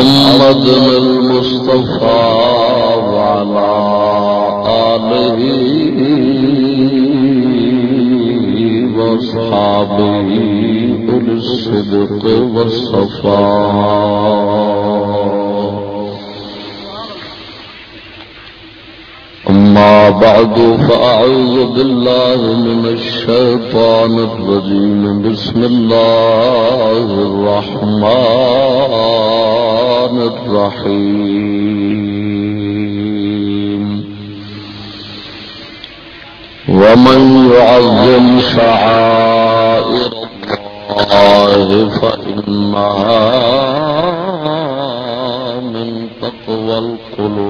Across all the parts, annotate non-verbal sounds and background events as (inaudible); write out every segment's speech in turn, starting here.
محمد المصطفى وعلى آله وأصحابه أولي الصدق والصفاء. أما بعد، فأعوذ بالله من الشيطان الرجيم. بسم الله الرحمن الرحمن الرحيم. ومن يعظم شعائر الله فإنها من تقوى القلوب.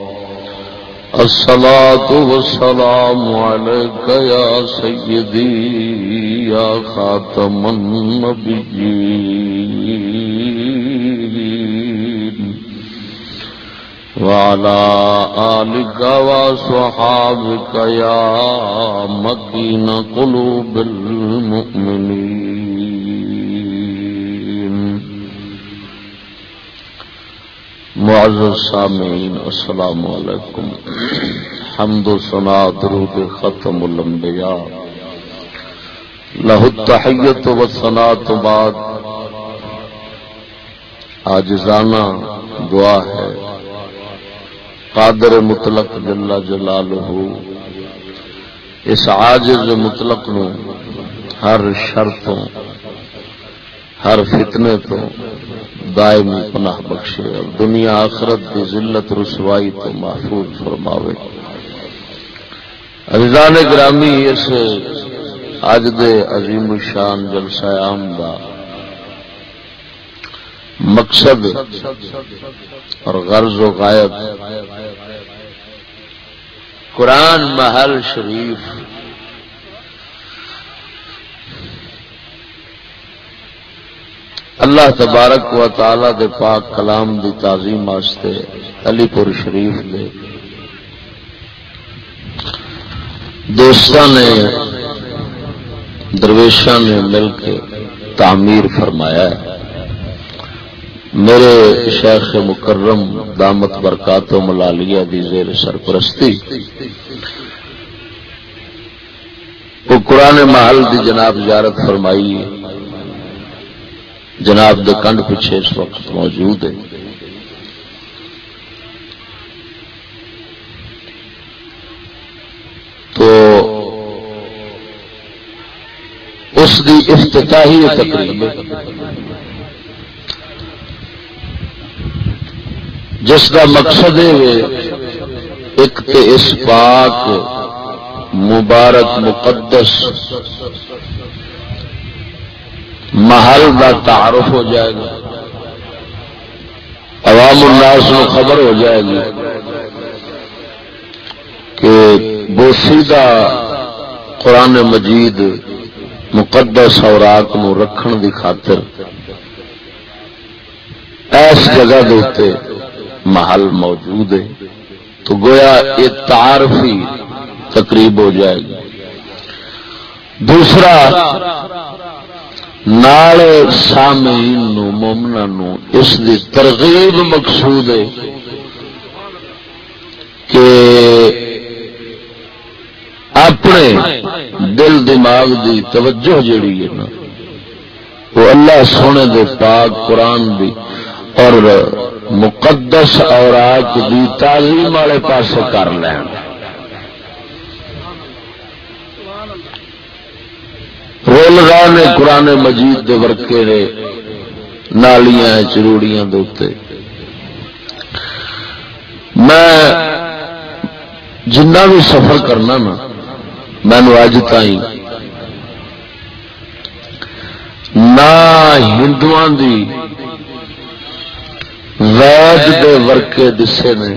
الصلاة والسلام عليك يا سيدي، يا خاتم النبيين. وعلى آلك وصحابك يا مكين قلوب المؤمنين. معزز سامعین، السلام علیکم۔ حمد و ثنا، درود ختم الانبیاء۔ لہ التحیت و ثنا تو بعد آجزانہ دعا ہے۔ قادر مطلق جل جلالہ۔ اس عاجز مطلق نو ہر شرطوں ہر فتنے تو دائمی پناہ بخشے، اور دنیا آخرت کی ذلت رسوائی تو محفوظ فرماوے۔ عزیزان گرامی، اس اج دے عظیم الشان جلسہ عام دا مقصد اور غرض و غائب قرآن محل شریف اللہ تبارک و تعالی دے پاک کلام دی تعظیم واسطے علی پور شریف دے دوستان نے، درویشاں نے مل کے تعمیر فرمایا ہے۔ میرے شیخ مکرم دامت برکات و ملالیہ دی زیر سرپرستی، وہ قرآن محل دی جناب زیارت فرمائی۔ جناب دے کنڈ پیچھے اس وقت موجود ہے۔ تو اس دی افتتاحی تقریب جس کا مقصد ہے ایک تے اس پاک مبارک مقدس محل کا تعارف ہو جائے گا۔ عوام الناس کو خبر ہو جائے گی کہ بوسیدہ قرآن مجید مقدس اوراق نو رکھن دی خاطر اس جگہ دے محل موجود ہے۔ تو گویا یہ تعارفی تقریب ہو جائے گی۔ دوسرا نال سامعین نو مومنا نو، اس دی ترغیب مقصود ہے کہ اپنے دل دماغ دی توجہ جڑی ہے نا، وہ اللہ سونے دے پاک قرآن دی اور مقدس اور آج دی تعلیم والے پاس کر لین۔ رول نے قرآن مجید دے ورکے نے نالیاں چروڑیاں دوتے میں جنہ بھی سفر کرنا نا میں اج تھی نہ ہندو دی وید دے ورکے دسے نے،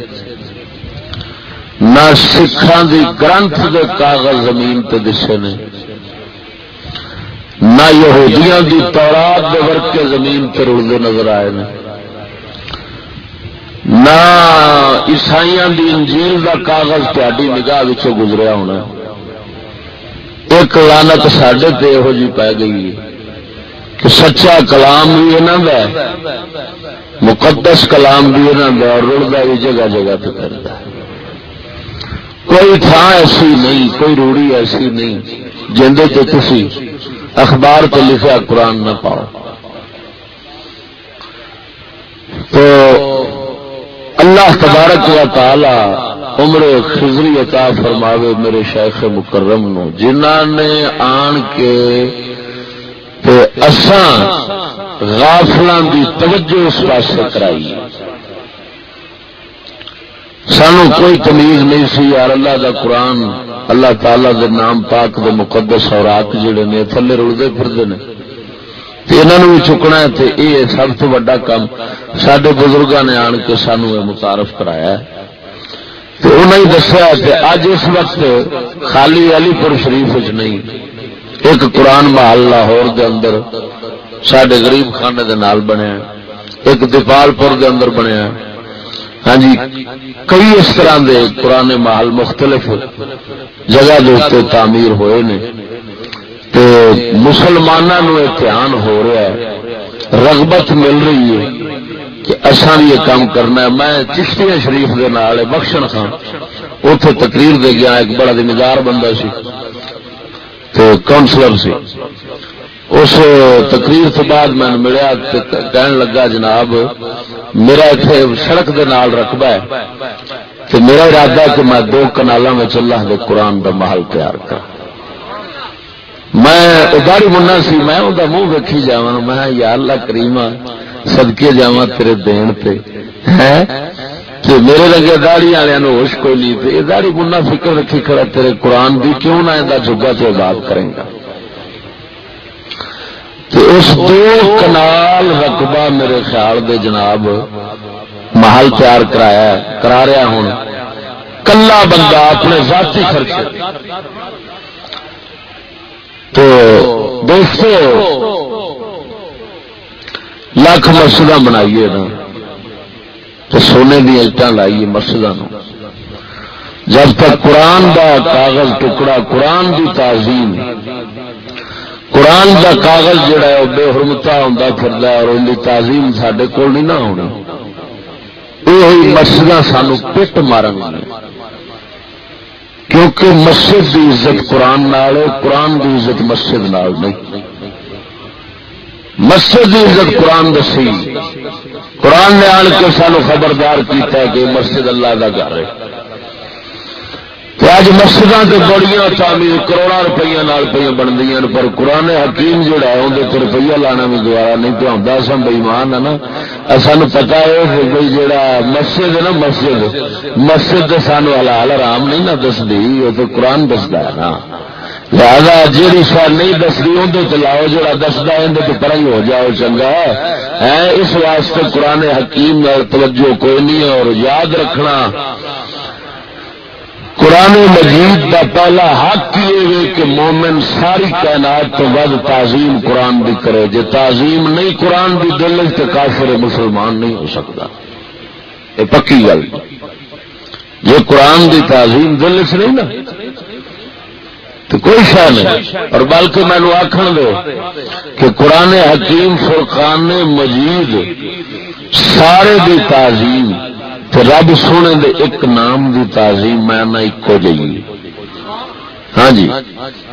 نہ سکھان دی گرنتھ دے کاغذ زمین تے دسے نے۔ نہ یہودیاں دی تورات دے ورکے زمین تے رڑتے نظر آئے نے۔ نہ عیسائیاں دی انجیل دا کاغذ تاری نگاہ گزریا ہونا۔ ایک لانت سڈے تے یہو جی پی گئی کہ سچا کلام بھی یہاں مقدس کلام بھی یہاں اور رڑتا بھی جگہ جگہ پہ کرتا کوئی تھان ایسی نہیں، کوئی روڑی ایسی نہیں جندے تے تسی۔ اخبار تو لکھا قرآن نہ پاؤ۔ تو اللہ تبارک و تعالی عمر خزری عطا فرماوے میرے شیخ مکرم نو جنہ نے آن کے اساں غافلان دی توجہ اس پاس کرائی۔ سانو کوئی تمیز نہیں سی، یار اللہ دا قرآن اللہ تعالی دے نام پاک دے مقدس اور جڑے نے تھلے رڑتے پھرتے ہیں انہوں بھی چکنا ہے تے یہ سب تو وا کام سڈے بزرگوں نے آن کے سانو متعارف کرایا ہے۔ انہیں دسیا کہ اج اس وقت خالی علی پور شریف نہیں، ایک قرآن محل لاہور دے اندر سڈے غریب خانے دے نال بنیا ایک دیپال پور دے اندر بنیا ہاں جی کئی اس طرح دے قرآن محل مختلف جگہ دے تعمیر ہوئے نے۔ تے مسلمانوں دھیان ہو رہا ہے۔ رغبت مل رہی ہے کہ اصا بھی یہ کام کرنا ہے۔ میں چشتیا شریف دے نال، بخشن خان اتے تقریر دے گیا، ایک بڑا دمدار بندہ سی۔ تو کاؤنسلر سی۔ اس تقریر تو بعد میں ملیا کہن لگا جناب میرا اتنے سڑک دے نال رقبہ ہے تو میرا ارادہ ہے کہ میں دو کنالا میں اللہ دے قرآن دا محل تیار کر میں داڑی منا سی، میں انہیں منہ ویکھی جا میں یا اللہ کریما سدکے جا تیرے دین پہ کہ میرے لگے داڑی والوں ہوش کوئی نہیں تھی داڑی منا فکر رکھی کھڑا، تیرے قرآن دی کیوں نہ جگہ سے بات کریں گا؟ اس دو کنال رقبہ میرے خیال دے جناب محل تیار کرایا کرا رہا ہوں۔ کلا بندہ اپنے ذاتی خرچے۔ تو دوستو، لاکھ مسجد بنائیے نا۔ تو سونے دیا اٹان لائیے مسجد جب تک قرآن دا کاغذ ٹکڑا، قرآن دی تعظیم۔ قرآن دا کاغذ جڑا ہے، وہ بے حرمتا ہوں پھر اور ان کی تعظیم سڈے کول نہیں نہ ہونی۔ یہ مسجد سانو پٹ مارن کیونکہ مسجد کی عزت قرآن نال قرآن کی عزت مسجد نال نہیں۔ مسجد کی عزت قرآن دسی۔ قرآن نے آن کے سانو خبردار کیتا ہے کہ مسجد اللہ کا گھر ہے۔ اج مسجد سے بڑی تعمیر کروڑا روپیہ پہ بنتی پر قرآن حکیم جہا ہے اندر روپیہ لانا بھی گوارا نہیں تو آتا سم بئیمان ہے نا۔ سان پتا ہے بھائی جہاں مسجد ہے نا، مسجد۔ مسجد سانو حلال آرام نہیں نہ دستی وہ تو قرآن دستا ہے نا۔ لہذا جیڑی شاید نہیں دستی اندر چلاؤ جڑا دستا ہے اندر تو پر ہو جاؤ، چنگا ہے۔ اس واسطے قرآن حکیم توجہ کوئی نہیں اور یاد رکھنا قرآن مجید کا پہلا حق یہ کہ مومن ساری کائنات تو ود تعظیم قرآن بھی کرے۔ جی تعظیم نہیں قرآن بھی دل تو کافر مسلمان نہیں ہو سکتا۔ یہ پکی گل۔ یہ قرآن کی تعظیم دل چ نہیں نا، تو کوئی شہ نہیں۔ اور بلکہ مینو آخر دو کہ قرآن حکیم فرقان مجید سارے دی تعظیم تو رب سونے دے ایک نام دی تعظیم میں نہ ایکو جی ہاں جی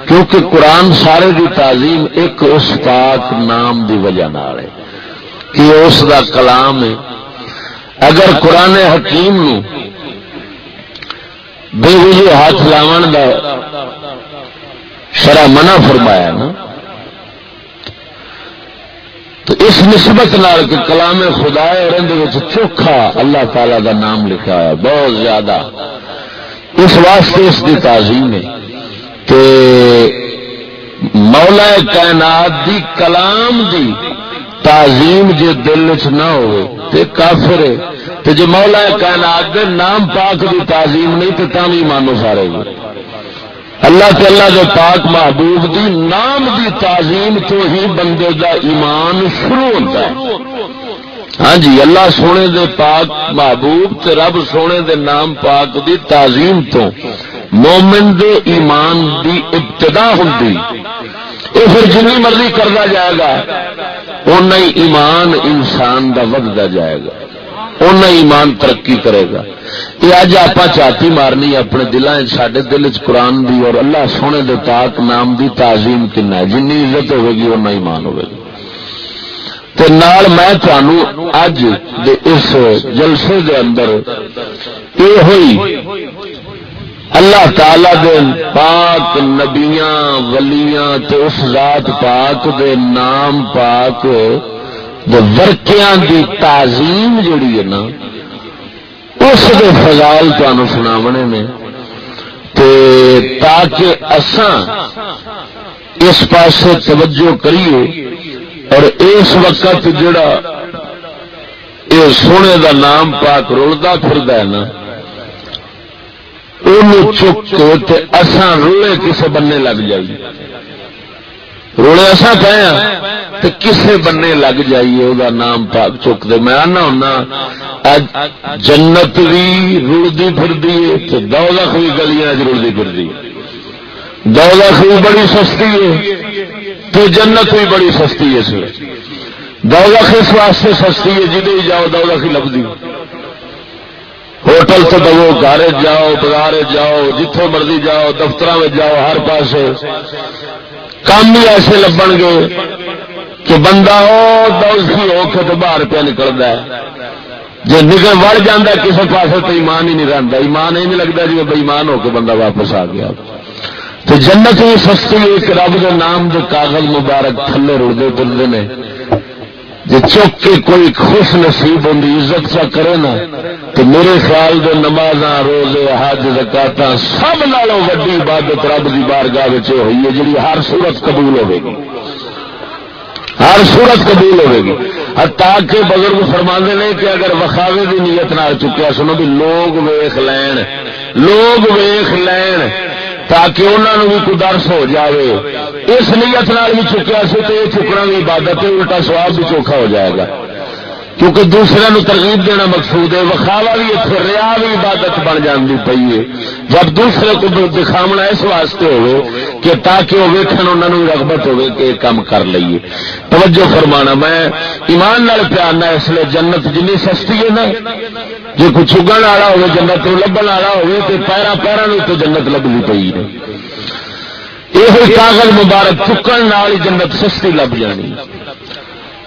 کیونکہ قرآن سارے دی تعظیم ایک اس پاک نام دی وجہ نال ہے۔ کہ اس دا کلام ہے۔ اگر قرآن حکیم نو بے وجہ ہاتھ لاون دا شرح منع فرمایا نا تو اس نسبت نال کہ کلام خدا اور چوکھا اللہ تعالی دا نام لکھا ہے، بہت زیادہ۔ اس واسطے اس کی تعظیم ہے کہ مولا کائنات دی کلام دی تعظیم جے دل چ نہ ہو کافر ہے۔ تو جی مولا کائنات دے نام پاک دی تعظیم نہیں تو تم ہی مانو سارے گا۔ اللہ کے اللہ دے پاک محبوب دی نام دی تعظیم تو ہی بندے دا ایمان شروع ہوتا ہے۔ ہاں جی اللہ سونے دے پاک محبوب تے رب سونے دے نام پاک دی تعظیم تو مومن دے ایمان دی ابتدا ہوتی یہ پھر جنی مرضی کرتا جائے گا اُن ایمان انسان دا ودتا جائے گا۔ اُن ایمان ترقی کرے گا۔ یہ اج آپ چاتی مارنی اپنے دلان سڈے دل چ قرآن دی اور اللہ سونے دے پاک نام دی تعظیم کن ہے۔ جن عزت ہوے گی اُنہ ایمان ہوے گا تے نال میں تھانو اج دے اس جلسے دے اندر یہ ہوئی، اللہ تعالی دے پاک نبیاں، ولیاں تے اس ذات پاک دے نام پاک ورکیاں دی تعظیم جڑی ہے نا، اس دے فضائل تمہیں سناونے نے۔ تاکہ اساں اس پاسے توجہ کریے اور اس وقت جڑا یہ سونے دا نام پاک رلتا پھردا ہے نا وہ چک کے اساں رولے کسے بننے لگ جائیے۔ رولے اصا پہ تو کسے بننے لگ جائیے وہ نام پاک چک دے۔ میں آنا ہونا جنت بھی رڑتی پھر دولت بھی گلیاں رڑتی پھر دولت بھی بڑی سستی ہے تو جنت بھی بڑی سستی ہے اس دولت اس واسطے سستی ہے، جدے جاؤ دولت ہی لبھی ہوٹل سے دو گھر جاؤ، بازار جاؤ جتوں مرضی جاؤ دفتر میں جاؤ، ہر پاس کام ہی ایسے لبن گے کہ بندہ دوسی ہو کے تو باہر پہ نکلتا ہے۔ جی نکل وڑ جانا کسی پاس تو ایمان ہی نہیں رہتا ایمان یہ نہیں لگتا جی بےمان ہو کے بندہ واپس آ گیا۔ تو جنت بھی سستی ایک رب کے نام کے کاغذ مبارک تھلے رڑتے تلتے ہیں۔ جی چک کے کوئی خوش نصیب ہوں عزت سا کرے نا، تو میرے خیال دے نماز روزے، حج زکات سب نالوں وڈی عبادت رب کی بارگاہ ہوئی ہے جی ہر صورت قبول ہوے گی۔ ہر صورت قبول ہوے گی۔ تاکہ بزرگ فرما نے کہ اگر وخاوے کی نیت نہ چکیا، سنو بھی لوگ ویخ لین، لوگ ویخ لین۔ تاکہ انہوں بھی کوئی درس ہو جاوے۔ اس نیت نال بھی چکیا سی تو یہ چکنا بھی عبادت الٹا سواب بھی چوکھا ہو جائے گا۔ کیونکہ دوسرے نو ترغیب دینا مقصود ہے وکھاوا بھی اتنے ریا بھی عبادت بن جاتی پی ہے۔ جب دوسرے کو دکھاونا اس واسطے ہو کہ تاکہ وہ ویکن انہوں رغبت ہوگی کہ یہ کام کر لیے توجہ فرمانا، میں ایمان نال پیارنا اس لیے جنت جنی سستی ہے نا۔ جی کوئی چگن والا ہو جنت لبن والا ہو پیرا پیرا تو جنت لبنی پی ہے۔ یہ کاغذ مبارک چکن ہی جنت سستی لب جانی۔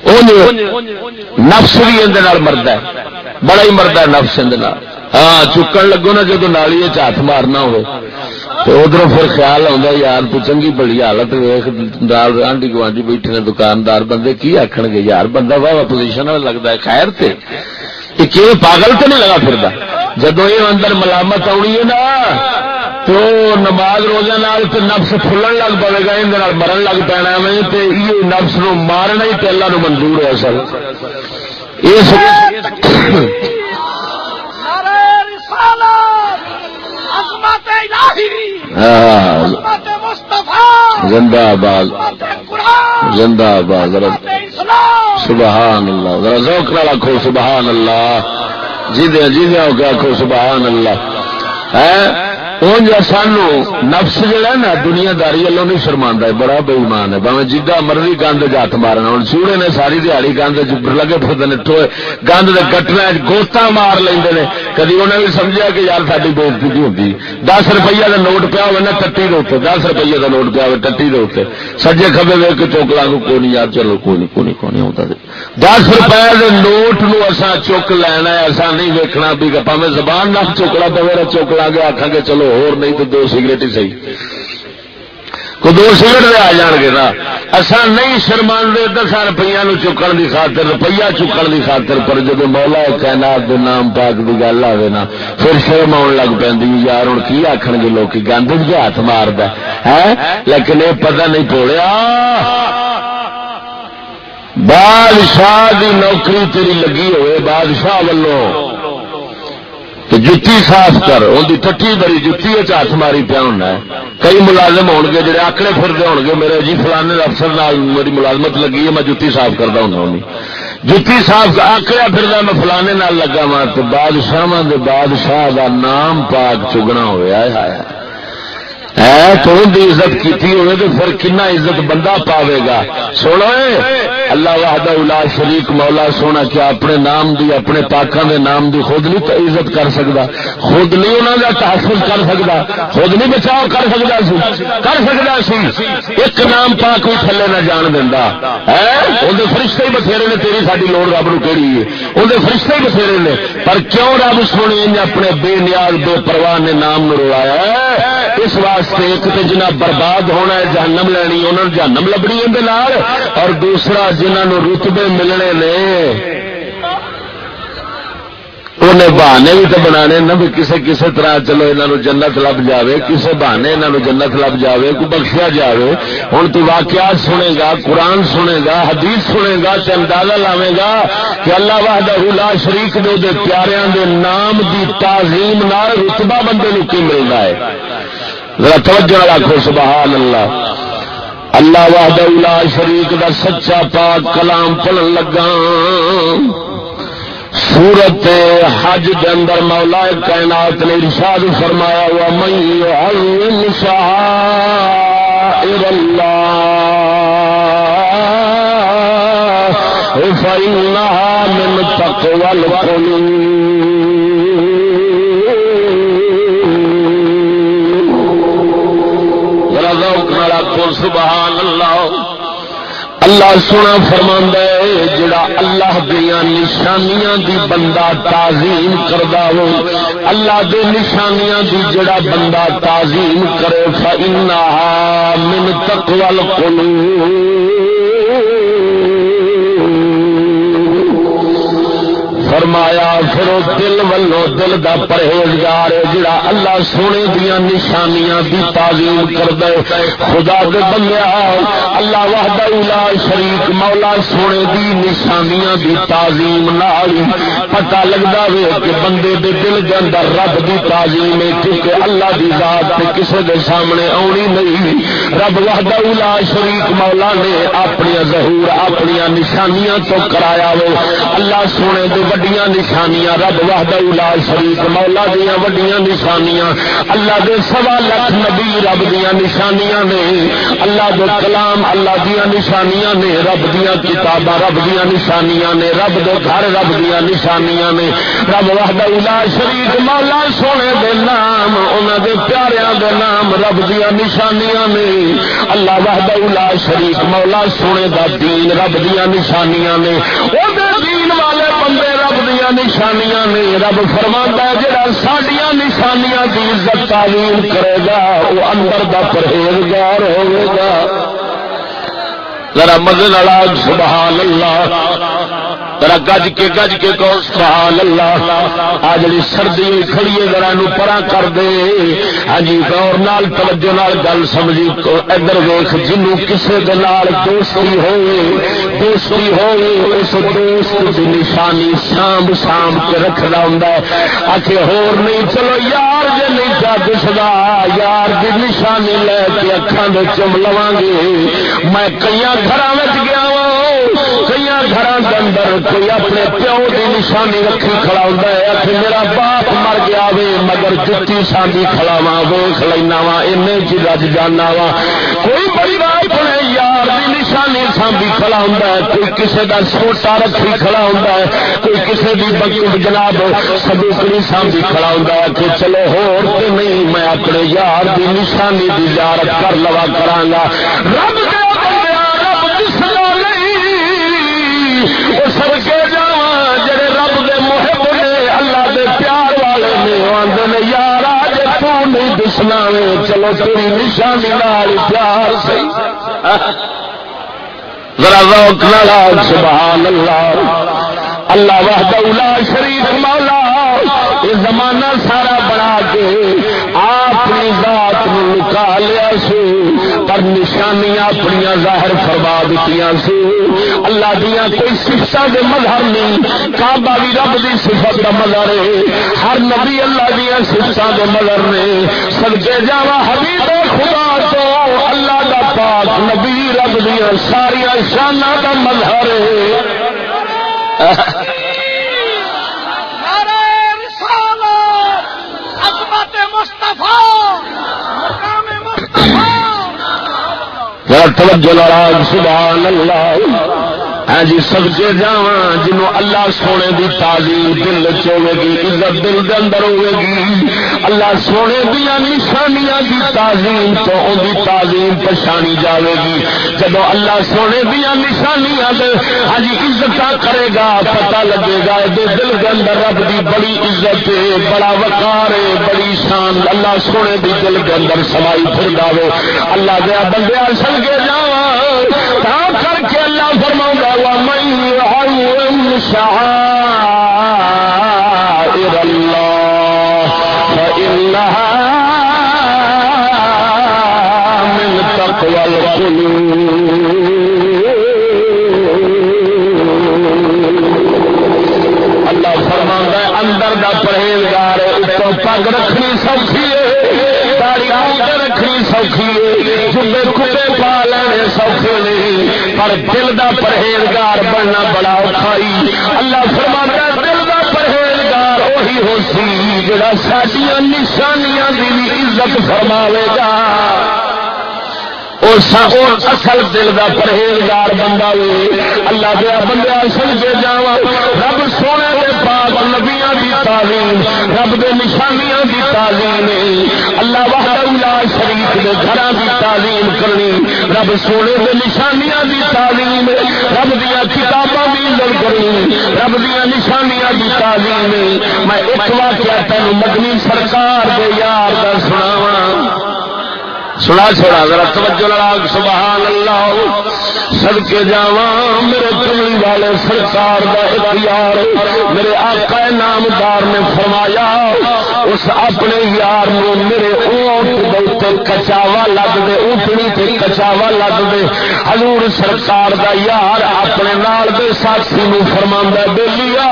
نفس بھی اندر مرد ہے، بڑا ہی مرد ہے نفس اندر ہاں چکن لگو نا جب نالی ہاتھ مارنا ہو تو ادھر پھر خیال آتا یار تو چنگی بڑی حالت ویخ دال آنڈی گوانڈی بیٹھے نے دکاندار بندے کی آخر گے، یار بندہ واہ پوزیشن لگتا ہے، خیر تے۔ یہ پاگل تو نہیں لگا پھر جدو یہ اندر ملامت آنی ہے نا تو نماز روزہ نال نفس کھلن لگ پائے گا یہ مرن لگ پینا میں تو یہ نفس نو مارنا ہی تو اللہ نو منظور ہے سر عظمت زندہ آباد زندہ آباد سبحان اللہ ذرا ذوق نہ رکھو سبحان اللہ جی دیا جی دیا آخو سبحان اللہ ہے اونج سانو نفس جڑا نا دنیا داری والوں نہیں شرما ہے، بڑا بےمان ہے۔ باوے جگہ مرضی گند ہاتھ مارنا ہوں چوڑے نے ساری دیہڑی گند لگے پھرتے نے ٹوئے گند کے کٹنا گوتا مار لیں کدی انہیں بھی سمجھا کہ یار ساری بےزتی کی ہوتی دس روپیہ کا نوٹ پیا ہوا نا ٹٹی دے دس روپیے کا نوٹ پیا ہوا ٹٹی دے سجے کبے ویک کے چوکلا کو کوئی نہیں یار، چلو کوئی نہیں کوئی نہیں کوئی نہیں ہوتا دس روپئے کے نوٹ نو اصا چک لینا ایسا نہیں ویکنا بھی پہ زبان نہ چکلا پہ چک لا گے آخان گے، چلو اور نہیں تو دو سگریٹ ہی صحیح کو دو سگریٹ آ جان گے نا اصا نہیں شرما دسا روپیہ چکن کی خاطر روپیہ چکن کی خاطر پر جب مولا کائنات دے نام پاک کی گل آئے نا پھر شرم آن لگ پی یار ہوں کی آخر گے لوگ گند بھی ہاتھ مار ہے لیکن یہ پتہ نہیں پوڑیا بادشاہ دی نوکری تیری لگی ہوئے بادشاہ والوں جتی صاف کر، ان ٹٹی بری جتی ہاتھ ماری پیا ہونا ہے۔ کئی ملازم ہو گے، جڑے آکڑے پھرتے ہو گے، میرے جی فلانے افسر نال میری ملازمت لگی ہے، میں جتی صاف کرتا ہوں۔ جتی صاف آکڑیا پھر میں فلانے نال لگا وا تو بادشاہ بادشاہ کا نام پاک چگنا ہوا ہے۔ عزت کی ہوئے تو پھر کنا عزت بندہ پاوے گا؟ سونا اللہ وحدہ الا شریک مولا سونا کیا اپنے نام دی، اپنے پاکوں دے نام دی خود نہیں عزت کر سکتا خود نہیں انہوں کا تحفظ کر سکتا خود نہیں بچاؤ کر سکتا سی۔ کر سکتا سی۔ ایک نام پاک بھی تھلے نہ جان دینا فرشتے ہی بتھیرے نے، تیری ساری لوڑ رب نو کہڑی ہے؟ اندر فرشتے ہی بتھیرے نے۔ پر کیوں رب سونے اپنے بے نیاز، بے پرواہ نے نام نو روایا اس واسطے ایک تو جنہ برباد ہونا ہے، جہنم لینی انہوں نے جہنم لبنی اندر اور دوسرا جنہوں رتبے ملنے نے انہیں بہانے بھی تو بنا نہ بھی کسی کسی طرح چلو یہاں جنت لب جائے کسی بہانے یہاں جنت لب جائے کوئی بخشیا جائے ہوں تو واقعات سنے گا، قرآن سنے گا، حدیث سنے گا تو اندازہ لاوے گا کہ اللہ واہد لا شریف دے دے پیاریاں دے نام دی تعظیم نال رتبہ بندے کی ملتا ہے؟ ذرا توجہ والا کو سبحان اللہ۔ اللہ واہد لا شریف دا سچا پاک کلام پڑھن لگا۔ سورت حج کے اندر مولا کائنات نے ارشاد فرمایا ہوا مئی اللہ فإنها من تقوى القلوب سبحان اللہ۔ اللہ سونا فرما جڑا اللہ دیا نشانیاں دی بندہ تعظیم کردا ہو۔ اللہ دے نشانیاں دی جڑا بندہ تعظیم کرے، فإنها من تقوى القلوب۔ فرمایا، پھر دل ولو دل دا پرہیزگار جڑا اللہ سونے دیا نشانیاں دی تعظیم کر دے خدا دے بندیا اللہ وحدہ الا شریک، مولا سونے دی نشانیاں دی تعظیم نال۔ پتہ لگدا وے کہ بندے دے دل دے اندر رب دی تعظیم ہے، کیونکہ اللہ دی ذات تے کسے دے سامنے آونی نہیں۔ رب وحدہ الا شریک، مولا نے اپنی ظہور اپنی نشانیاں تو کرایا وے۔ اللہ سونے دے وڈیاں نشانیاں رب وحدہ الا شریف مولا دیا وڈیاں نشانیاں اللہ دے سوا لکھ نبی رب دیا نشانیاں نے اللہ دے کلام اللہ دیا نشانیاں نے رب دیا کتاباں رب دیا نشانیاں نے رب دے گھر رب دیا نشانیاں نے رب وحدہ الا شریف مولا سونے دے نام انہاں دے پیاریاں دے نام رب دیا نشانیاں نے اللہ وحدہ الا شریف مولا سونے دا دین رب دیا نشانیاں نے او دے دین والے نشانیاں نے رب فرما جا سڈیا نشانیاں کی عزت تعلیم کرے گا، وہ اندر کا پرہیزگار ہوگا ذرا مزے لڑا سبحان اللہ۔ ذرا گج کے گج کے کو سبحان اللہ۔ آ جڑی سردی ہوئی کھڑی ہے، ذرا نو پرا کر دے۔ ہاں جی غور نال، توجہ نال گل سمجھی۔ ادھر ویکھ جنوں کسے دے نال دوستی ہوے دوستی ہوے اس دوست دی نشانی سام سام کے رکھدا ہوندا ہے۔ آکھے، ہور نہیں، چلو یار جے نہیں جا دسدا، یار دی نشانی لے کے اکھاں دے چم لواں گے۔ میں کئی گھراں وچ گیا کئی گھر اندر کوئی اپنے پیو کی نشانی رکھی کھڑا ہوتا ہے میرا باپ مر گیا وے، مگر جتی سانگی جی کھڑا وا ویخ لینا وا این رج جانا وا کوئی بڑی بات اپنے یار کی نشانی سانگی کھڑا ہوتا ہے، کوئی کسی کا سوٹا رکھی کھڑا ہوتا ہے، کوئی کسی کی بکر جناب سبوکڑی سانگی کھڑا ہوتا ہے کہ چلو ہو نہیں، میں اپنے یار کی نشانی کی زیارت کر لوا کرا رب نہیں چلو تیری نشانی لال پیار سی۔ ذرا روک نال سبحان اللہ اللہ وحدہ اولا شریف مولا۔ یہ زمانہ سارا بنا کے آپ ذات نکالیا سو پر نشانیاں اپنی ظاہر فرما دیتی سی۔ اللہ دیا کوئی سفت کے مظہر نہیں، کعبہ بھی رب دی صفت کا مظہر ہے۔ ہر نبی اللہ دیا سفت کے مظہر نے۔ سڑکے جا حبیب خدا تو اللہ کا پاک نبی رب دیا ساریا شانہ کا مظہر ہے۔ مصطفیٰ توجہ لڑا سبحان اللہ. ہاں جی سبجے جا جنوں اللہ سونے دی تعلیم دل چوے گی، عزت دل دے اندر ہوے گی۔ اللہ سونے دیا نشانیاں دی تعلیم تو ان دی تعلیم پچھانی جاوے گی۔ جب اللہ سونے دیا نشانیاں ہاں جی عزت کرے گا، پتہ لگے گا دے دل دے اندر رب دی بڑی عزت ہے، بڑا وقار ہے، بڑی شان۔ اللہ سونے دی دل دے اندر سمائی پھر گاوے اللہ دیا بندے اصل کے جاواں کر کے اللہ فرماؤں گا ومن يعظم شعائر پر دل دا پرہیزگار بننا بڑا اوکھائی۔ اللہ فرماتا دل دا پرہیزگار وہی ہو سی جڑا سڈیا نشانیاں کی بھی عزت فرماوے گا۔ اصل دل کا پرہیزگار بندہ وے۔ اللہ دیا ہاں بندہ اصل کے جا رب سونے کے پاک نبیا کی تعلیم رب دے نشانیاں کی تعلیم اللہ شریف کے گھر کی تعلیم کرنی، رب سونے کے نشانیاں کی تعلیم، رب دیا کتاباں بھی عزت کرنی، رب دیا نشانیاں کی تعلیم۔ میں ایک واقعہ تین مدنی سرکار کے یار کا سناواں۔ سنا چھوڑا ذرا، توجہ لڑا سبحان اللہ۔ سد کے جا میرے کملی والے سرکار کا اختیار۔ میرے آقا نامدار نے فرمایا، اس اپنے یار نو میرے اونٹ کچاوا لگ دے اونٹنی تے کچاوا لگ دے حضور سرکار دا یار اپنے نال دے ساتھی نو فرما بے لیا،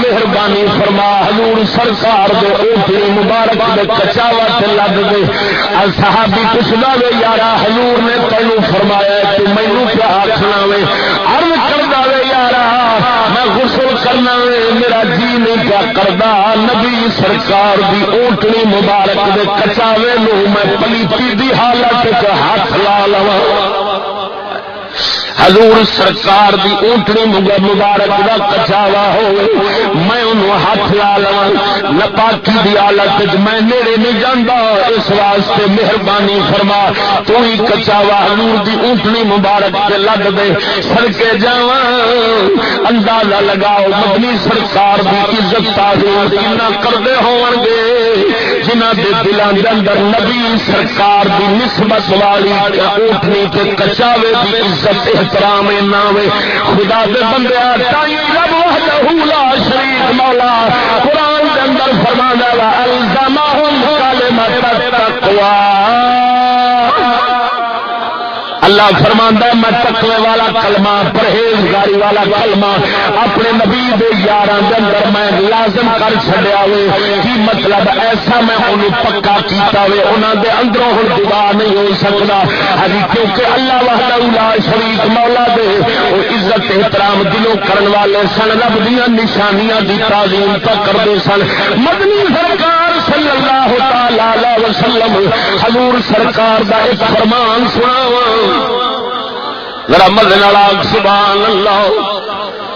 مہربانی فرما۔ حضور سرکار دے اونٹنی مبارک دے کچاوا تے لگ دے صحابی پوچھنا وے یار حضور نے تینوں فرمایا تو مینو کیا آخنا وے؟ ارد غسل کرنا میرا جی نہیں کیا کرتا نبی سرکار دی اوٹنی مبارک دے کچاوے نو میں پلیتی دی حالت ہاتھ لا لوا حضور سرکار دی اونٹنی مگر مبارک دا کچاوا ہو میں انہوں ہاتھ لا لوا نپاکی دی حالت میں نیڑے نہیں جانا اس واسطے مہربانی فرما، تو ہی کچاوا حضور دی اونٹنی مبارک کے لگ دے، سڑکے جا اندازہ لگاؤ مدنی سرکار دی عزت تازی کر دے ہو گے جنہ دے دلان دے اندر نبی سرکار دی نسبت والی اٹھنی تے کچاوے دی عزت، احترام ناوے۔ خدا دے بندے تائی رب وحدہ لا شریک مولا۔ قرآن دے اندر فرمانا وا الزمہم کلمت التقوی اللہ فرماندا میں تقوی والا کلمہ، پرہیزگاری والا کلمہ اپنے نبی دے یاراں دے اندر میں لازم کر چھڈیا ہوئے۔ کی مطلب؟ ایسا میں انہوں پکا کیتا ہوئے۔ انہاں دے اندروں ہن دعا نہیں ہو سکدا ہجی ہاں کیونکہ اللہ وحدہ لا شریک مولا دے۔ او عزت، احترام دلوں کرن والے سن، رب دیاں نشانیاں دی تعظیم تک کردے سن۔ مدنی سرکار صلی اللہ تعالی وسلم حضور سرکار دا ایک فرمان سناواں۔ ذرا مدن سبحان اللہ۔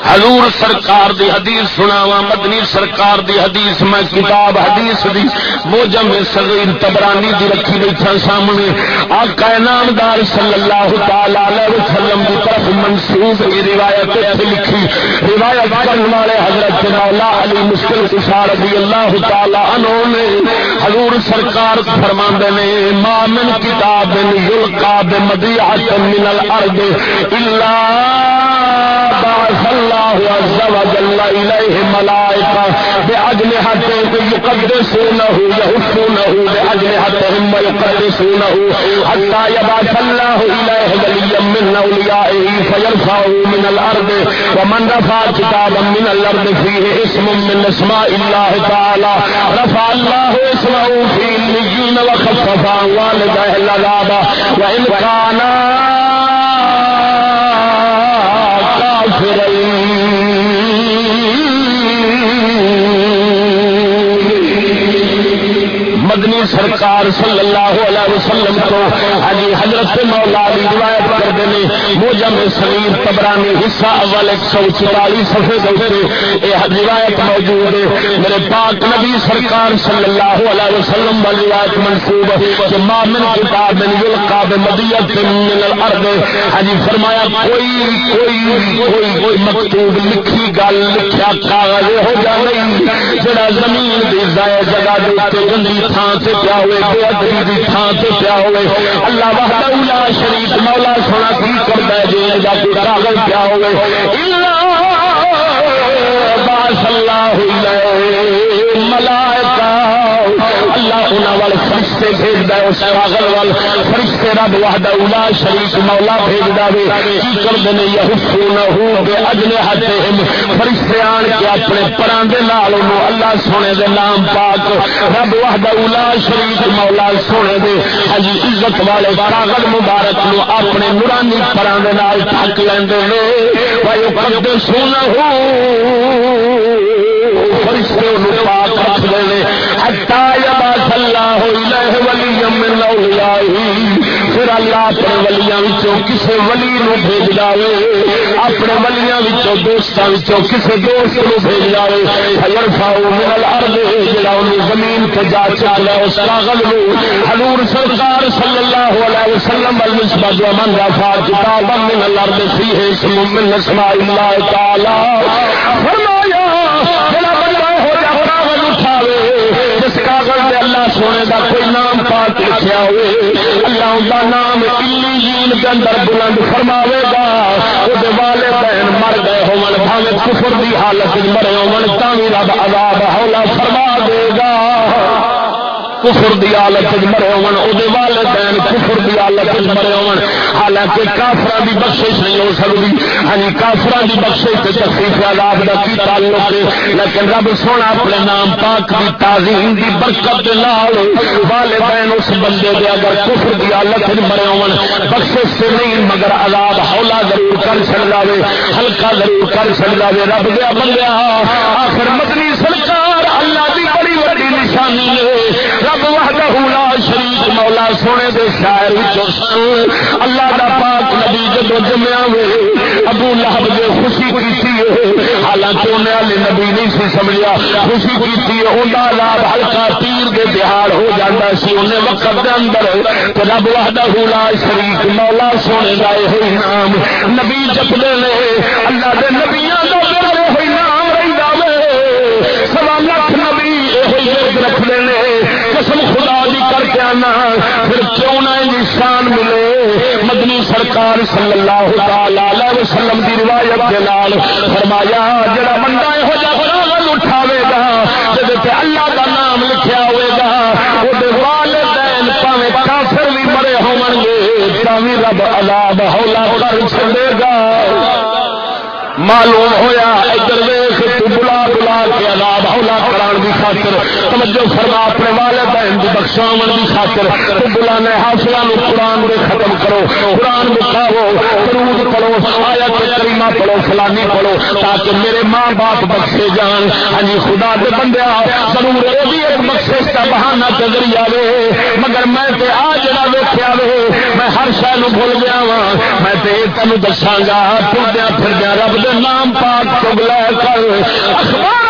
حضور سرکار دی حدیث سناوا مدنی سرکار دی حدیث، میں کتاب حدیث دی موجم صغیر تبرانی دی رکھی بیٹھا سامنے۔ آقا نامدار صلی اللہ تعالی علیہ وسلم دی طرف منسوب یہ روایت اتنے لکھی۔ روایت کرنے والے حضرت مولا علی مشکل کشار رضی اللہ تعالی عنہ نے حضور سرکار فرماندے نے، ما من کتاب یلقا بمدیعۃ من الارض الا بعث الله عز وجل إليه ملائكة بأجنحتهم يقدسونه يهفونه بأجنحتهم ويقدسونه حتى يبعث الله إليه وليا من أوليائه فيرفعه من الأرض ومن رفع كتابا من الأرض فيه اسم من اسماء الله تعالى رفع الله اسمه في الليين وخفف عن والده العذاب وإن كان مدنی سرکار صلی اللہ علیہ وسلم تو حجی ہاں حضرت مولا علی روایت کرتے ہیں، موجم سلیم تبرانی حصہ اول ایک سو چوالیس صفحے دے یہ روایت موجود ہے۔ میرے پاک نبی سرکار صلی اللہ علیہ وسلم والی روایت منصوب کہ ما من کتاب من یلقا بمدیت من الارض۔ حجی فرمایا، کوئی کوئی کوئی کوئی مکتوب لکھی، گل لکھیا کاغذ ہو جا نہیں، جڑا زمین دی ضائع جگہ دے تے گندی تھان سے پیا ہوئے، بے ادبی کی تھان سے پیا ہوئے۔ اللہ وحدہ لا شریف مولا سونا کی کرتا ہے جی یا کوئی کاغذ پیا ہوئے۔ باس اللہ ملائکہ، اللہ انہوں وال فرشتے بھیج دے، اس پاگل وال فرشتے رب وحدہ اولا شریف مولا بھیج دے کی کر دے یحفون ہو بے اجلے ہاتھہم فرشتے آن کے اپنے پران دے نال انہوں اللہ سونے دے نام پاک رب وحدہ اولا شریف مولا سونے دے۔ حجی عزت والے پاگل مبارک نو اپنے نورانی پران دے نال ٹھک لیندے نے۔ وایو قد سونا ہو۔ فرشتے انہوں پاک رکھ دے حتی یباس اللہ الیہ ولی من اولیائی پھر اللہ اپنے ولیاں وچوں کسے ولی نو بھیج داوے اپنے ولیاں وچوں، دوستاں وچوں کسے دوست نو بھیج داوے فیرفعو من الارض، جڑا انہوں زمین تے جا چکلا اس کاغذ نو۔ حضور سرکار صلی اللہ علیہ وسلم والمسبد ومن رفع کتابا من الارض فیہ اسم من اسماء اللہ تعالی۔ سونے دا کوئی نام پاک لکھیا ہوئے، اللہ دا نام کلی دے اندر بلند فرماوے گا وہ والے بہن مر گئے ہون، بھاوے کفر دی حالت وچ مرے ہون، تاں وی رب عذاب ہولا فرما دے گا۔ کفر دی حالت مرے ہون او والدین کفر دی حالت مرے ہون۔ حالانکہ کافر دی بخشش نہیں ہو سکتی ہاں جی، کافر دی بخشش تے تخفیف عذاب دا کی تعلق ہے؟ لیکن رب سونا اپنے نام پاک دی تعظیم دی برکت دے نال والدین اس بندے دے اگر کفر دی حالت مرے ہون، بخشش سے نہیں، مگر عذاب ہولا ضرور کر چھڑدا وے ہلکا ضرور کر چھڑدا وے۔ رب دے بندیا آخر مدنی سرکار اللہ دی بڑی بڑی نشانی ہے رب وحدہ لا شریک مولا سونے دے شاعر سن۔ اللہ دا پاک نبی جدو جمیا وے ابو لہب نے خوشی کی حالانکہ انہیں والے نبی نہیں سی سمجھا خوشی کی انہیں لاب ہلکا تیر دے بہار ہو جاتا سی۔ انہیں وقت دے اندر تو رب وحدہ لا شریک مولا سونے کا یہ نام نبی جپنے نے، اللہ دے نبیاں کا ہوئی نام رہی سوا لکھ نبی یہ رکھتے کے آنا پھر کیوں نہ شان ملے؟ مدنی سرکار صلی اللہ تعالی وسلم کی روایت کے نال فرمایا، جڑا بندہ یہو جہاں اٹھاوے گا جب اللہ کا نام لکھیا ہوئے گا وہ والدین پاوے کافر بھی مرے ہون گے رب عذاب ہولا کر چلے گا۔ معلوم ہویا، ادھر ویخ تو بلا بلا کے عذاب ہولا خاطر توجہ فرما، اپنے والدین دی بخشاون دی خاطر تو بلا حاصلہ نو قرآن دے ختم کرو، قرآن مکھاو درود پڑھو، آیت کریمہ پڑھو، فلانی پڑھو، تاکہ میرے ماں باپ بخشے جان۔ ہاں جی خدا دے بندے ضرور یہ بھی ایک بخشش کا بہانہ تے ذریعہ وے مگر میں تے آ جڑا ویکھیا وے، میں ہر شے نو بھول گیا وا میں تے تینوں دساں گا پھردیا پھردیا رب دے نام پاک چگلا کر۔ اخبار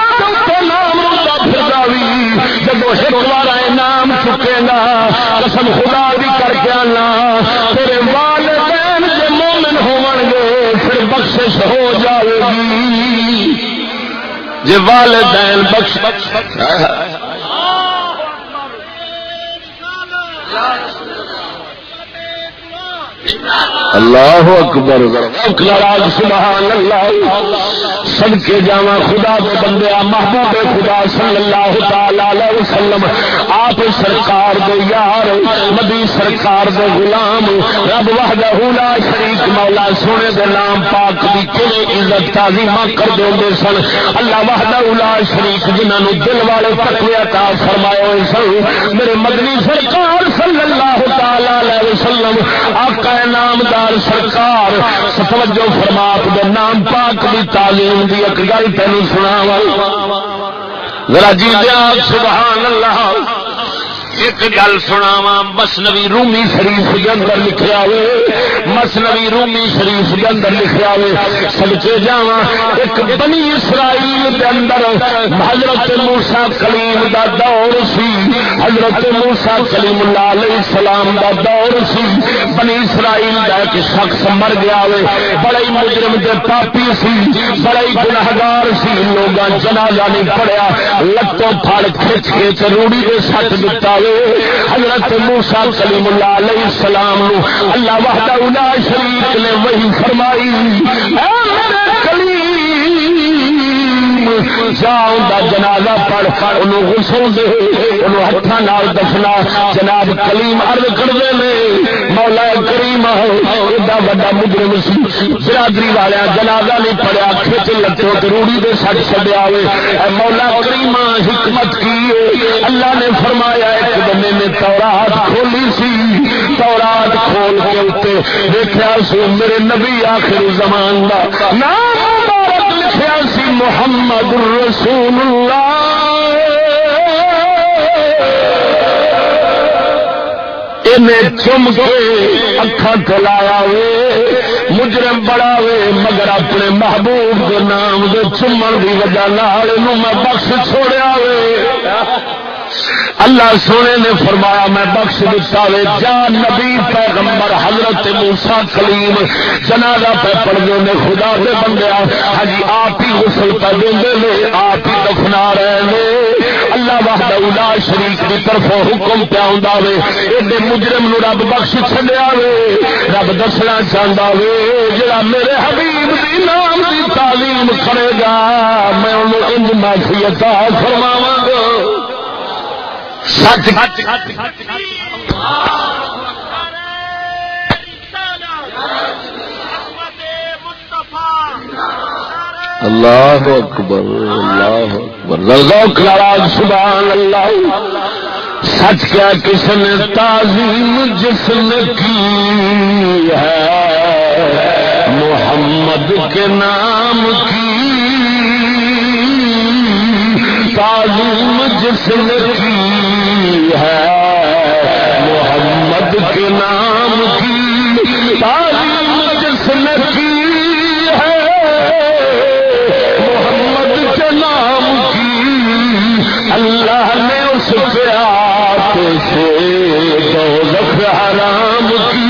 ایک بار نام چکے گا قسم خدا بھی کر کے آنا۔ تیرے والدین جے مومن ہون گے، پھر بخشش ہو جائے گی۔ جی والدین بخش بخش اللہ اکبر. سبحان اللہ. سب کے جاوا خدا دے بندے، محبوب خدا صلی اللہ تعالی وسلم. آپ سرکار دے یار، مدی سرکار دے غلام. رب وحدہ لا شریک مولا، سونے دے نام پاک دی کیویں عزت تعظیمہ کر دے سن. اللہ وحدہ لا شریک، جنہاں نو دل والے تقوی عطا فرمائے ہوئے سن. میرے مدنی سرکار صلی اللہ تعالی علیہ وسلم، آقا نامدار سرکار ستوجو فرماپ دے نام پاک دی تعلیم دی اک گل تین سنا ذرا جی سبحان اللہ۔ ایک گل سنا وا مسنوی رومی شریف کے اندر لکھا ہوئے مسنوی رومی شریف کے اندر لکھا ہوئے سڑکے جا ایک بنی اسرائیل کے اندر حضرت موسا کلیم دا دور سی، حضرت موسا کلیم اللہ علیہ السلام دا دور سی، بنی اسرائیل دا ایک شخص مر گیا ہوئے، بڑے مجرم دے پاپی سی، بڑے گنہگار سی لوگ جنازہ نہیں پڑیا لتوں پھڑ کھچ کے روڑی دے سٹ دتا ہوئے حضرت موسا کلیم اللہ علیہ السلام اللہ وحدہ شریف نے وہی فرمائی۔ جنازہ پڑھ انہوں غسل دے، انہوں ہاتھوں نال دفنا، جناب کلیم ارد کرتے ہیں مولا کریم ایڈا وا مجرم سی، برادری والا جنازہ نہیں پڑیا کھچ لٹو روڑی دے سٹ چڈیا ہوئے۔ مولا کریم حکمت کی اللہ نے فرمایا، ایک بندے نے تورات کھولی سی۔ تورات کھول کے اتنے دیکھا سو میرے نبی آخر زمان کا نام محمد رسول اللہ۔ چم کے اکھا کلایا وے، مجرم بڑا وے، مگر اپنے محبوب کے نام کے چمن کی وجہ میں بخش چھوڑیا وے۔ اللہ سونے نے فرمایا، میں بخش دتا وے جا نبی پیغمبر حضرت موسا کلیم، جنازہ پہ پڑھنے نے خدا سے بندیا ہجی ہاں آپ ہی غسل پہ دے آپ ہی دفنا رہے اللہ واہدہ شریف کی طرف حکم پہ پیا ہوں ایڈے مجرم نو رب بخش چڈیا وے۔ رب دسنا چاہتا وے جا میرے حبیب دی نام دی تعلیم کرے گا، میں انہوں انج معافی عطا فرماواں۔ گا سچ اللہ اکبر اللہ اکبر۔ سبحان اللہ۔ سچ کیا کس نے تعظیم جس نے کی ہے؟ محمد کے نام کی۔ تعظیم جس نے کی ہے محمد کے نام کی تعلیم جس نے کی ہے، محمد کے نام کی اللہ نے اس پیات سے دولت حرام کی۔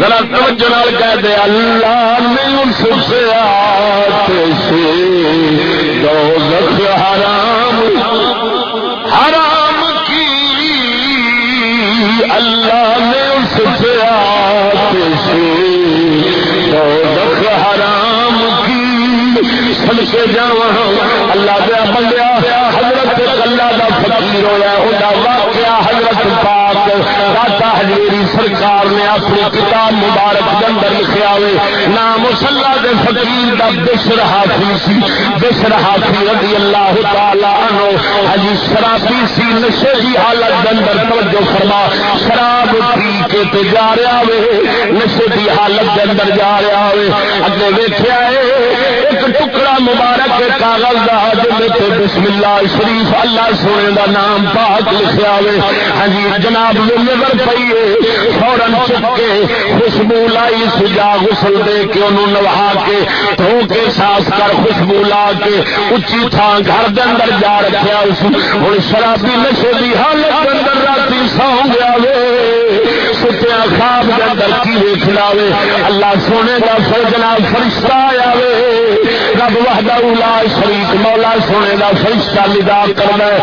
ذرا توجہ کہہ دے، اللہ نے اس پیات سے دوزخ حرام اللہ نے اس سے آتش دوزخ حرام کی۔ سب سے جاوا اللہ دیا بندیا، حضرت اللہ دا فقیر ہویا ہوتا واقعہ حضرت پاک داتا حجیری سرکار نے اپنی کتاب مبارک کے اندر لکھیا ہوئے، نام مسلح دے فقیر دا بشر حافی سی۔ بشر حافی رضی اللہ تعالی عنہ۔ حجی شرابی سی، نشے دی حالت دے اندر توجہ فرما۔ شراب پی کے تے جا رہا وے نشے دی حالت دے اندر جا رہا وے اگے ویکھیا اے ایک ٹکڑا مبارک کاغذ دا جنت بسم اللہ شریف اللہ سونے دا نام پاک لکھیا ہوئے۔ ہاں جی جناب نظر پئیے فورن چک کے خوشبو لائی، سجا غسل دے کے انہوں نوا کے دھو کے ساس کر خوشبو لا کے اچھی تھان گھر دے اندر جا رکھیا۔ اس ہوں شرابی نشے دی حالت دے اندر راتی سو گیا وے۔ ستیا خواب کے اندر کی ویکھنا وے۔ اللہ سونے کا فر جناب فرشتہ آیا وے۔ رب وحدہ لا شریک مولا سونے کا فرشتہ ندا کرنا ہے۔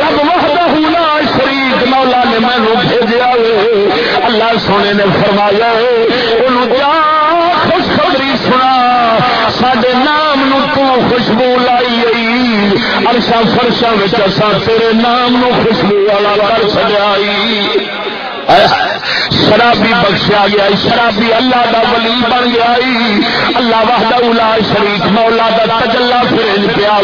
رب وحدہ لا شریک مولا نے مینو بھیجا وے اللہ سونے نے فرمایا انہوں جا خوشخبری سنا۔ سڈے نام نو تو خوشبو لائی ارشا فرشا تیرے نام نو خوشبو والا کر چڑیا شرابی بخشیا گیا، شرابی اللہ دا ولی بن گیا اللہ وحدہ اولا شریف مولا دا تجلا پھر پیا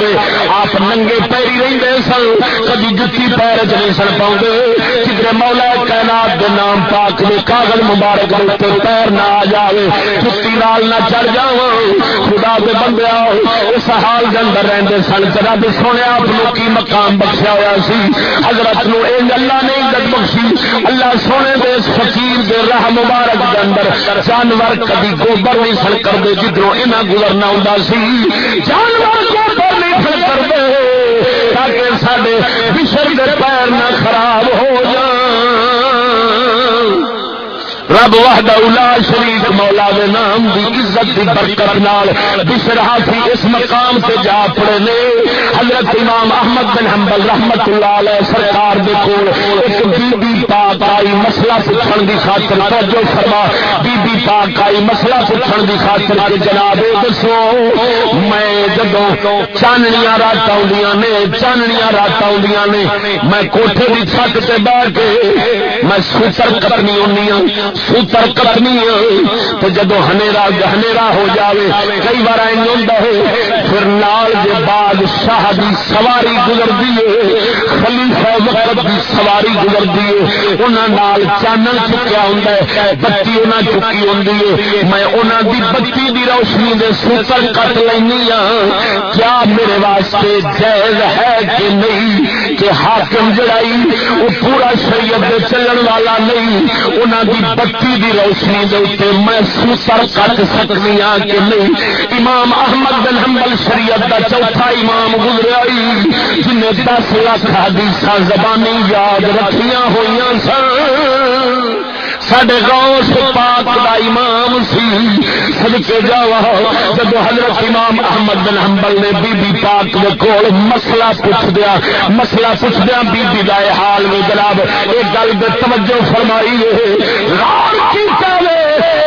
آپ ننگے پیری رہتے سن، کبھی جتی پیر چ نہیں سن پاؤں کدھر مولا کائنات دے نام پاک دے کاغذ مبارک دے پیر نہ آ جائے جتی نال نہ چڑھ جا خدا دے بندے اس حال دے اندر رہتے سن۔ رب سونے آپ کی مقام بخشیا ہوا سی؟ حضرت نو اللہ نے عزت بخشی۔ اللہ سونے دے فقیر دے راہ مبارک دے اندر جانور کبھی گوبر نہیں سن کرتے جدھروں انہاں گزرنا ہوندا سی۔ جانور گوبر نہیں سن کرتے تاکہ سارے بشر دے پیر نہ خراب ہو جان۔ رب وحدہ اولا شریف مولا دے نام دی عزت دی برکت نال بشر حافی اس مقام سے جا پڑے نے۔ حضرت امام احمد بن حنبل رحمت اللہ علیہ سرکار دے کول ایک بی بی پاک آئی مسئلہ پوچھن دی خاطر توجہ فرما۔ بی بی پاک آئی مسئلہ پوچھن دی خاطر کہ جناب دسو، میں جدوں چاننیاں رات آؤندیاں نے، چاننیاں رات آؤندیاں نے، میں کوٹھے دی چھت تے بیٹھ کے میں سوتر کتنی ہونی ہوں سوتر کتنی تو جدو ہنیرا ہنیرا ہو جاوے، کئی بار ہے۔ پھر نال دے بعد شاہ دی سواری گزرتی ہے۔ خلیفہ وقت دی سواری گزرتی ہے۔ انہاں نال چانن چکیا ہوں بتی انہاں چکی ہوں میں انہاں دی بتی دی روشنی دے سوتر کٹ لینی ہاں۔ کیا میرے واسطے جائز ہے کہ نہیں؟ کہ حاکم جڑائی، وہ پورا شریعت دے چلن والا نہیں۔ انہاں دی بتی دی روشنی دے اتنے میں سوتر کٹ سکنی ہاں کہ نہیں؟ امام احمد بن حنبل شریعت دا چوتھا امام گزریا جن دس لاکھ حدیث زبانی یاد رکھیاں ہوئی سن سڈے گاؤں پاک دا امام سی۔ سدکے جاوا۔ جب حضرت امام احمد بن حنبل نے بی بی پاک دے کول مسئلہ پوچھ دیا مسئلہ پوچھ دیا بی بی دا حال میں جناب ایک گل دے توجہ فرمائی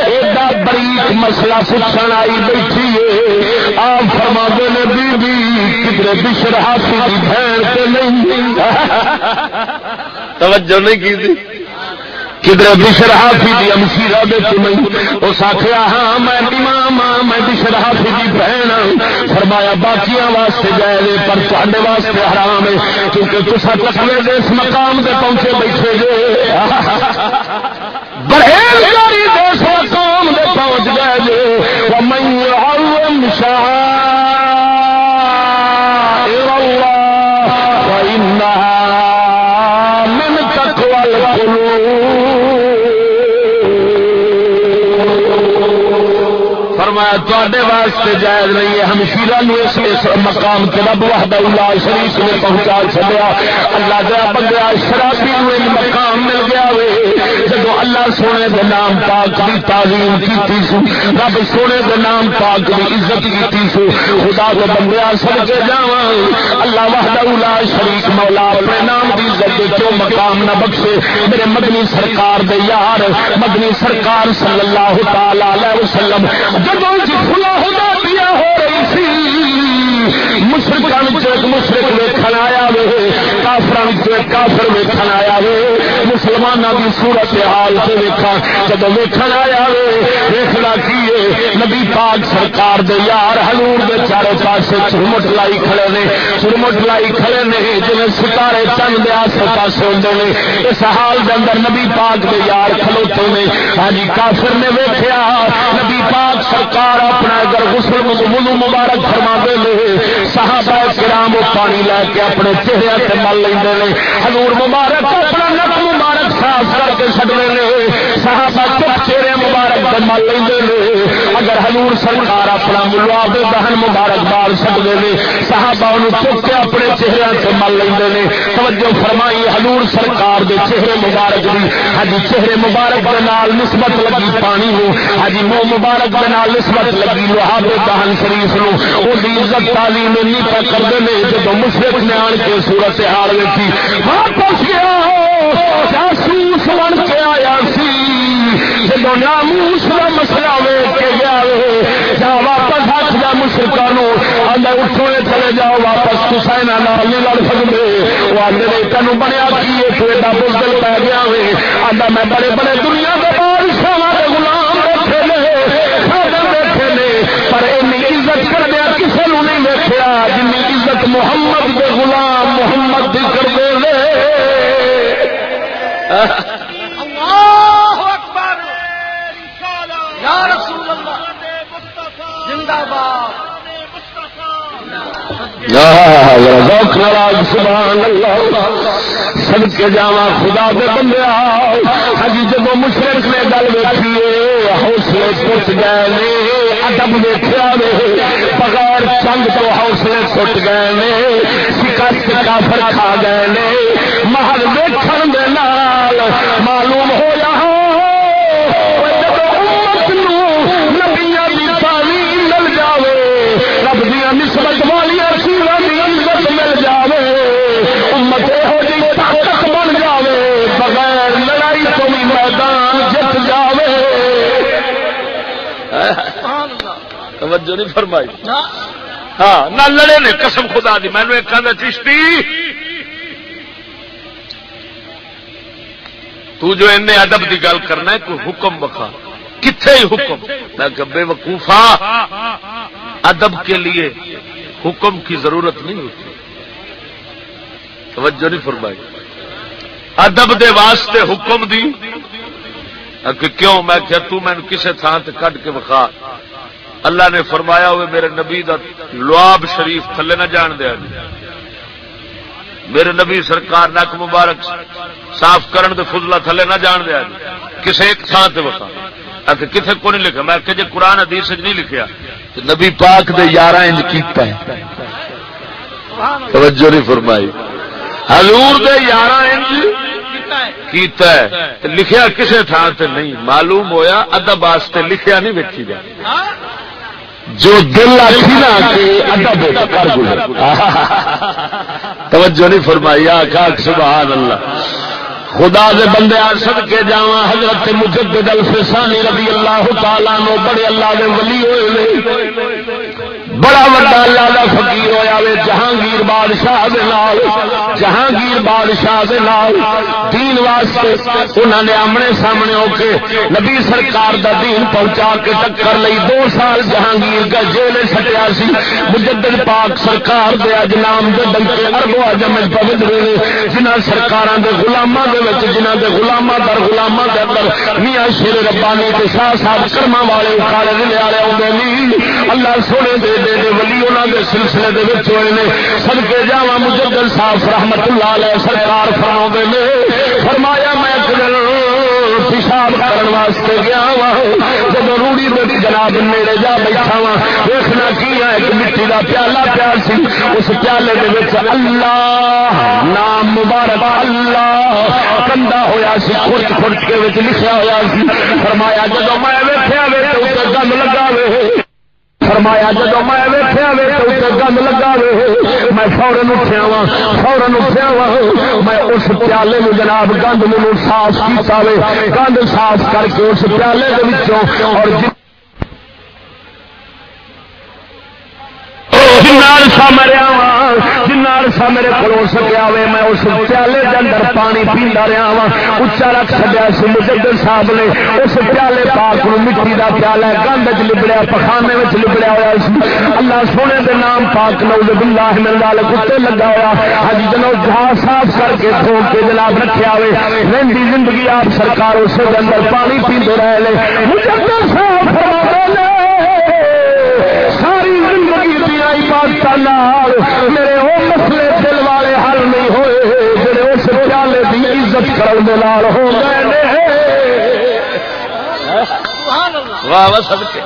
ایڈا بریک مسئلہ پوچھن آئی بیٹھی ہے آپ فرما نے، بی بی کدھر بشر ہاتھی کی بہن سے نہیں۔ توجہ نہیں کی کدھر بشر حافی دی امشیرہ دے نہیں اس آخیا ہاں میں امام ہاں میں بشر حافی دی بہن فرمایا، باقیاں واسطے جائے پر تے واسطے حرام ہے، کیونکہ تصا تسوے دے اس مقام تے پہنچے بیٹھے جے بہیزگاری دے اس مقام دے پہنچ گئے جے فرمایا تے واسطے جائز نہیں ہے۔ ہمشیرہ نو اس اس مقام تے رب وحدہ اللہ شریف نے پہنچا چلیا اللہ دیا بندہ شرابی نو اللہ سونے دے نام پاک کی تعلیم کی سو، رب سونے دے نام پاک کی عزت کی سو۔ خدا کو بندیا سڑ کے جا اللہ وحدہ شریف مولا اپنے نام کی عزت کیوں مقام نہ بخشے۔ میرے مدنی سرکار دے یار، مدنی سرکار صلی اللہ تعالی وسلم جب کھلا ہوتا پیا ہو رہی سی مشرقان مشرق ویکن آیا وے۔ کافر کافر ویکن آیا وے مسلمانوں کی صورت حال سے ویکا جب ویکن آیا ویخنا کی نبی پاک سرکار دے یار ہلور دے چارے پاس چرمٹ لائی کھڑے نے، چرمٹ لائی کھڑے نے جی ستارے چند دے آسے پاسے ہوں نے، اس حال دے اندر نبی پاک دے یار کھلوتے نے۔ ہاں جی کافر نے ویکیا نبی پاک سرکار اپنا اگر غسل ملو مبارک فرما دے لے صحابہ کرام پانی لے کے اپنے چہرے سے مل لیں ہلور مبارک اپنا نقل مبارک صاف کر کے چڑھنے لے صحابہ چپ چہرے مبارک سے مل اگر ہلور سرکار اپنا ملوا دے دہن مبارک بال سکتے ہیں صحابہ چپ کے اپنے چہرے سے مل لیں توجہ فرمائی ہلور سرکار دے چہرے مبارک بھی ہجی چہرے مبارک کے نال نسبت لگی پانی ہو ہجی منہ مبارک کے نال نسبت لگی لوہا دے دہن شریف نو۔ وہ عزت تعلیم نہیں پہ کرتے ہیں جب مشرق نے آن کے صورت حال ویسی واپس گیا جاسوس بن کے آیا سی جب ناموس کا مسئلہ ویچ کے گیا جا واپس ہاتھ جا مشرقوں اٹھو چلے جاؤ، واپس تصا نال نہیں لڑ سکتے وہ آدھے تین بنیا کی تو ایڈا بزدل پی گیا آدھا میں بڑے بڑے دنیا کے بادشاہ غلام بیٹھے نے بیٹھے نے، پر این عزت کر دیا کسی نے نہیں ویکیا جن عزت محمد کے غلام محمد دی کر دے اللہ اکبر یا رسول اللہ، زندہ باد۔ سبحان اللہ سب کے جا خدا کے بندے ہجی جب مشرق نے گل ویکھی حوصلے ٹوٹ گئے ادب ویخیا بغیر چنگ تو حوصلے ٹوٹ گئے نے، شکست کافر کھا گئے نے محل ویکن معلوم ہو رہا نبیا توجہ نہیں فرمائی۔ ہاں نہ لڑے نے قسم خدا دی میں نے ایک چشتی۔ تو جو ان ادب کی گل کرنا ہے کوئی حکم بخا کتنے ہی حکم؟ میں کہ بے وقوفا ادب کے لیے حکم کی ضرورت نہیں ہوتی۔ توجہ نہیں فرمائی۔ ادب دے واسطے حکم دی۔ کہ کیوں؟ میں تو میں کسے تھان تے کٹ کے بخا اللہ نے فرمایا ہوئے میرے نبی دا لواب شریف تھلے نہ جان دیا جی۔ میرے نبی سرکار نک مبارک صاف کرن دے فضلہ تھلے نہ جان دیا جی۔ کسے ایک تھان تے بخا کہ کتنے کو نہیں لکھا۔ میں کہ جی قرآن حدیث نہیں لکھیا۔ تو نبی پاک دے یارہ انج کیتا ہے۔ توجہ نہیں فرمائی۔ حضور دے یارہ انج کیتا ہے۔ لکھیا کسے تھان تے نہیں۔ معلوم ہویا ادب واسطے لکھیا نہیں ویکھی جا۔ جو دل آخی نا ادب کر گزر توجہ نہیں فرمائی آخا سبحان اللہ۔ خدا دے بندے سد کے جا حضرت مجدد الفسانی رضی اللہ تعالیٰ نو بڑے اللہ دے ولی ہوئے بڑا بڑا اللہ کا فقیر ہوا وے، جہانگیر بادشاہ دے نال، جہانگیر بادشاہ دے نال، دین واسطے انہوں نے آمنے سامنے ہو کے نبی سرکار دا دین پہنچا کے ٹکر لئی، دو سال جہانگیر کا جیل سٹیا سی۔ مجدد پاک سرکار دے اج نام دے ڈنکے اربو اجم پوت رہے جنہ سرکار دے غلاماں دے وچ جنہ دے غلاماں در، غلاماں دے اندر میاں شیر ربانی تے شاہ صاحب کرما والے اکھاڑے دے والے اوندے نہیں اللہ سونے دے دے دے ولی انہوں دے سلسلے دے وچ ہوئے نے۔ صدقے جاواں مجدد صاحب رحمت اللہ علیہ سرکار فرماوندے نے۔ فرمایا میں کدل پیشاب کرن واسطے گیا وا جب روڑی دے جناب نیڑے جا بیٹھا وا دیکھنا کی ہے ایک مٹی کا پیالہ پیار سی۔ اس پیالے کے اللہ نام مبارک اللہ کنڈا ہوا سی خرچ خرچ کے لکھا ہوا سی۔ فرمایا جب میں ویٹیا وے تو گند لگا وے۔ فرمایا جب میں ویٹیا وے تو گند لگا وے، میں فورن اٹھیا وا فورن اٹھیا وا میں اس پیالے میں جناب گند مجھے صاف کیتا وے، گند صاف کر کے اس پیالے کے اور عرصہ مریا عرصہ میرے کو سکیا میں اس پیالے کے اندر پانی پیندا رہا وا اچا رکھ چڑیا سی مجدد صاحب نے، اس پیالے پاک نو مٹی پیالہ گند لبڑیا، پخانے میں لبڑیا ہوا سی۔ اللہ سونے دے نام پاک نوز باللہ من ذالک کتے لگا ہوا ہج ہاں جی، جنو جہاں صاف کر کے دھو کے جناب رکھیا ہوئے رہندی زندگی آپ سرکار اس اندر پانی پیندے رہے لے مجدد صاحب! نال میرے وہ مسئلے دل والے حل نہیں ہوئے، جڑے اس پیالے کی عزت کرنے ہو گئے واہ واہ، سب کے۔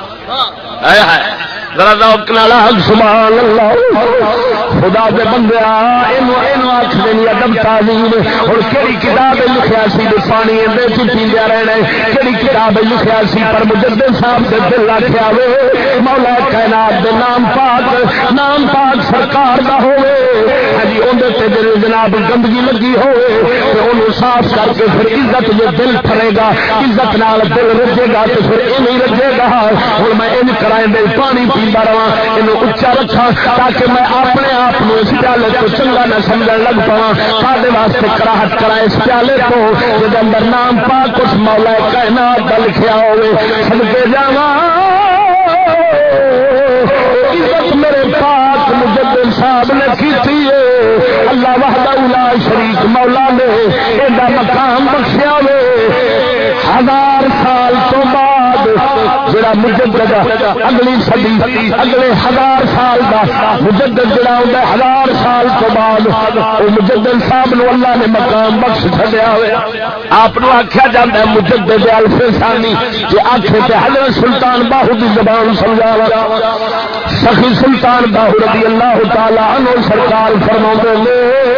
ہائے ہائے۔ ذرا ذوق نال سبحان اللہ۔ خدا دے بندے اینو دینی ادب تعلیم اور کہڑی کتاب لکھیا سی پانی دے چ پیندیا رہنا کہڑی کتاب لکھیا سی پر مجدد صاحب دے دل آخیا وے، مولا کائنات دے نام پاک نام پاک سرکار دا ہوئے ہجی اون دل جناب گندگی لگی ہوے تے اونوں صاف کر کے پھر عزت جو دل پھرے گا، عزت نال دل رجے گا، تے پھر ایویں رجے گا۔ ہن میں ان کرائیں دے پانی پیندا رہا یہ اچا رکھا تاکہ میں اپنے آپ کو اس پیالے کو چنگا نہ سمجھ لگ پا سارے واسطے کراہٹ کرا اس پیالے کو جب اندر نام پا کچھ مولا کہنا لکھا ہوئے سڑکے جا مولا نے یہ مقام بخشیا ہوئے ہزار سال تو بعد جڑا مجدد اگلی صدی، اگلے ہزار سال کا مجدد جڑا ہوتا ہے، ہزار سال تو بعد وہ مجدد صاحب نو اللہ نے مقام بخش چڑیا ہوا آپ آخیا جا ہے مجدد الفے سانی جی آخے تے حضرت سلطان باہو کی زبان سمجھا سخی سلطان باہو رضی اللہ تعالی عنہ سرکار فرما نے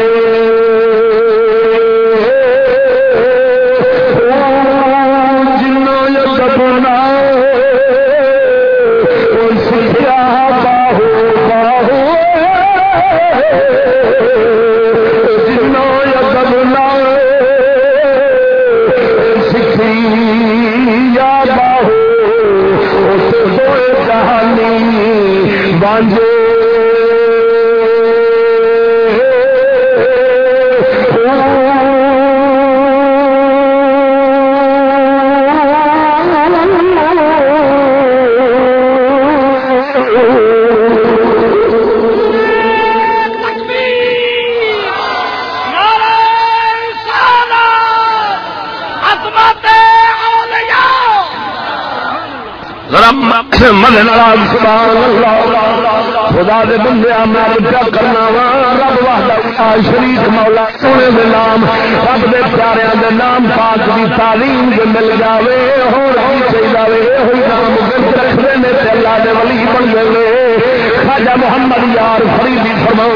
خدا دے بندے میں کیا کرنا وا؟ رب وحدہ شریف مولا، سونے دے نام، رب دے پیارے دے نام، پاک دی تعلیم دے مل جاوے، ہور ہی چاہیے ہوئی نام رکھتے نے اللہ دے ولی بن گئے خواجہ محمد یار فریدی فرماؤ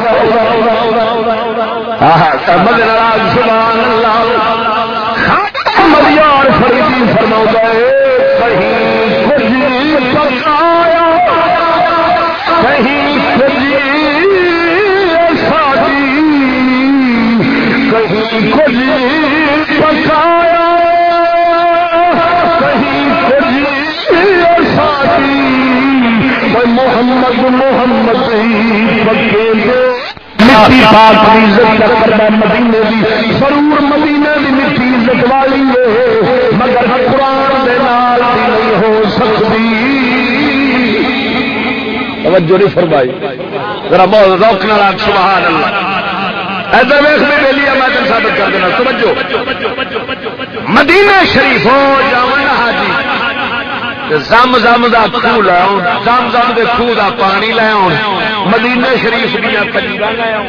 مد ناراض، سبحان اللہ۔ محمد یار فریدی فرماؤ مٹی پاک کی عزت کرتا مدینے کی ضرور مدینے کی مٹی عزت والی ہے، مگر قرآن دے نال بھی نہیں ہو سکتی۔ توجہ نہیں فرمائی۔ ذرا بہت روک نال سبحان اللہ ادھر ویخ بھی ویلی میں تین ثابت کر دینا، توجہ۔ مدینہ شریف ہو جاؤں زم زم دا خوہ لے آؤ زم زم دے خوہ دا پانی لے آؤ مدینے شریف دیا کجیرا لے آؤ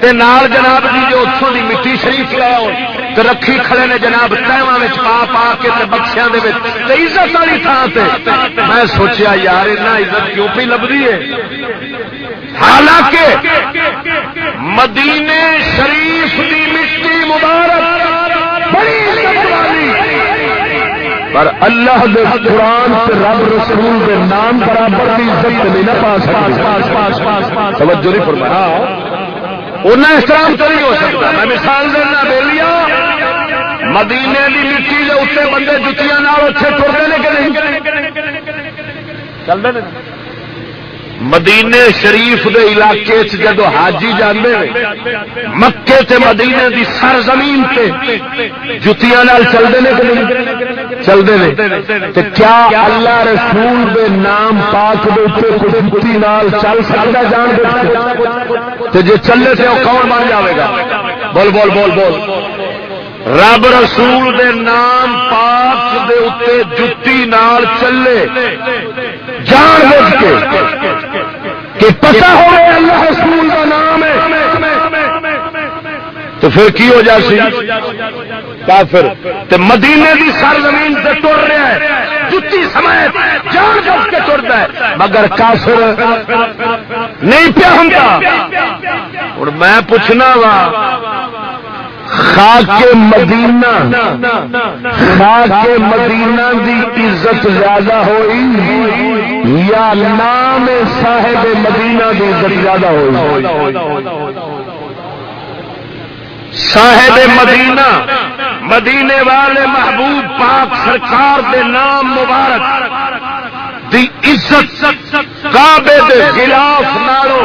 تے نال جناب جی جو اتوں دی مٹی شریف لے آؤ تے رکھی کھڑے نے جناب تہواں پا پا کے تے بخشیاں دے وچ۔ تے عزت والی تھان تے۔ میں سوچیا، یار اتنا عزت کیوں پہ لبدی ہے؟ حالانکہ مدینے شریف دی مٹی مبارک، بڑی عزت والی۔ پر اللہ دے قرآن سے رب رسول دے نام برابر کی عزت نہیں نہ پا سکتا توجہ نہیں فرمایا۔ انہیں احترام تو نہیں ہو سکتا۔ میں مثال دینا بے لیا مدینے کی مٹی کے اتنے بندے جتیاں نال اتنے ٹرتے نے کہ نہیں؟ چلتے مدینے شریف دے علاقے چ جدو حاجی جانے مکے تے مدینے دی سر زمین تے جتیاں نال چلتے ہیں کہ نہیں؟ چلتے ہیں۔ کیا اللہ رسول دے نام پاک دے جتی نال چل سکتا جان دے جی چلے تو کون بن جائے گا؟ بول بول بول بول۔ رب رسول دے نام پاک دے جتی نال چلے۔ جان بوجھ کے؟ کہ پتا ہو اللہ رسول کا نام ہے۔ تو پھر کی ہو جاسی کافر تے مدینے کی سر زمین سے ٹر رہا ہے۔ جتی سمیت جان بوجھ کے ٹرتا ہے۔ مگر کافر نہیں پیا ہوں اور میں پوچھنا وا، خاک مدینہ خاک مدینہ دی عزت زیادہ ہوئی یا نام صاحب مدینہ دی عزت زیادہ ہوئی؟ صاحب مدینہ، مدینے والے محبوب پاک سرکار دے نام مبارک، دی عزت کعبے دے خلاف نالو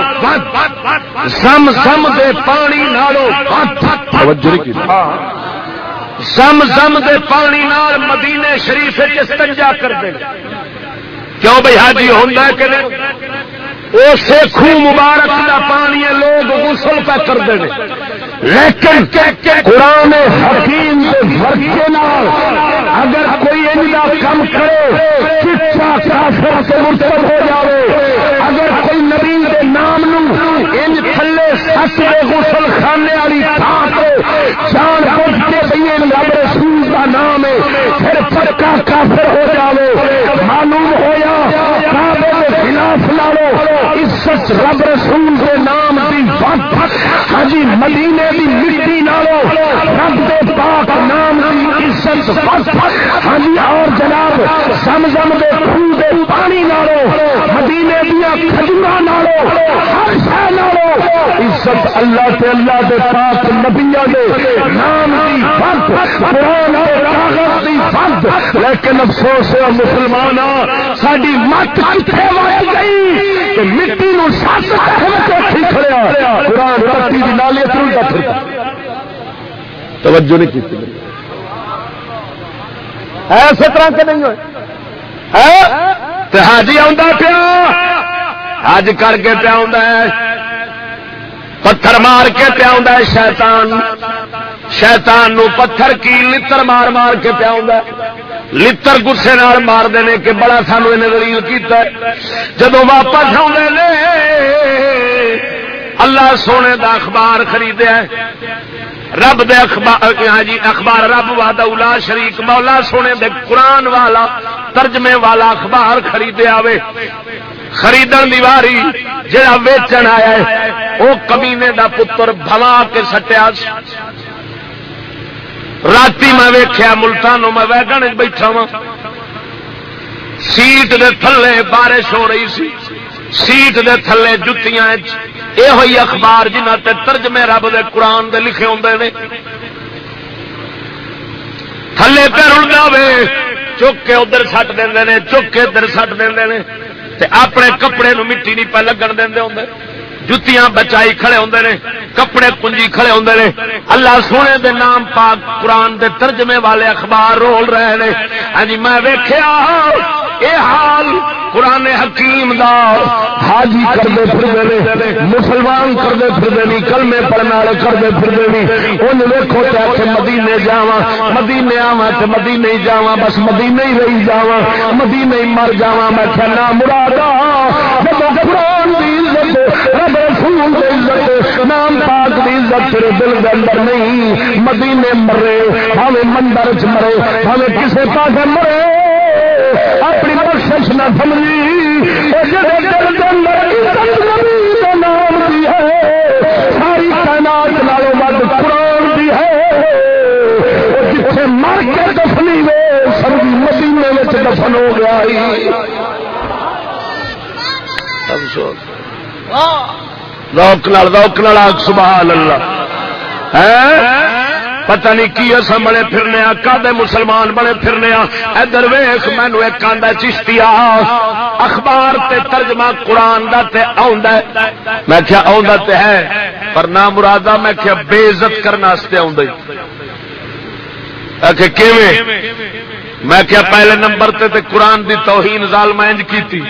سم سم دے پانی نالو سم سم دے پانی نال مدینے شریف استنجا کر دے۔ کیوں بھائی حاجی ہوتا ہے کہ اسے خو مبارک کا پانی لوگ غسل پہ کرتے ہیں لیکن قرآن حکیم کے نال اگر کوئی ان کا کم کرے، چچا کافر سے مرتب ہو جائے اگر کوئی نبی کے نام نو ان تھلے سچ کے غسل خانے والی تھان کو جان بوجھ کے بھی رب رسول کا نام ہے، پھر پکا کافر ہو جائے معلوم ہوا کعبے کے خلاف لالو عزت رب رسول کے حجی مدینے دی مٹی نالو رب دے پاک نام دی عزت ہاں جی اور جناب، زمزم دے خون دے پانی نالو مدینے دیا کھجورا نالو ہر شہ نالو عزت اللہ تے اللہ دے پاک نبیا دے نام کی فرد، قرآن کاغذ کی فرد۔ لیکن افسوس ہے مسلمان ساری مت کتنے وائل گئی کہ مٹی نو سات کھڑیا ہاں۔ قرآن پٹی کی نالی توجہ نہیں کی ایسے طرح کے نہیں ہوئے۔ ہاں؟ حاجی آ پیا۔ حج کر کے پیا پتھر مار کے پیا شیطان۔ شیطان نو پتھر کی لتر مار مار کے پیا لتر گسے مار دینے کہ بڑا سانو انہیں دلیل کیتا ہے۔ جدو واپس آنے اللہ سونے دا اخبار خریدیا رب دے اخبار ہاں جی اخبار رب واد اولا شریک مولا سونے دے قرآن والا ترجمے والا اخبار خریدے آوے۔ خریدن دیواری جڑا ویچن آیا ہے وہ کمینے دا پتر بھلا کے سٹیا رات میں ویخیا ملتانوں میں ویگن بیٹھا وا سیٹ دے تھلے بارش ہو رہی سی۔ سیٹ دے تھلے جتیاں یہ ہوئی اخبار جنہ تے ترجمے رب دے قرآن دے لکھے ہوں نے۔ تھلے پہ رڑتا وے چک کے ادھر سٹ دے چک کے ادھر سٹ اپنے کپڑے نو مٹی نہیں پہ لگن دے ہوں جتیاں بچائی کھڑے ہوندے نے، کپڑے کنجی کھڑے ہوندے نے۔ اللہ سونے دے نام پاک قرآن دے ترجمے والے اخبار رول رہے ہیں ہاں جی میں ویکھیا اے حال قرآن حکیم دا حاجی کرتے پھرتے مسلمان کرتے پھرتے نہیں کلمے پڑھنے والے کرتے پھرتے نہیں ان ویکو تے آخ مدینے جاوا مدینے آوا تے مدینے ہی جاوا بس مدینے ہی رہی جاوا مدینے ہی مر جاوا میں کہنا مرادا جب قرآن دی عزت، رب رسول دی عزت، نام پاک دی عزت تیرے دل دے اندر نہیں۔ مدینے مرے ہمیں مندر چ مرے ہمیں کسے پاس مرے۔ اپنی بخش نہ سمجھی۔ نام بھی ہے، ساری تعینات نالوں ود قرآن بھی ہے۔ جتنے مر کے دفنی وے، سمجھی مدینے میں دفن ہو گیا روک نال روک نال سبحان اللہ۔ ہاں؟ پتہ نہیں کی اصا بڑے پھرنے کدے مسلمان بڑے پھرنے ادھر ویخ مینو ایک آدھا چشتی اخبار تے ترجمہ قرآن دا تے آندا ہے۔ میں کیا آندا تے ہے، پر نہ مرادا میں کیا بے عزت کرنا کرنے آندا کہ کیویں؟ میں کیا پہلے نمبر تے تے قرآن دی توہین ظالم انج کیتی۔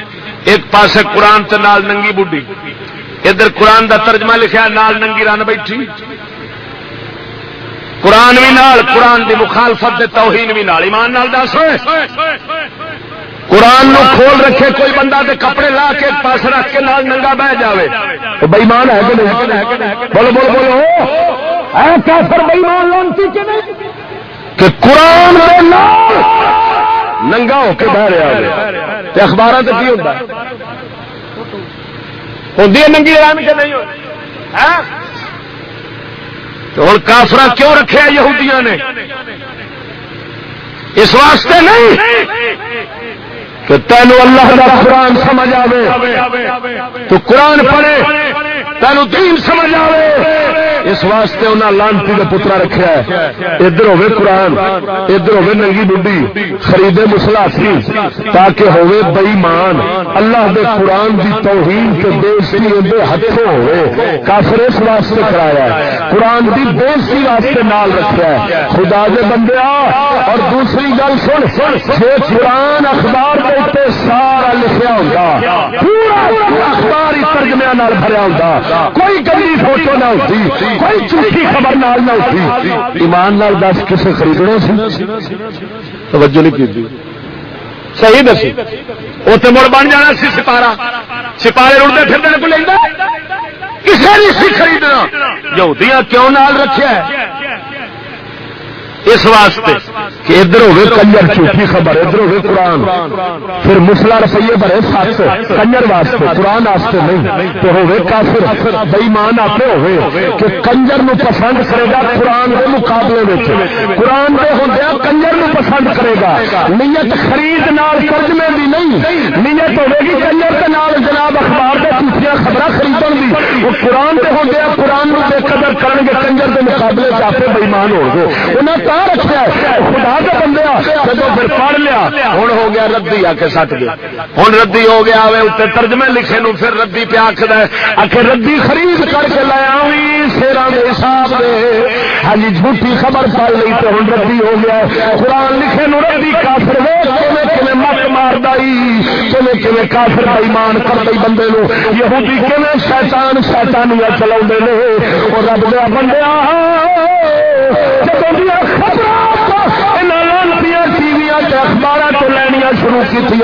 ایک پاسے قرآن تے نال ننگی بڈھی۔ ادھر قرآن دا ترجمہ لکھا نال ننگی رن بیٹھی۔ قرآن بھی نال، قرآن دی مخالفت دے توہین بھی نال۔ ایمان نال دس۔ قرآن نو کھول رکھے، کوئی بندہ دے کپڑے لا کے پاس رکھ کے نال ننگا بہ جاوے۔ تو بےمان ہے کہ نہیں؟ بولو بولو بولو۔ اے کافر بےمان لانتی کہ نہیں؟ کہ قرآن دے نال ننگا ہو کے بہ رہا ہے۔ اخبار سے کی ہوتا ہے؟ ہوتی ہے ننگی رن کے نہیں؟ ہوتی تو ہوں کافر کیوں رکھے یہودیاں نے؟ اس واسطے نہیں کہ تینو اللہ کا قرآن سمجھ آئے تو قرآن پڑھے تینوں دین سمجھ آئے اس واسطے انہیں لانتی کا پترا رکھا ہے۔ ادھر ہوے قرآن، ادھر ہوے ننگی بڈی خریدے مسلاسی تاکہ ہوے بئیمان۔ اللہ دے قرآن دی توہین کے بےزتی اندر ہاتھوں ہوے کافر اس واسطے کرایا ہے۔ قرآن دی بےزتی واسطے نال رکھا ہے۔ خدا دے بندے اور دوسری گل سن جی قرآن اخبار کے اتنے سارا لکھا ہوگا پورا اخبار ہی ترجمے بھرا ہوگا کوئی گلی فوٹو نہ ہوتی۔ کوئی جھوٹی خبر نال نہ ہوتی ایمان نال دس کسے خریدنے سی توجہ نہیں کی صحیح دسی۔ اتنے مڑ بن جانا سی سپارا سپارے اڑتے پھرنے کو لینا کسی نہیں سی خریدنا۔ یہودیاں کیوں نال رکھا ہے؟ اس واسطے کہ ادھر ہوگی کنجر جھوٹھی خبر، ادھر ہوگی قرآن۔ پھر مسلا رسیے بڑے سات کنجر واسطے، قرآن واسطے نہیں۔ تو ہوگی کافر۔ بئیمان آپ ہوئے کہ کنجر نو پسند کرے گا قرآن کے مقابلے میں قرآن کے ہوندیا کنجر نو پسند کرے گا۔ نیت خرید نال ترجمے بھی نہیں۔ نیت ہوے گی کنجر کے نال جناب اخبار کے جھوٹیاں خبر خریدن دی۔ وہ قرآن کے ہوندیا قرآن نو بے قدر کریں گے، کنجر کے مقابلے چاہتے بئیمان ہو گئے انہیں رکھا خدا کا بندہ جب پھر پڑھ لیا ہوں ہو گیا ردی آ کے سٹ گیا۔ ہوں ردی ہو گیا اتنے ترجمے لکھے نو پھر ردی پہ آخر آخر ردی خرید کر کے لایا شیران کے حساب سے ہاں جی جھوٹی خبر پڑ لی تو ہوں ردی ہو گیا۔ قرآن لکھے نو ردی کافر مت مار دیں کافر بےمان کر دئی بندے نو یہودی کیون شیطان، شیطانیاں چلا رب دیا بندیا اخبار تو لینیا شروع کی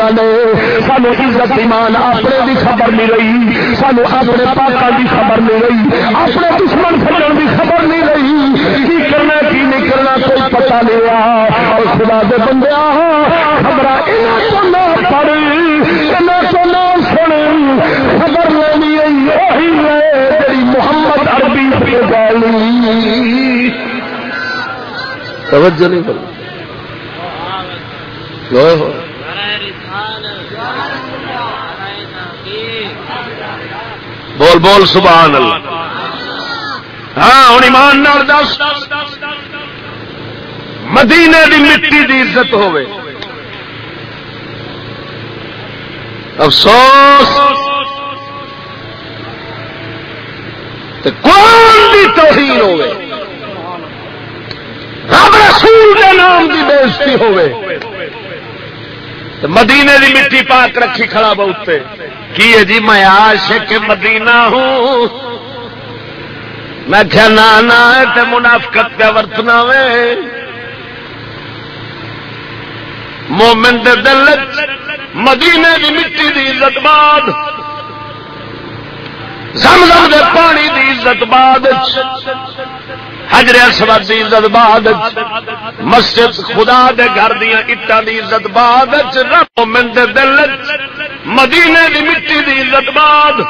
سانو عزت ایمان اپنے بھی خبر نہیں رہی۔ سانو اپنے پاکوں کی خبر نہیں رہی۔ اپنے دشمن سجن کی خبر نہیں رہی۔ کی کرنا، کی نہیں کرنا، کوئی پتا نہیں رہا۔ اور خدا دے بندے خبر پڑھ تو نہ سن۔ خبر لینی وہی لے محمد عربی توجہ نہیں کرو بول بول، سبحان اللہ۔ ہاں ہوں ایمان نال دس۔ مدینے دی مٹی دی عزت ہوے افسوس۔ تے قرآن دی توہین ہوے رب رسول دے نام دی بےزتی ہوے مدینے دی مٹی پاک رکھی کھڑا بہت کی ہے جی میں عاشق مدینہ ہوں؟ میں کیا نانا تے منافقت پہ ورتنا وے مومن دے دل مدینے دی مٹی دی عزت بعد زمزم دے پانی دی عزت بعد حجر اسود دی عزت بعد مسجد خدا دے گھر دیا اٹان دی عزت بعد رب مومن دے دل مدینے دی مٹی دی عزت بعد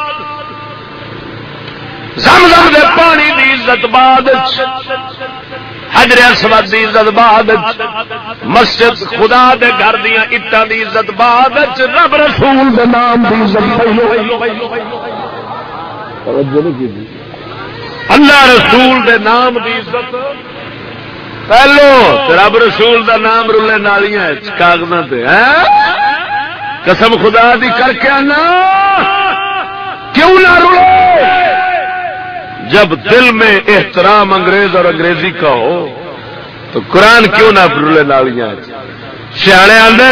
زمزم دے پانی دی عزت بعد حجر اسود دی عزت بعد مسجد خدا دے گھر دیا اٹان دی عزت بعد رب رسول دے نام دی عزت اللہ رسول دے نام دی عزت. پہلو رب رسول دا نام رلے نالیاں کاغذ ہاں؟ قسم خدا دی کر کے آنا. کیوں نہ رلے؟ جب دل میں احترام انگریز اور انگریزی کا ہو، تو قرآن کیوں نہ رلے نالیاں سیانے آدھے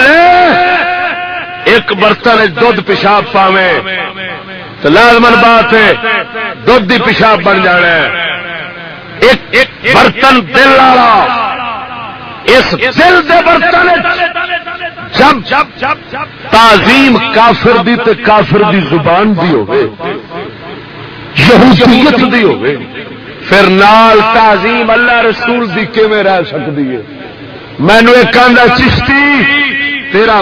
ایک برتن دھد پیشاب پاوے تو لازمن بات ہے دھد ہی پیشاب بن جانا ہے۔ ایک برتن دل والا، اس دل دے برتن جب جب تعظیم کافر دی تے کافر دی زبان دی ہوگی یہودیت دی ہوگی پھر نال تعظیم اللہ رسول دی کیویں رہ سکتی ہے؟ مینو ایک آدھا چشتی، تیرا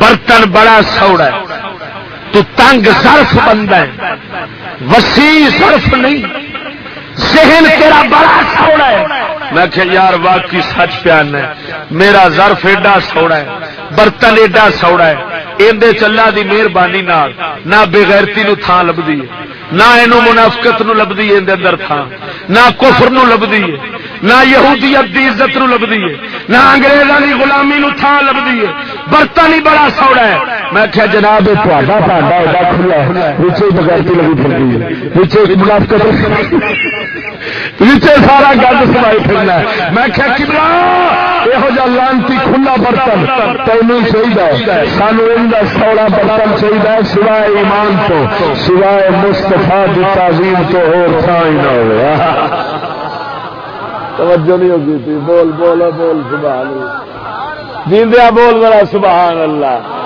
برتن بڑا سوڑا ہے۔ تو تنگ سرف بنتا ہے۔ وسیع سرف نہیں۔ ذہن تیرا بڑا سوڑا ہے۔ میں کہ یار، واقعی سچ پیان ہے۔ میرا ظرف ایڈا سوڑا ہے، برتن ایڈا سوڑا ہے۔ اندر چلا دی مہربانی نہ بےغیرتی نو تھان لبدی ہے، نہ یہ منافقت نو لبدی ہے اندر اندر تھان نہ کفر نو لبدی ہے۔ نہ یہودیت دی عزت نو لبدی ہے، نہ انگریزاں دی غلامی نو تھان لبدی ہے۔ برتن ہی بڑا سوڑا ہے۔ میں کیا جناب تھوڑا بھانڈا ایڈا کھلا ہے، نیچے بغیرتی لگی پھرتی ہے۔ نیچے منافقت نیچے سارا گند سوائی پھرنا ہے۔ میں کیا کبلا یہ لانتی کھلا برتن تینوں چاہیے سانو سوڑا برتن چاہیے سوائے ایمان تو، سوائے مستفا کی تعظیم تو اور تھا ہی نہ ہوا توجہ نہیں ہوگی تھی۔ بول بولو بول سبحان اللہ۔ جیندیا بول ذرا سبحان اللہ۔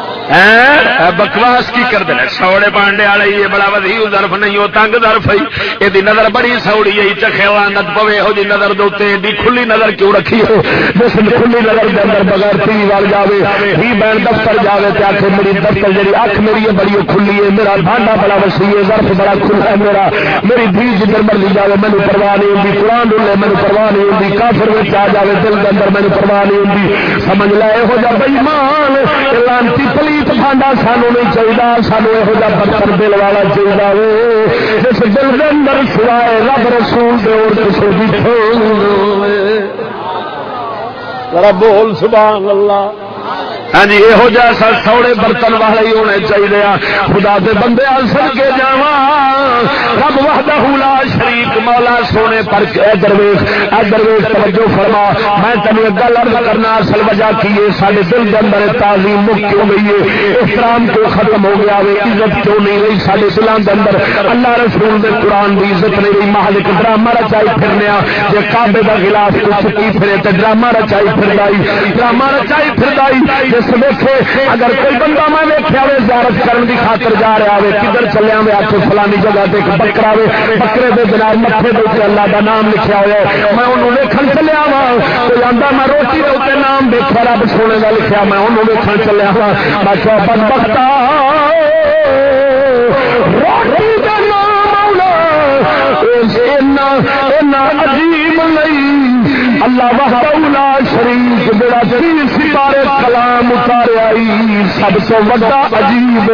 بکواس کی کر دینا سوڑے پانڈے والے یہ بڑا ودی درف نہیں، وہ تنگ درف ہے. یہ نظر بڑی سوڑی ہے چکھے نت پوے ہو جی نظر دوتے ایڈی کھلی نظر کیوں رکھی ہو جس کھلی نظر کے اندر بغیر ٹی وال جائے ہی بین دفتر جائے تو آخ میری دفتر جی اکھ میری بڑی کھلی ہے، میرا بھانڈا بڑا وسیع ہے، ظرف بڑا کھلا ہے میرا، میری دھی جی جدھر مرضی جائے مینو پرواہ نہیں ہوتی قرآن ڈولے مینو پرواہ نہیں ہوتی کافر میں آ جائے دل کے اندر مینو پرواہ نہیں ہوتی سمجھ لے یہ جا بئیمان لانتی پلی پلیت بھانڈا سانو نہیں چاہیے سانو یہ پتھر دل والا چاہیے جس دل کے اندر سوائے رب رسول دے اور کسی بھی بول سبحان اللہ۔ ہاں جی یہو جہ سوڑے برتن والے ہی ہونے چاہیے خدا دے بندے سن کے جا رب وحدہ لا شریک، مولا سونے پر درویش درویش توجہ فرما۔ میں تین گل ارد کرنا، اصل وجہ کی ہے؟ سارے دل کے اندر تعلیم مک کیوں گئی ہے؟ احترام کیوں ختم ہو گیا ہے عزت کیوں نہیں رہی سارے دلوں کے اندر؟ اللہ رسول دے قرآن کی عزت نہیں رہی۔ محل ایک ڈرامہ رچائی پھرنے جی کابے کا گلاس کچھ کی پھرے تو ڈرامہ رچائی پھر ڈرامہ رچائی پھر جس ویکے اگر کوئی بندہ میں ویکیا ہوئے زیارت کرنے کی خاطر جا رہا ہے کدھر چلیا میں آپ فلانی جگہ سے بکرا ہوئے، بکرے کے جناب متے دے اللہ کا نام لکھا ہوا ہے۔ میں انہوں ویکن چلیا وا، کوئی آتا میں روٹی کے اتنے نام دیکھا رب سونے کا لکھا میں انہوں ویکن چلیا وا۔ میں کیا بد روٹی کا نام عجیب نہیں۔ اللہ وحدہ شریف بڑا تین سپارے کلام اتارے آئی سب سے وڈا عجیب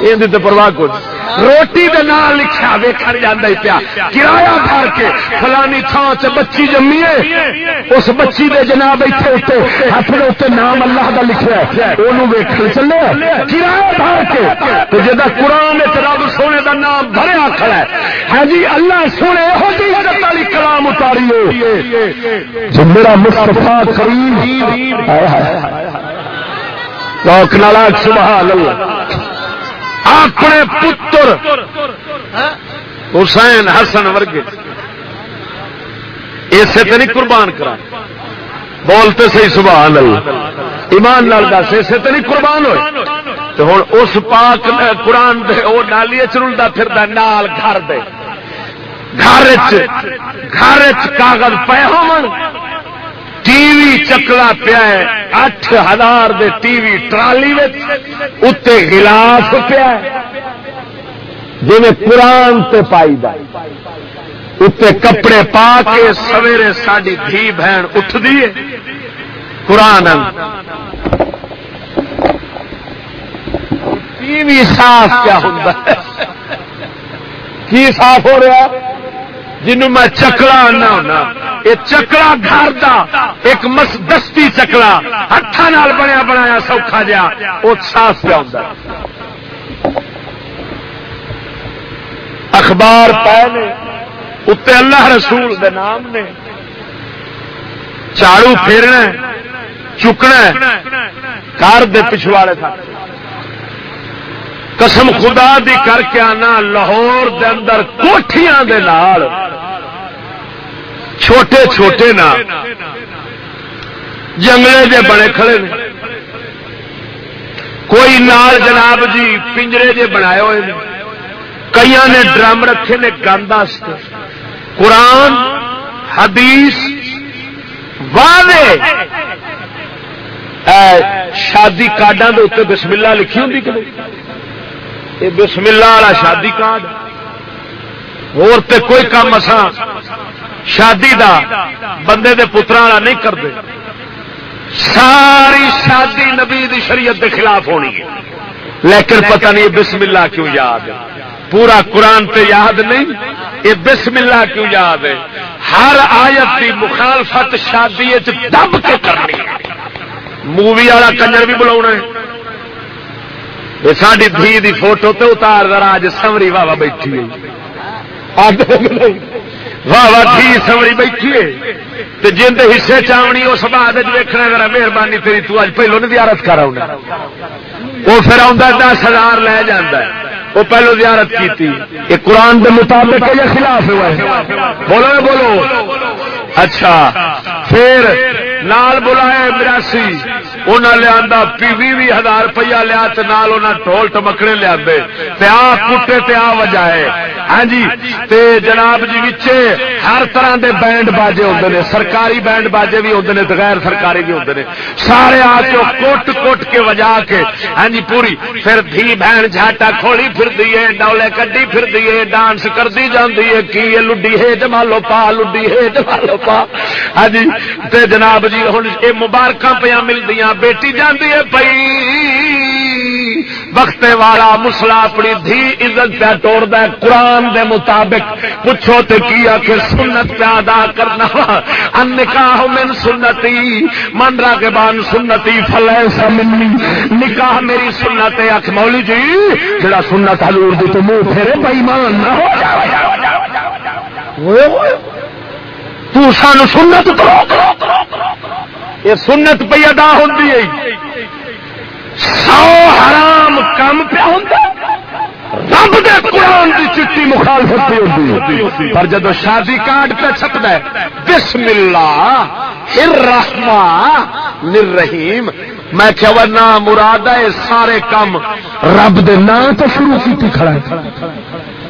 یہ پرواہ کچھ روٹی دے نال لکھا ویکھن جاندا ہی پیا. کرایہ بھر کے فلانی تھان سے بچی جمی ہے اس بچی دے جناب ایتھے اوتے ہاتھ دے اوتے نام اللہ دا لکھیا ہے. اونوں ویکھن چلے، کرایہ بھر کے تے جدا قران وچ رب سونے دا نام بھریا کھڑا ہے. ہاں جی اللہ سونے ہو جی عزت والی کلام اتاری ہے جو میرا مصطفی کریم ہائے ہائے سبحان اللہ. اپنے پتر حسین حسن ورگے۔ اسے تو نہیں قربان کرا بولتے صحیح سبحان اللہ۔ ایمان لال دس، اسے تو نہیں قربان ہوئے۔ تو ہوں اس پاک قرآن دے وہ نالی چلتا پھر نال گھر دے۔ گھر گھر کاغذ پے ہو ٹی وی چکلا پیا اٹھ ہزار دے ٹی وی ٹرالی اتنے گلاس پیا جی قرآن تے پائی اتنے کپڑے پا کے سویرے ساری دھی بہن اٹھ دیے قرآن۔ ٹی وی صاف کیا ہوتا ہے؟ کی صاف ہو رہا جنوں میں چکلا آنا ہونا۔ یہ چکلا گھر دا، ایک مس، دستی چکلا۔ ہاتھوں بنیا بنایا سوکھا جا وہ صاف پیا ہوتا اخبار پے نے اتنے اللہ رسول دے نام نے۔ چاڑو پھیرنا چکنا کار دے پچھواڑے تھا قسم خدا دی کر کے آنا لاہور دے اندر کوٹھیاں دے نال۔ چھوٹے چھوٹے نا۔ جنگلے جے بڑے کھڑے نے۔ کوئی نال جناب جی پنجرے جے بنائے ہوئے نے۔ کئی نے ڈرم رکھے نے گند قرآن، حدیث، واضح۔ شادی کارڈوں کے اتنے بسملہ لکھی ہوں کہ یہ بسملہ والا شادی کارڈ۔ اور تے کوئی کام اسا شادی دا بندے دے پترا والا نہیں کرتے ساری شادی نبی دی شریعت دے خلاف ہونی ہے۔ لیکن پتہ نہیں بسم اللہ کیوں یاد ہے۔ پورا قرآن تے یاد نہیں۔ یہ بسم اللہ کیوں یاد ہے۔ ہر آیت کی مخالفت شادی دب کے کرنی مووی والا کنجر بھی بلا یہ ساری دھی دی فوٹو تے اتار ذرا اج سمری واہ بیٹھی واہ واہ دھی سمری بیٹھی ہے جن حصے چاونی اس بعد ویکنا ذرا مہربانی تیری تو اج پہلو نہیں زیارت کر وہ پھر آ دس ہزار لے جانا وہ پہلو زیارت کی یہ قرآن کے مطابق یا خلاف ہوا ہے؟ بولو بولو۔ اچھا۔ پھر نال بلائے براسی انہیں لیا بھی بھی ہزار روپیہ لیا ٹول ٹمکڑے لیا کٹے تے آ وجائے ہاں جی تے جناب جی وچے ہر طرح دے بینڈ باجے ہوتے ہیں سرکاری بینڈ باجے بھی ہوتے ہیں غیر سرکاری بھی ہوتے ہیں سارے آ کے کوٹ کوٹ کے وجا کے ہاں جی پوری، پھر دھی بہن جھاٹا کھولی پھر دیے ڈولے کڈی پھر دیے ڈانس کر دی جاندی ہے، کی لڈی ہے، جمالو پا، لڈی ہے، جمالو پا۔ ہاں جی تے جناب جی ہوں یہ مبارک پہ ملتی بیٹی جاندی ہے پئی۔ وقت والا مسلا اپنی دھی عزت پہ توڑ ہے، قرآن دے مطابق۔ پوچھو تو کی آ سنت پہ ادا کرنا۔ ان نکاح من سنتی، من را کے بان سنتی فلے سمنی نکاح میری سنت اکھ مولی جی جڑا سنت حضور دی تو منہ پھیرے بےمان نہ ہو۔ تو سانو سنت کرو کرو کرو کرو یہ سنت پہ ادا ہوتی ہے۔ سو حرام کام پہ ہوتا رب دے قرآن کی چٹی مخالفت پہ ہوتی پر جب شادی کارڈ پہ چھپتا ہے بسم اللہ الرحمن الرحیم میں کیا ورنہ مراد ہے سارے کام رب دے نام تو شروع کی کھڑا ہے۔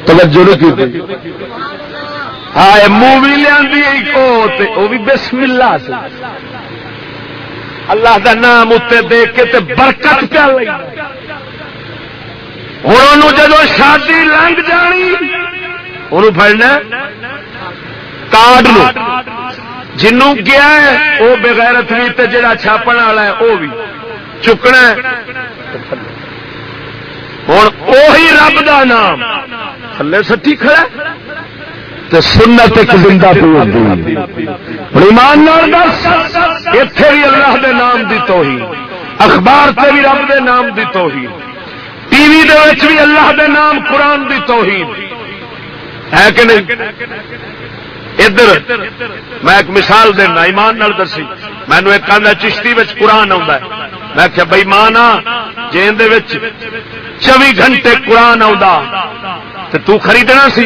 توجہ نہیں کی۔ ہاں مووی لیا وہ بھی بسم اللہ سے۔ اللہ دا نام اتنے دیکھ کے تے برکت پیا لئی۔ ہوں جب شادی لنگ جانی انہوں پڑنا کارڈ جنوں گیا ہے وہ بغیرت بھی تے جڑا چھاپن والا ہے وہ بھی۔ چکنا ہوں وہی رب دا نام۔ تھلے سٹی کھڑا تے سنت ایک زندہ پی ہوتی ایمان نال دس اتے بھی اللہ دے نام دی توہین اخبار تے بھی رب دے نام دی توہین ٹی وی دے وچ بھی اللہ دے نام قرآن دی توہین ہے کہ نہیں؟ ادھر، میں ایک مثال دینا، ایمان نال دسی۔ مینو ایک آدھا چشتی وچ قرآن آ میں کیا بئی مانا جی چوبی گھنٹے قرآن آ تو خریدنا سی۔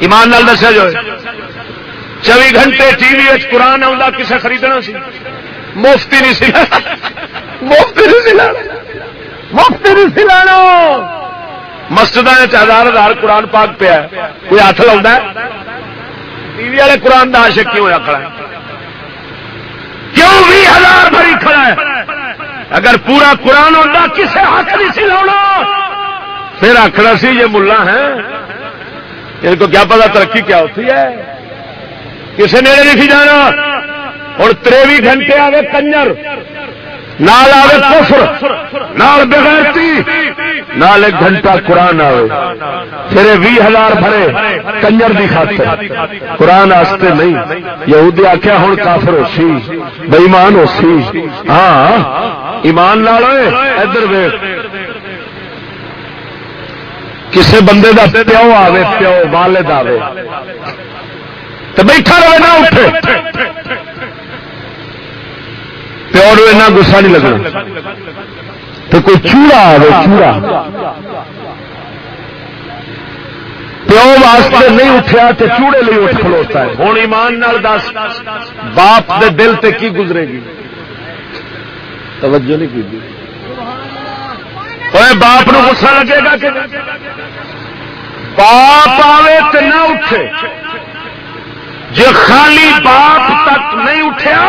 ایمان نال دسیا جو چوبی گھنٹے ٹی وی قرآن آ کسے خریدنا سی؟ مفتی نہیں سی مفتی نہیں سی مفتی نہیں سی لانا مسجد ہزار ہزار قرآن پاک پیا کوئی ہاتھ لا ٹی وی والے قرآن کا آشک کیوں کھڑا ہے؟ کیوں بھی ہزار بھری کھڑا ہے؟ اگر پورا قرآن ہوتا کسے ہاتھ نہیں سی لاؤنا۔ پھر آخر سی، یہ ملا ہے یعنی ان کو کیا پتا ترقی کیا ہوتی ہے؟ کسی نے نہیں جانا۔ اور تریوی گھنٹے آگے کنجر۔ نال آئے کفر۔ نال بغیرتی۔ نال ایک گھنٹہ قرآن آئے پھر بھی ہزار بھرے کنجر دی خاطر۔ قرآن آستے نہیں۔ یہودی آخیا ہوں کافر ہو سی بےمان ہو سی ہاں ایمان لال ادھر وے کسے بندے دا پیو آوے، پیو والد آوے۔ تو بیٹھا رہے نہ اٹھے۔ پیو ایسا گسا نہیں لگنا۔ تو کوئی چوڑا آئے چوڑا۔ پیو واسطے نہیں اٹھیا تو چوڑے لیے اٹھ کھلوتا ہے۔ ہوں ایمان نال دس، باپ دے دل تے کی گزرے گی؟ توجہ نہیں کی باپ نو گسا لگے گا کہ باپ آوے تو نہ اٹھے جی خالی باپ تک نہیں اٹھیا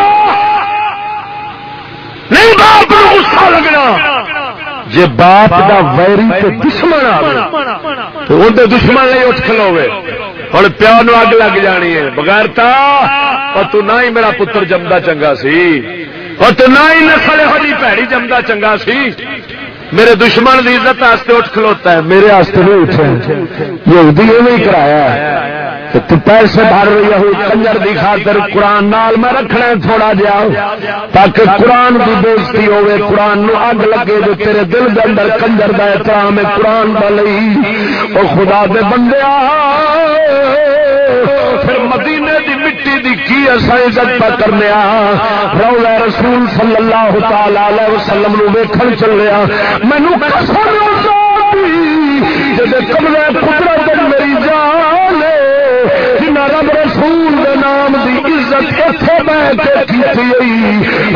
نہیں باپ کو غصہ لگنا جی باپ کا ویری تو دشمن تو اندر دشمن نہیں اٹھ کھلوے ہوں پیو نو اگ لگ جانی ہے بغیر اور تو نہ ہی میرا پتر جمدا چنگا سی اور تو نہ ہی نسل ہی پیڑی جمدا چنگا سی میرے دشمن کی عزت اٹھ کھلوتا ہے، میرے نہیں اٹھے۔ یہ کرایا تو پیسے بھر رہی ہو کنجر کی خاطر قرآن نال میں رکھنا تھوڑا جہا۔ تاکہ قرآن کی بےزتی ہوے قرآن نو اگ لگے جو تیرے دل کے اندر کنجر کا احترام ہے، قرآن کا لئی۔ اور خدا دے بندے پھر مدینے دی کی اصا عزت پہ کرنے رولا رسول صلی اللہ تعالی وسلم نو ویکھن چلے مینو کمرے قدرت میری جان جنا رب رسول دے نام دی عزت اتنے بہ کے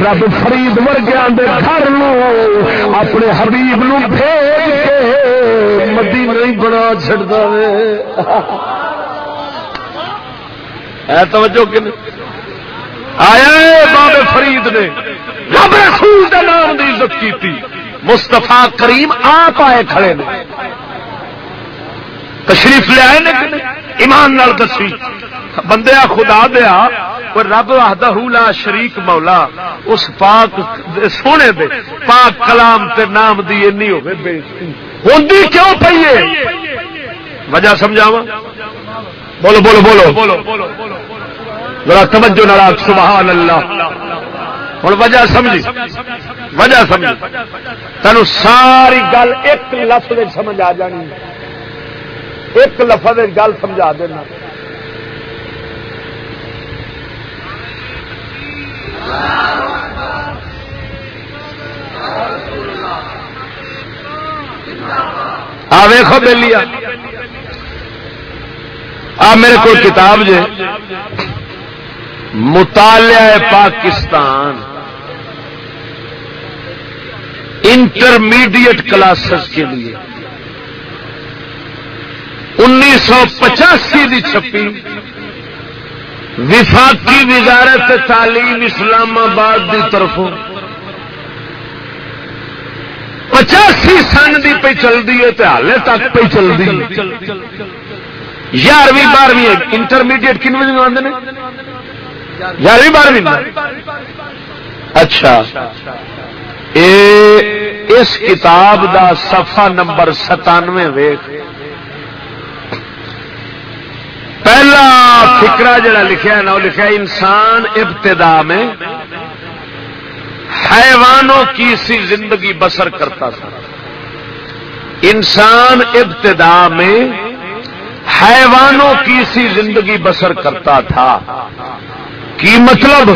رب فرید ورگیا دے گھر اپنے حبیب نو بھیج کے مدی نہیں بنا چڑتا توجہ آیا بابے فرید نے۔ رب رسول دے نام دی عزت کی مستفا کریم آپ آئے کھڑے نے۔ تشریف لے آئے نے ایمان نال دسی۔ بندے خدا دیا پر رب آدھا لا شریک مولا۔ اس پاک سونے دے پاک کلام تے نام دی اینی ہوے ہوندی کیوں پئی ہے؟ وجہ سمجھاواں؟ بولو بولو بولو۔ ذرا توجہ ناراض سبحان اللہ۔ ہوں وجہ سمجھی۔ وجہ سمجھ تین ساری گل ایک لفظ سمجھ آ جانی۔ ایک لفظ گل سمجھا دینا۔ آ ویخو بے لیا آ میرے کو کتاب جے۔ مطالعہ پاکستان انٹرمیڈیٹ کلاسز کے لیے انیس سو پچاسی کی چھپی، وفاقی وزارت تعلیم اسلام آباد کی طرفوں۔ پچاسی سن کی پہ چلتی ہے تو ہالے تک پہ چلتی یارویں، بارہویں انٹرمیڈیٹ کن بجے آتے ہیں یارویں بارہویں اچھا۔ اس کتاب دا صفحہ نمبر ستانوے ویخ پہلا فکرا جڑا لکھا ہے نا وہ لکھا انسان ابتدا میں حیوانوں کی سی زندگی بسر کرتا تھا۔ انسان ابتدا میں حیوانوں کی سی زندگی بسر کرتا تھا۔ کی مطلب?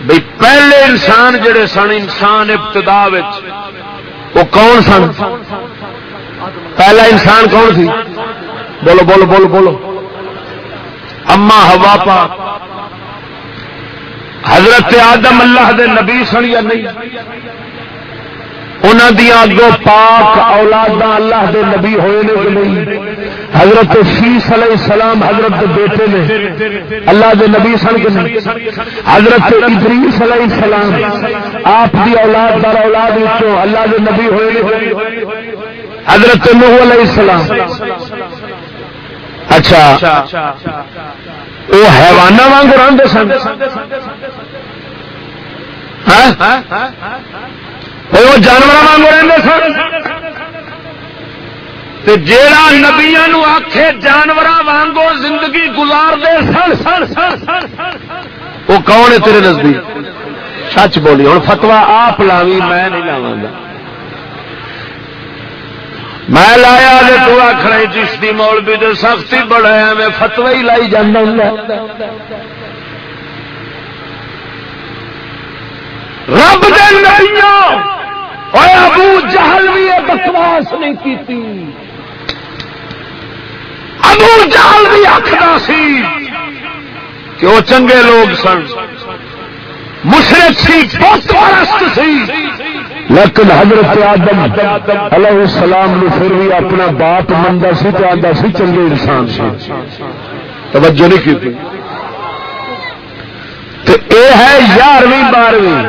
بھائی پہلے انسان جڑے سن، انسان ابتدا وہ کون سن؟ پہلا انسان کون سی؟ بولو بولو بولو بولو۔ اما ہوا پا۔ حضرت آدم اللہ دے نبی سن یا نہیں؟ انہوں دیا اگو پاک اولاد اللہ دے نبی ہوئے نے کہ نہیں؟ حضرت شیس علیہ السلام حضرت بیٹے نے اللہ دے نبی سن کے حضرت ادریس علیہ السلام آپ دی اولاد دار اولاد اللہ دے نبی ہوئے حضرت نوح علیہ السلام اچھا وہ حیوانہ وانگ رہتے سن ہاں؟ وہ جانور وانگ رہتے سن جیڑا نبیا نو آخے جانور وانگو زندگی گزار دے سن سن سن وہ کون ہے تیرے نزدیک؟ سچ بولی ہوں فتوا آپ لاوی، میں نہیں لاوا گا میں لایا تو آخر جس کی مول بھی تو سختی بڑا میں فتوا ہی لائی جانا ہوں رب ابو جہل بھی بکواس نہیں کی ابو جہل بھی آخر سی کہ وہ چنگے لوگ سن۔ مشرق سی بہت پرست سی۔ لیکن حضرت آدم علیہ السلام نے پھر بھی اپنا باپ منگا سی تو آتا سی چنگے انسان سی۔ توجہ نہیں کی تھی۔ تو یہ ہے یارویں بارہویں۔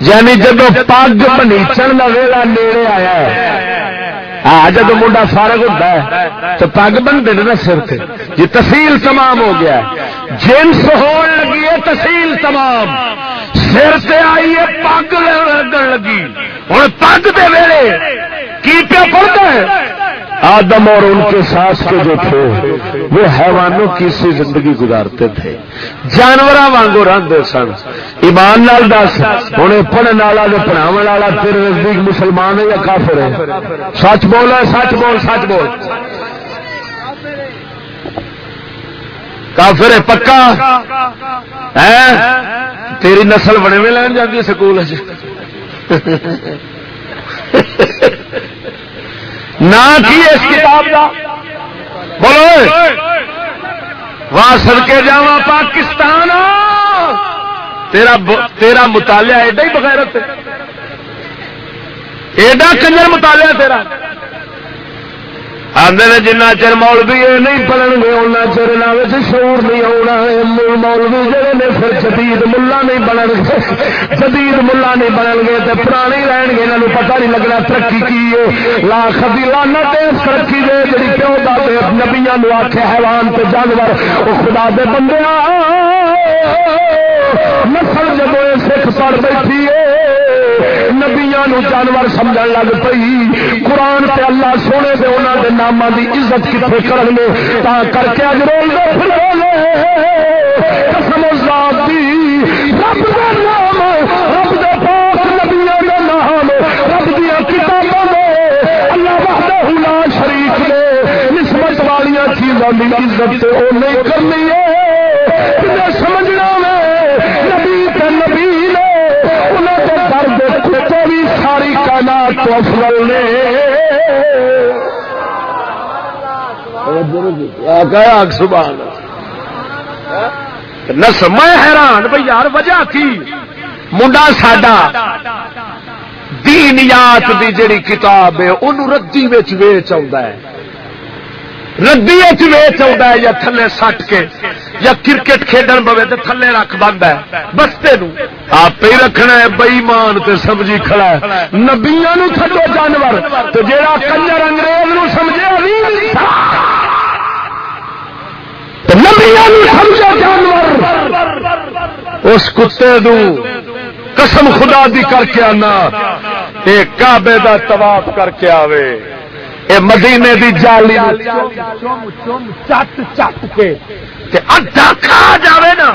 یعنی جب پگ بنیچن کا ویلا نیڑے آیا ہے ہاں جب منڈا فارغ ہوتا ہے، تو پگ بنتے نا سر سے جی تحصیل تمام ہو گیا جنس ہو لگی ہے تحصیل تمام۔ سر سے آئی ہے، پگ لگن لگی۔ ہوں پگ دے ویلے، کی پیا پڑتا ہے؟ آدم اور ان کے ساس کے جو تھے، وہ حیوانوں کی سی زندگی گزارتے تھے۔ جانور وانگو رنگ سن۔ ایمان نال دس ہوں پڑھنے والا پڑھاو والا تیرے نزدیک مسلمان ہے یا کافر ہے؟ سچ بول ہے سچ بول سچ بول۔ کافر ہے، پکا؟ تیری نسل بڑے میں لین جاتی سکول (laughs) نہ کی اس کتاب کا بولو واہ سڑکے جا پاکستان۔ تیرا تیرا مطالعہ ایڈا ہی بغیرت ایڈا کنجر مطالعہ تیرا۔ آدھے نے جنا چر مولوی یہ نہیں پڑھن گے ان چر نہ شور نہیں آنا مولوی جہے نے پھر جدید ملا نہیں بنن گے۔ جدید ملا نہیں بنن گے تو پرانے رہن گے یہاں پتا نہیں لگنا ترقی کی ہے۔ لا لاکھ لانا ترقی دے جی پیو دے نبیا آخے حیوان تو جانور۔ وہ خدا دے بندے نسل جب سکھ پڑ بیٹھی ہے نبیا جانور سمجھ لگ پی قرآن تے اللہ سونے دے انہوں دے نام دی عزت کتنے کر لے، تا کر کے اج رول قسم ذات دی، رب دا نام، رب پاک دا نام، رب دیا کتابوں دے، اللہ وحدہ لا شریک دے۔ نسبت والیاں چیزاں دی عزت تے او نہیں کرنی ہے۔ ساری کائنات تو افضل نے نس، میں حیران بھائی یار، وجہ کی؟ منڈا ساڈا دینیات دی جڑی کتاب ہے انہوں ردی ویچ ویچ آ ردی ویچ ہے یا تھلے سٹ کے، یا کرکٹ کھیڈن پوے تو تھلے رکھ بند ہے۔ بستے آپ ہی رکھنا ہے، بئیمان تے سمجھی کھڑا ہے۔ نبیا تھڈو جانور۔ تو جا کنجر انگریز نو سمجھے نبیا سمجھو جانور۔ اس کتے دو قسم خدا دی کر کے آنا۔ یہ کعبے دا طواف کر کے آوے۔ اے مدینے دی جالی چٹ چٹ کے۔ اڈا کھا جاوے نا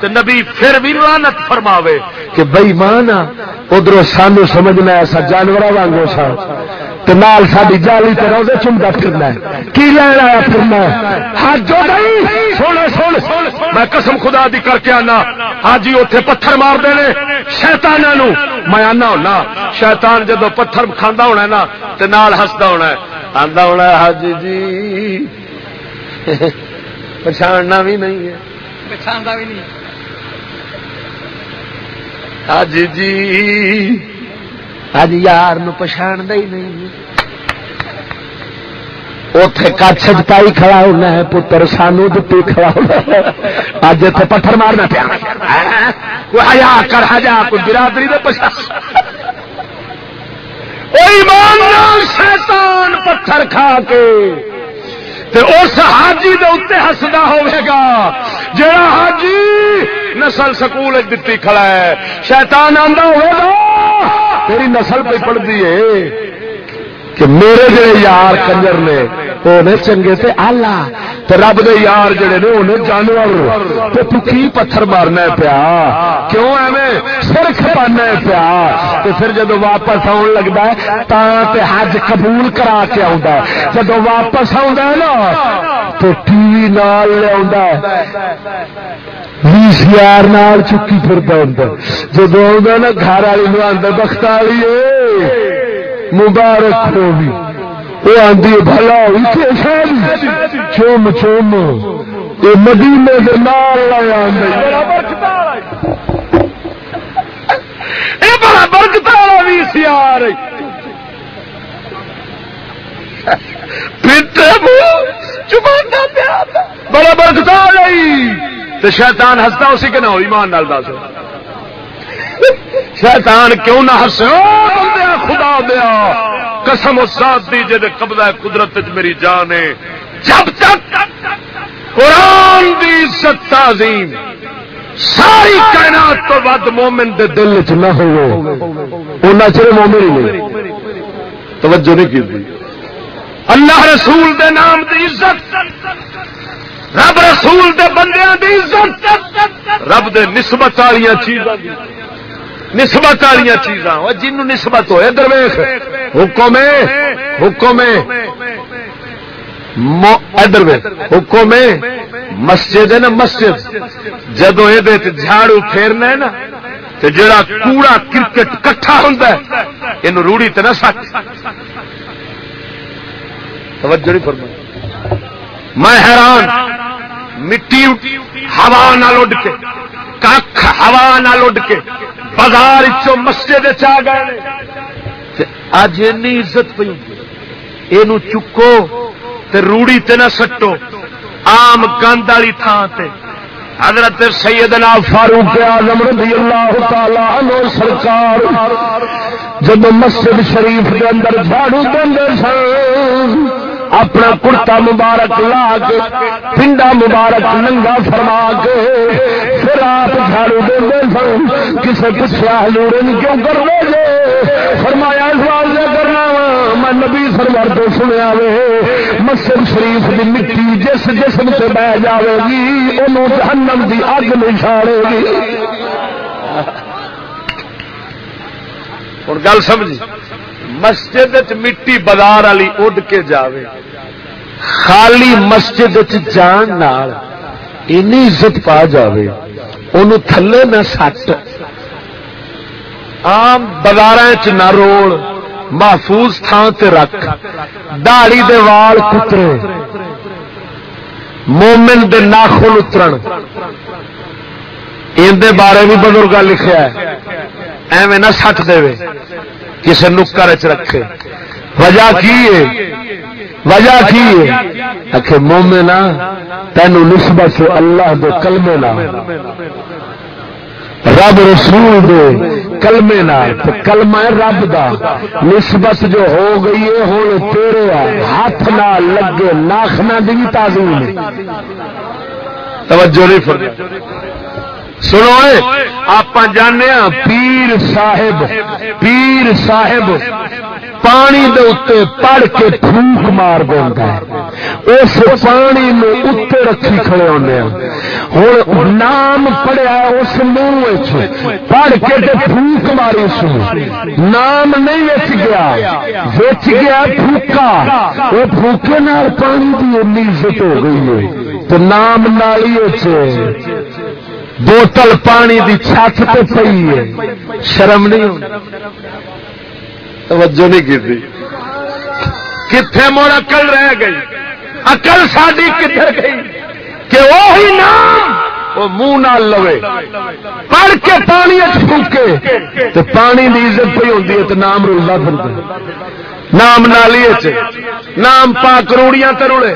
تو نبی پھر بھی لانت فرماوے کہ بئی مانا ادھر سانو سمجھنا ایسا جانور وانگو سا۔ تو نال ساری جالی تے روزے پھرنا ہے۔ کی لین آیا پھرنا ہے؟ سونے میں قسم خدا دی کر کے آنا ہاں جی اتنے پتھر مار دے شیتانوں میں آنا ہونا۔ شیطان جدو پتھر کھانا ہونا ہے نا تو نال ہستا ہونا ہے۔ آندا ہونا ہے حاجی جی۔ پچھاڑنا بھی نہیں ہے۔ پچھاندا بھی نہیں حاجی جی۔ اج یار نو پچھاڑ ہی نہیں اتے کچھ پائی کھڑا ہونا ہے پتر سانو دتی کھڑا ہونا اج اتنے پتھر مارنا پیا ہیا کر ہجا کوئی برادری دے پچھا شیطان پتھر کھا کے تے اس حاجی دے اتنے ہسدا ہوئے گا جڑا حاجی نسل سکول دتی کھڑا ہے شیطان آندا ہوئے گا تیری نسل پہ پڑتی ہے کہ میرے جڑے یار کنجر نے وہ نے چنگے تے آلہ، تے رب دے یار جڑے نے انہیں جانور، تے تو کی پتھر مارنا ہے پیا؟ کیوں ایویں سر کھپانا ہے پیا؟ تے پھر جدو واپس آن لگتا ہے تا تے حج قبول کرا کے آؤں جدو واپس آؤں ہے نا، تو ٹی وی نال لیا وی سی آر نال چکی پھرتا ہوں جدو آؤں نا گھر والی بخت والی مبارک ہوگی وہ آدھی بھلا چوم چوم۔ یہ مدینے کے نال بڑا برکت بھی سیار بڑا برکت تو شیطان ہستا اسی کے نہ ہو، ایمان نال دس۔ شیطان کیوں نہ ہسے خدا دیا۔ قسم ساتھ دی جے قبضہ قدرت میری جان ہے۔ جب تک قرآن دی عزت عظیم ساری کائنات تو ود مومن دے دل چ نہ ہو چر مومن ہی نہیں۔ توجہ نہیں کی اللہ رسول دے نام دی عزت رب رسول دے بندیاں دی عزت، رب دے نسبت والی چیزاں نسبت والی چیزاں۔ جنوں نسبت ہوئے درویش حکم حکم ادھر حکم مسجد ہے نا، مسجد۔ جدو یہ جھاڑو پھیرنا ہے نا تو جڑا کوڑا کرکٹ کٹھا ہوں یہ روڑی تو نہ سک توجہ نہیں فرما میں حیران، مٹی ہوا نہ لڈ کے کھ ہوا نہ لڈ کے، بازار چو مسجد آ گئے اج این عزت پی یہ چکو تے روڑی تے نہ سٹو۔ آم گند والی تھان تے۔ حضرت سیدنا فاروق اعظم رضی اللہ تعالی عنہ سرکار، جب مسجد شریف کے اندر جھاڑو دے سن اپنا کرتا مبارک لا کے، پنڈا مبارک ننگا فرما کے، پھر آپ جھاڑو دے سن کسی پوچھا لوڑے کیوں کر لے فرمایا سوال سے کرنا میں نبی سرور تو سنیا وے، مسجد شریف کی مٹی جس جسم سے بہ جائے گی، انہوں جہنم کی اگ نچھاڑے گی۔ ہوں گل سمجھی مسجد مٹی بازار والی اڈ کے جاوے۔ خالی مسجد جان عزت پا جاوے ان تھلے نہ سٹ۔ آم بازار نہ روڑ محفوظ تھان تے رکھ۔ داڑی دے وال کترے۔ مومن دے ناخن اترن۔ اندر بارے بھی بزرگ لکھا ہے۔ ایویں نہ سٹ دے کسی نکر چ رکھے۔ وجہ کی ہے؟ وجہ کی ہے؟ آخر مومنا تینو نسبت اللہ دے کلمے نہ رب رسول دے کلمے کلمہ رب دا۔ نسبت جو ہو گئی ہے ہوں تیرے ہاتھ نہ لگے ناخنا دی تعظیم توجہ نہیں فرمائی۔ سنو آپ جانے پیر صاحب پیر صاحب پانی دے اتنے پڑھ کے پھوک مار دینا اس پانی اتنے رکھی کھڑے ہونے ہوں نام پڑھیا اس منہ پڑھ کے تے پھوک ماری سو نام نہیں وچ گیا۔ وچ گیا پھوکا وہ پھوکے نال پانی کی انی عزت ہو گئی ہے۔ تو نام نالی بوتل پانی دی چھت پہ پئی ہے۔ شرم نہیں توجہ نہیں کی کتنے مڑ اکل رہ گئی؟ اکل ساری کدھر گئی؟ کہ وہی نام وہ منہ نہ لوے۔ پڑھ کے پانی پھوکے تو پانی کی عزت پہ ہوتی ہے تو نام رولتا پھر نام نالی نام پاک روڑیاں تروڑے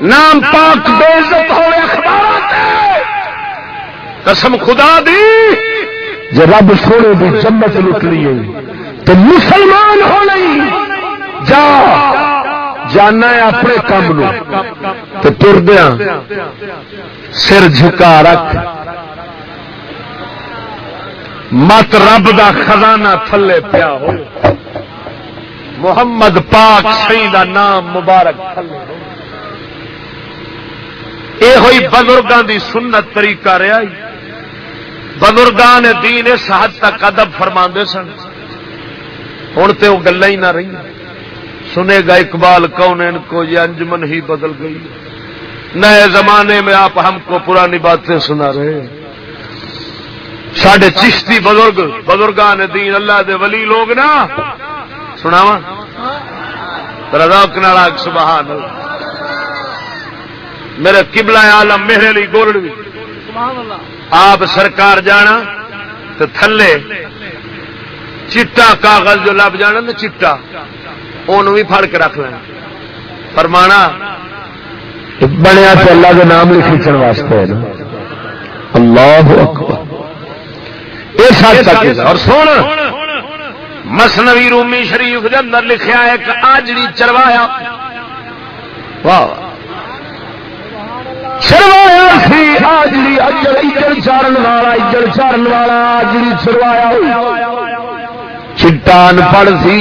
نام پاک بے عزت ہوئے اخبارات قسم خدا دی جو رب سونے دی جمت لٹ تو مسلمان ہو نہیں، جا، جانا ہے اپنے کام نو۔ تو تردیا سر جھکا رکھ۔ مت رب دا خزانہ تھلے پیا ہو۔ محمد پاک سی دا نام مبارک تھلے یہ ہوئی بزرگوں دی سنت طریقہ رہا بزرگان دین اس حد تک ادب فرما سن۔ ہوں تو وہ گلا ہی نہ رہی۔ سنے گا اقبال کون ان کو یہ انجمن ہی بدل گئی۔ نئے زمانے میں آپ ہم کو پرانی باتیں سنا رہے ہیں۔ سڈے چشتی بزرگ، بزرگان دین اللہ دے ولی لوگ نا۔ سناوا رضاک ناراگ سبحان اللہ۔ میرے قبلہ عالم، میرے لیے گولڈ بھی آپ سرکار جانا تو تھلے چٹا کاغذ جو لب جانا تو چٹا ان بھی پھڑ کے رکھ لینا فرمانا بنیا تو اللہ کے نام کھینچن واسطے ہے نا۔ اللہ اور سن مسنوی رومی شریف کے اندر لکھا ایک آجڑی چروایا۔ واہ۔ چروایا سی آجڑی اجڑ اجڑ چارن والا اجڑ چارن والا چروایا چٹان پڑ سی।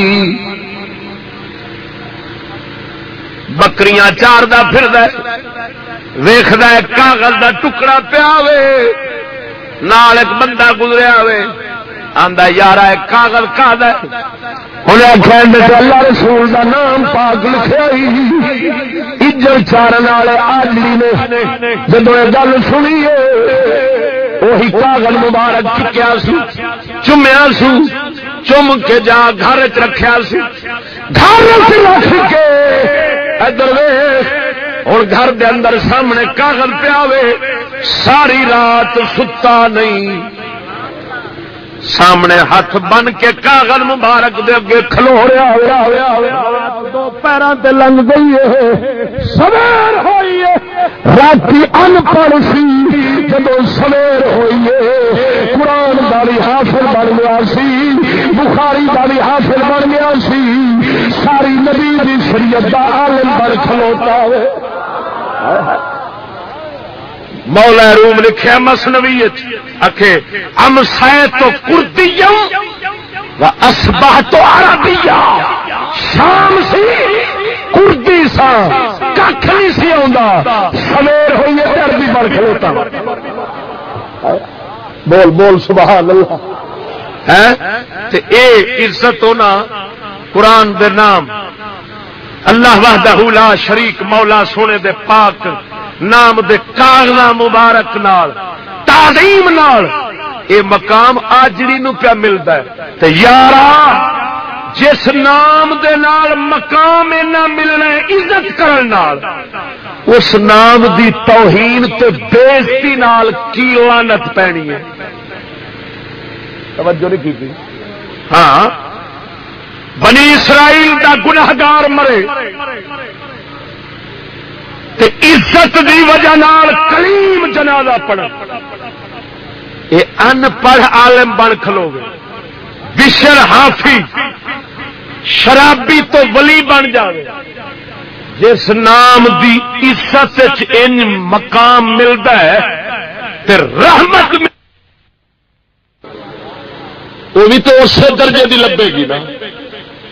بکریاں چار پھر ویخد کاغذ کا ٹکڑا پیا نال ایک بندہ گزریا آندا یار کاغذ کا انہیں آخیا اللہ رسول دا نام پاک اجر چارن والے آدمی نے جب یہ گل سنی وہی کاغذ مبارک چکیا سو چومیا سو چم کے جا گھر چ رکھا سی۔ گھر رکھ کے ادھر ہوں گھر دے اندر سامنے کاغذ پیا ساری رات ستا نہیں۔ سامنے ہاتھ بن کے کاغذ مبارک دے اگے کھلو رہا دو پیروں تے لنگ گئی ہے۔ سویر ہوئی ہے۔ رات ان پڑھ سی جب سویر ہوئی ہے۔ قرآن کا بھی حاصل بن گیا سی، بخاری کا بھی حاصل بن گیا سی۔ ساری نبی کی شریعت کا عالم بن کھلوتا ہے۔ مولا روم لکھا مسنوی اکھے، ام سائے تو کردی اسباہ تو عربی شام سی کردی سا کھ نہیں سی آ سویر ہوئی ہے عربی بڑھ کھلوتا بول بول، سبحان اللہ۔ ہے اے عزت ہونا قرآن دے نام۔ اللہ وحدہ لا شریک مولا سونے دے پاک نام دے کاغذ مبارک نال، تعظیم نال۔ اے مقام آجڑی نو پیا ملتا ہے۔ تے یارا، جس نام دے نال مقام اینا ملنا ہے، عزت کرن نال۔ اس نام دی توہین تے بےزتی نال کی لعنت پینی ہے؟ توجہ نہیں کی ہاں۔ بنی اسرائیل دا گناہگار مرے۔ تے عزت دی وجہ نال کلیم جنازہ پڑھ یہ ان پڑھ عالم بن کھلو گے بشر ہافی شرابی تو ولی بن جائے جس نام دی عزت ان مقام ملتا ہے، تے رحمت وہ بھی تو اسی درجے کی لبے گی نا۔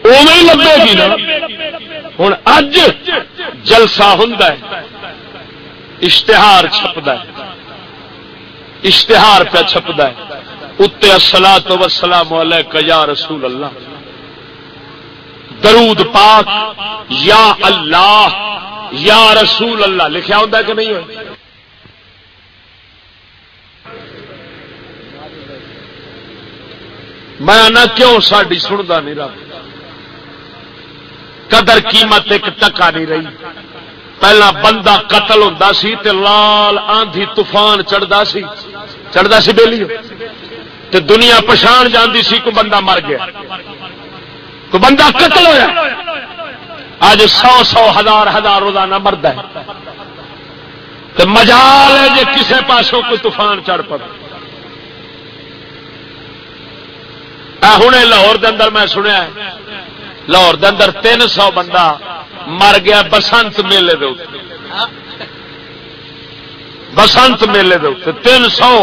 اوی لبے گی نا۔ ہوں اج جلسہ ہوں اشتہار چھپتا ہے۔ اشتہار پہ چھپتا ہے۔ اتنے اصلا تو وسلام یا رسول اللہ۔ درود پاک یا اللہ، یا رسول اللہ۔ لکھا ہوتا کہ نہیں ہے میں نہ کیوں ساری سنتا نہیں رب؟ قدر قیمت ایک ٹکا نہیں رہی۔ پہلا بندہ قتل ہوتا سی تے لال آندھی طوفان چڑھتا سی۔ چڑھتا سی بہلی تے دنیا پچھان جاندی سی کو بندہ مر گیا۔ کو بندہ قتل ہوا اج سو سو ہزار ہزار روزانہ مرد ہے۔ تو مجال ہے جی کسی پاسوں کوئی طوفان چڑھ پڑ ہوں لاہور دے اندر میں سنیا لاہور اندر تین سو بندہ مر گیا بسنت میلے دے بسنت میلے دے تین سو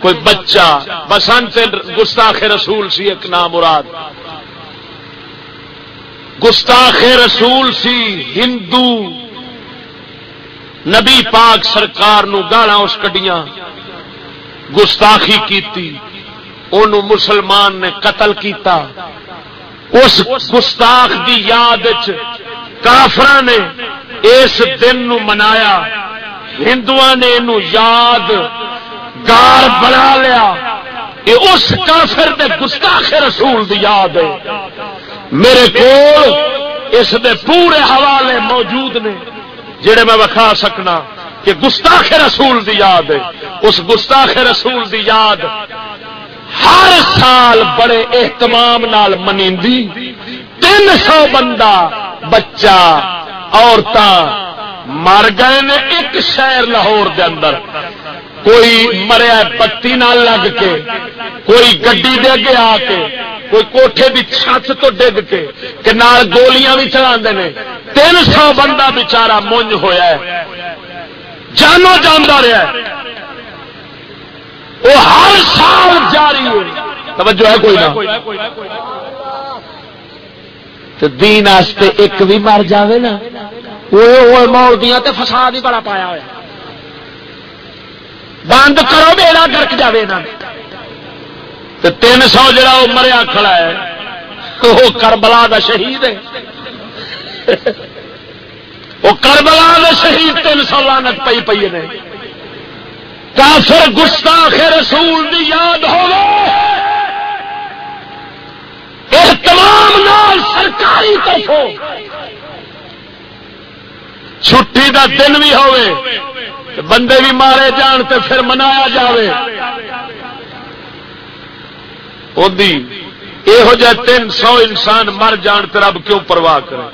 کوئی بچہ، بسنت گستاخ رسول سی ایک نام مراد. گستاخ رسول سی ہندو. نبی پاک سرکار نو گالا اس کڈیاں گستاخی کیتی انہوں مسلمان نے قتل کیتا. اس گستاخ دی یاد کافر نے اس دن نو منایا۔ ہندو نے یاد گار بنا لیا۔ یہ اس کافر دے گستاخ رسول دی یاد ہے۔ میرے کو اس دے پورے حوالے موجود نے، جڑے میں وکھا سکنا کہ گستاخ رسول دی یاد ہے۔ اس گستاخ رسول دی یاد ہر سال بڑے اہتمام نال منی تین سو بندہ بچہ عورتیں مر گئے نے ایک شہر لاہور دے اندر۔ کوئی مریا بتی نہ لگ کے، کوئی گڈی دے اگے آ کے، کوئی کوٹھے دی چھت تو ڈگ کے، کہ نال گولیاں بھی چلا تین سو بندہ بچارا مونج ہویا ہے۔ جانو جانا رہا ہے۔ وہ ہر سال جاری ہے توجہ ہے کوئی نہ۔ تو دین آستے ایک بھی مر جاوے نا۔ وہ مول دیا تو فساد ہی بڑا پایا ہوا بند کرو بیڑا گرک جائے تین سو جڑا وہ مریا کھڑا ہے، وہ کربلا دا شہید ہے۔ وہ کربلا دا شہید تین سو لانت پی پی نے کافر گستاخ رسول دی یاد ہو تمام نال سرکاری طرفوں. چھٹی دا دن بھی ہوئے بندے بھی مارے جان تے پھر منایا جاوے. یہو جہ تین سو انسان مر جان تے رب کیوں پرواہ کرے؟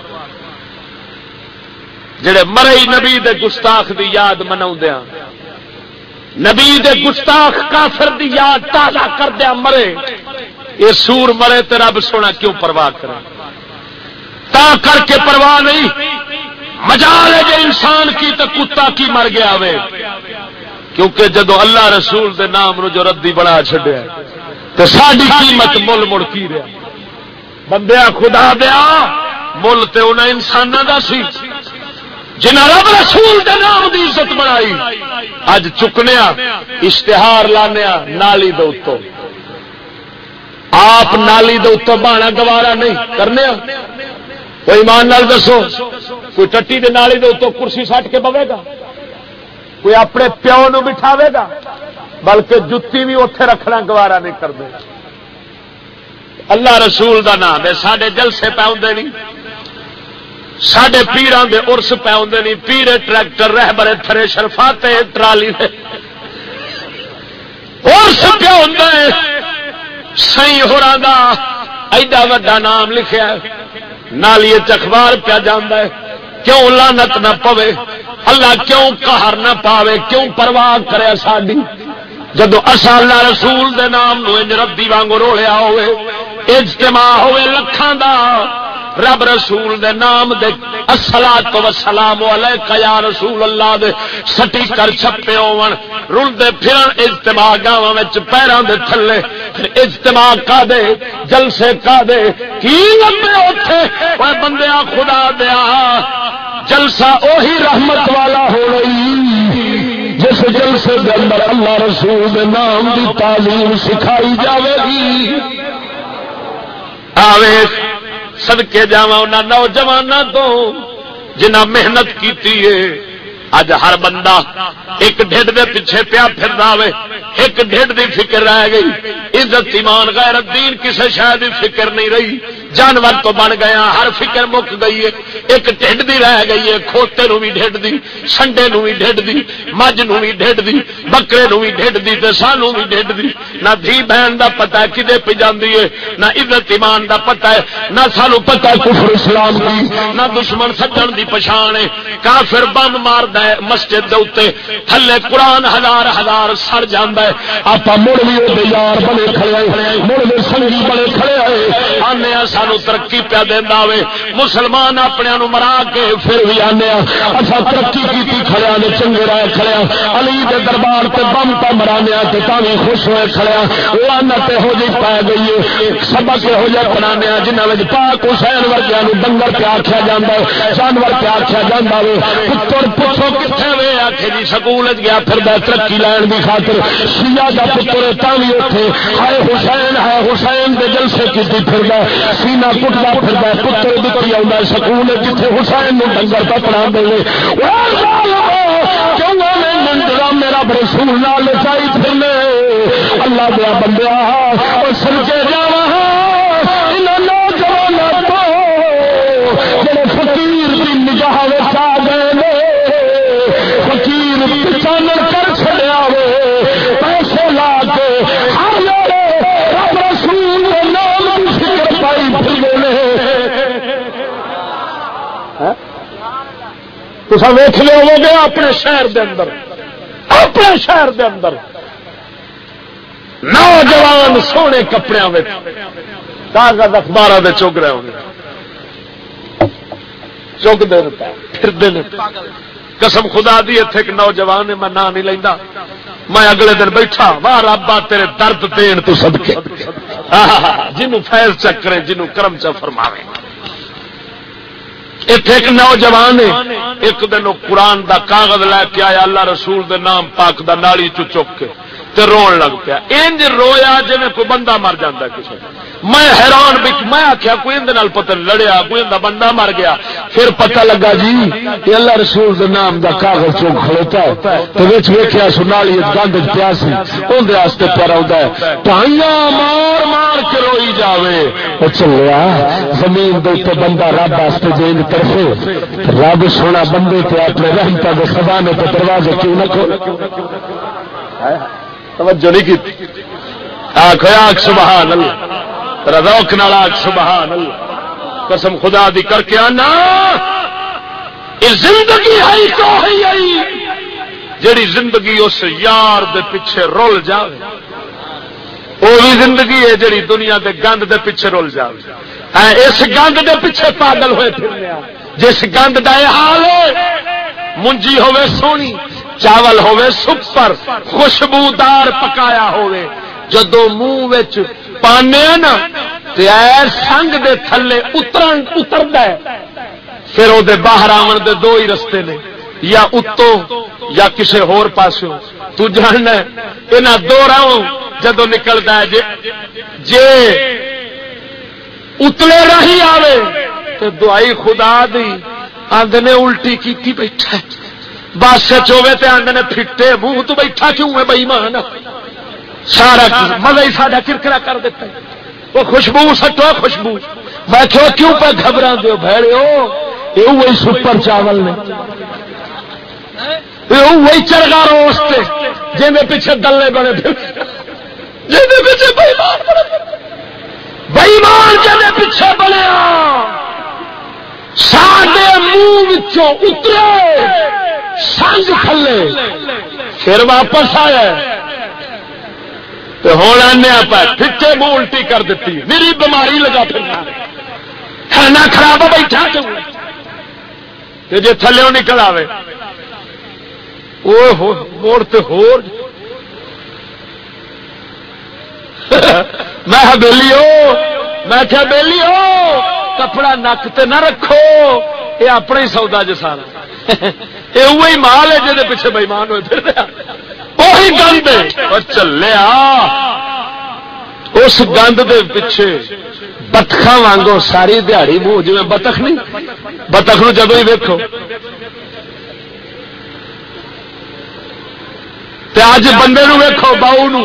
جڑے مرے نبی دے گستاخ دی یاد منا نبی دے گستاخ کافر دی یاد تازہ کر دیا مرے۔ یہ سور مرے تے رب سونا کیوں پرواہ کرے؟ تا کر کے پرواہ نہیں۔ مجال ہے جو انسان کی تو کتا کی مر گیا وے۔ کیونکہ جدو اللہ رسول دے نام نو جو ردی بڑا چڈیا تو ساری قیمت مل مڑ کی رہا بندیا خدا دیا، مل تو انہیں انسانوں کا سی۔ جنہ رب رسول دے نام دی عزت بنائی، اج چکنے اشتہار لانے نالی دو آپ نالی دے اتو گوارا نہیں، کرنے کوئی ایمان نال دسو، کوئی ٹٹی دے نالی دے اتو کرسی سٹ کے پوے گا؟ کوئی اپنے پیو نو بٹھاوے گا؟ بلکہ جتی بھی اتے رکھنا گوارا نہیں کرتے اللہ رسول دا نام ہے سڈے جلسے پہ آدھے نہیں۔ سڈے پیران دے ارس پہ آدھے نہیں پیڑ ٹریکٹر رہ برے تھرے شرفاتے ٹرالی ارس پہ آدھا ہے۔ سی ہو ایڈا وا نام لکھا نالی چخبار پیا جانا ہے۔ کیوں لانت نہ پوے؟ اللہ کیوں کہر نہ پاوے؟ کیوں پرواہ کرے ساری جدو اصا اللہ رسول دے نام نو ردی وانگ رولیا ہوئے، اجتماع ہوئے لکھان دا رب رسول دے نام دے السلام تو سلام علیکہ یا رسول اللہ دے، سٹی کر چھپے ہون رلتے پھرن اجتماع گاواں پیروں دے تھلے، اجتماع کا دے جلسے کا دے کی لمبے اٹھے وہ بندیا خدا دیا جلسہ اوہی رحمت والا ہو رہی، جس جلسے کے اندر اللہ رسول دے نام دی تعلیم سکھائی جاوے گی۔ آوے۔ سدکے جا نوجوان تو جنہ محنت کی اج ہر بندہ ایک ڈھڈ دے پیچھے پیا پھر آئے ایک ڈھڈ دی فکر رہ گئی۔ عزت ایمان، غیرت دین، کسے شاید فکر نہیں رہی۔ جانور تو بن گیا، ہر فکر مک گئی ہے۔ ایک ڈیڈ دی رہ گئی ہے، کھوتے نو بھی ڈیڈ دی، سنڈے نو بھی ڈیڈ دی، مجھ نو بھی ڈیڈ دی، بکرے نو بھی ڈیڈ دی، تے سانو بھی ڈیڈ دی۔ نہ دھی بہن دا پتہ ہے کدے پہ جاندی ہے، نہ عزت ایمان دا پتہ ہے، نہ سانو پتہ ہے کفر اسلام دی، نہ دشمن سجن دی پچھان ہے۔ کافر بم ماردا ہے مسجد دے اوتے، تھلے قرآن ہزار ہزار سڑ جاندا ہے۔ آپ مڑ بھی وہ یار بنے کھڑے ہیں مڑ بھی سنگی بنے کھڑے آئے۔ آنے اساں سانو ترقی پیا دینا وے مسلمان اپنے نو مرا کے پھر بھی آنے اصا اچھا، ترقی کی کھڑیا نے چنگے رائے کھڑیا علی دے دربار تے بم پہ مرانے تے تھی خوش ہوئے کھڑیا لانت ہو جی پا گئی ہے، سبق یہو جہ پڑھانے جنہوں میں پاک حسین ورگیا ڈنگر پہ آخیا جا جانور پہ آخیا جا پتر پوچھو کتنے وے؟ آخے جی سکول گیا پھر ترقی لین کی خاطر۔ شیعہ کا پتر تھی اتنے ہائے حسین ہے حسین دے جلسے کی پھر سینا کٹتا پھر پتر دکھی آتا سکول جیتے حسین ڈنگر کا پڑھا دے میرا رسول لال چاہیے پھرنے۔ اللہ دیا بندہ اور سلچے جا تو سب ویخ لو گے اپنے شہر دے اندر۔ اپنے شہر دے اندر۔ نوجوان سونے کپڑے کاغذ اخبار چگ رہے ہوں چگتے پھرتے قسم خدا دی اتنے ایک نوجوان میں نام نہیں لینا میں اگلے دن بیٹھا، واہ رابا تیرے درد دین تو سد کے جنوں فیض چکرے جنوں کرم چ فرماوے۔ اتنے ایک نوجوان ایک دن قرآن دا کاغذ لے کے آیا، اللہ رسول دے نام پاک دا نالی چک کے تے رون لگ پیا۔ انج رویا جی کوئی بندہ مر جاتا کسی میں حیران بچ میں آخیا کوئی اندر پتہ لڑیا، کوئی اندر بندہ مر گیا۔ پھر پتہ لگا جی یہ اللہ رسول دے نام دا کاغذ چوک کھڑوتا ہے۔ تو وچ ویکھیا سنالی گند پیا سی۔ اون دے واسطے پر آوندا ہے۔ ٹائیاں مار مار کے روئی جاوے۔ او چلیا، زمین دے تے بندہ رب واسطے جین طرفے۔ رب سونا بندے تے اپنے رحمتہ دے خزانے تے دروازے کیوں نہ کھول توجہ نہیں کی آخو آخ سبحان اللہ۔ روک نال سبحان اللہ۔ قسم خدا دی کر کے آنا۔ یہ زندگی ہے تو ہے جڑی زندگی اس یار دے پیچھے رول جاوے، وہ بھی زندگی ہے جڑی دنیا دے گند دے پیچھے رول جاوے۔ ہاں، اس گند دے پیچھے پاگل ہوئے پھرنے جس گند کا یہ حال ہے، منجی ہوے سونی، چاول ہوے سپر، خوشبودار پکایا ہوے جدو منہ پانے نا سنگ دے تھلے اترن اتر پھر وہ باہر آن دے دو ہی رستے نے، یا اتو یا کسی ہور پاسوں تو جاننا یہاں دو راہ جدو نکلتا ہے، جے جے اتلے راہی آوے تو دعائی خدا دی۔ آدھے الٹی کی بیٹھا بس چوے تو آدھے نے پھٹے منہ تو بیٹھا کیوں ہے بئی مان سارا مزہ ہی سارا کرکرا کر دیتا وہ خوشبو سٹو، خوشبو۔ میں کیوں کیوں پہ گھبرا دو بھڑے ہو؟ یہ وہی سپر چاول نے۔ وہی چرگا روستے جی میں پیچھے دلے بنے جی پیچھے بئیمان جی پیچھے بنیا سارے منہ اترے، سنگ کھلے۔ پھر واپس آیا۔ تو ہوں آنے آپ پھٹے منہ الٹی کر دیتی میری بیماری لگا پھرنا۔ کھانا خراب ہو بیٹھا جی تھلے نکل آئے موڑ تو ہو میں بہلی ہو۔ میں کیا بہلی ہو، کپڑا نک تے نہ رکھو۔ یہ اپنا ہی سودا جو سارا۔ یہ وہی مال ہے جہد پیچھے بےمان ہوئے پھر وہی گند اور چلیا اس گند دے پیچھے بتخا وانگو ساری دیہڑی منہ جی بتخ نہیں۔ بتخ نو جب ہی ویکو اج بندے نو ویکو باؤ نو۔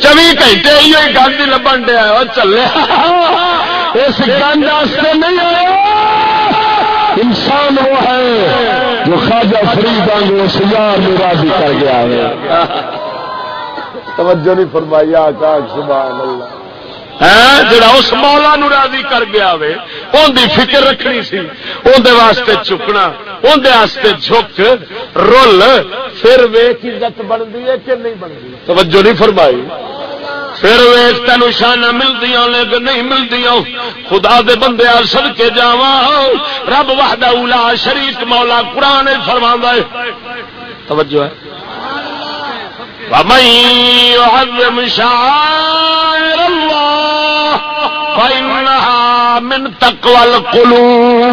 چوبی گھنٹے یہ گند لبن دیا اور چلے اس گند نہیں آیا ہے جو خواجہ فرید آنگو اس یار میں راضی کر گیا ہے۔ توجہ نہیں فرمائی آکاش سبحان اللہ۔ جڑا اس مولا نو راضی کر گیا وے ان دی فکر رکھنی سی اندر واسطے چکنا اندر واسطے جھک رول پھر ویک عزت بنتی ہے کہ نہیں بنتی؟ توجہ نہیں فرمائی۔ پھر ویس تین شانہ ملتی لیکن نہیں ملتی خدا دے بندے سد کے جا رب وحدہ اولا شریف مولا قرآن فرما ہے۔ توجہ ہے۔ ومن يعظم شعائر الله فإنها من تقوى القلوب۔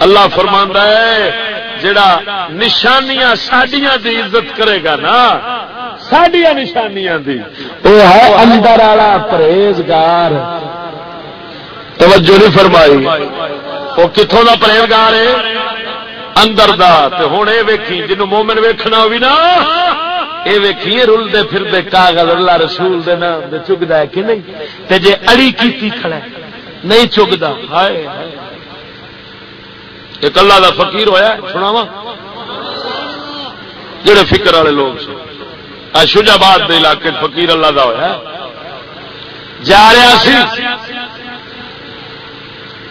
اللہ فرماندا ہے۔ جڑا نشانیاں ساڈیاں دی عزت کرے گا نا ساڈیاں نشانیاں دی۔ وہ ہے اندر والا پرہیزگار۔ توجہ نہیں فرمائی۔ وہ کتوں دا پرہیزگار ہے؟ اندر دا۔ تے ہوں یہ ویکھی جن مومن ویکھنا بھی نا یہ ویکھی رلتے پھرتے کاغذ اللہ رسول دے نام دے چگتا ہے کہ نہیں؟ تے جے اڑی کیتی کھڑا ہے نہیں چگتا ہائے۔ ایک اللہ دا فقیر ہویا سناوا جڑے فکر والے لوگ سن۔ شجاباد دے علاقے فقیر اللہ دا ہویا جا رہا سی۔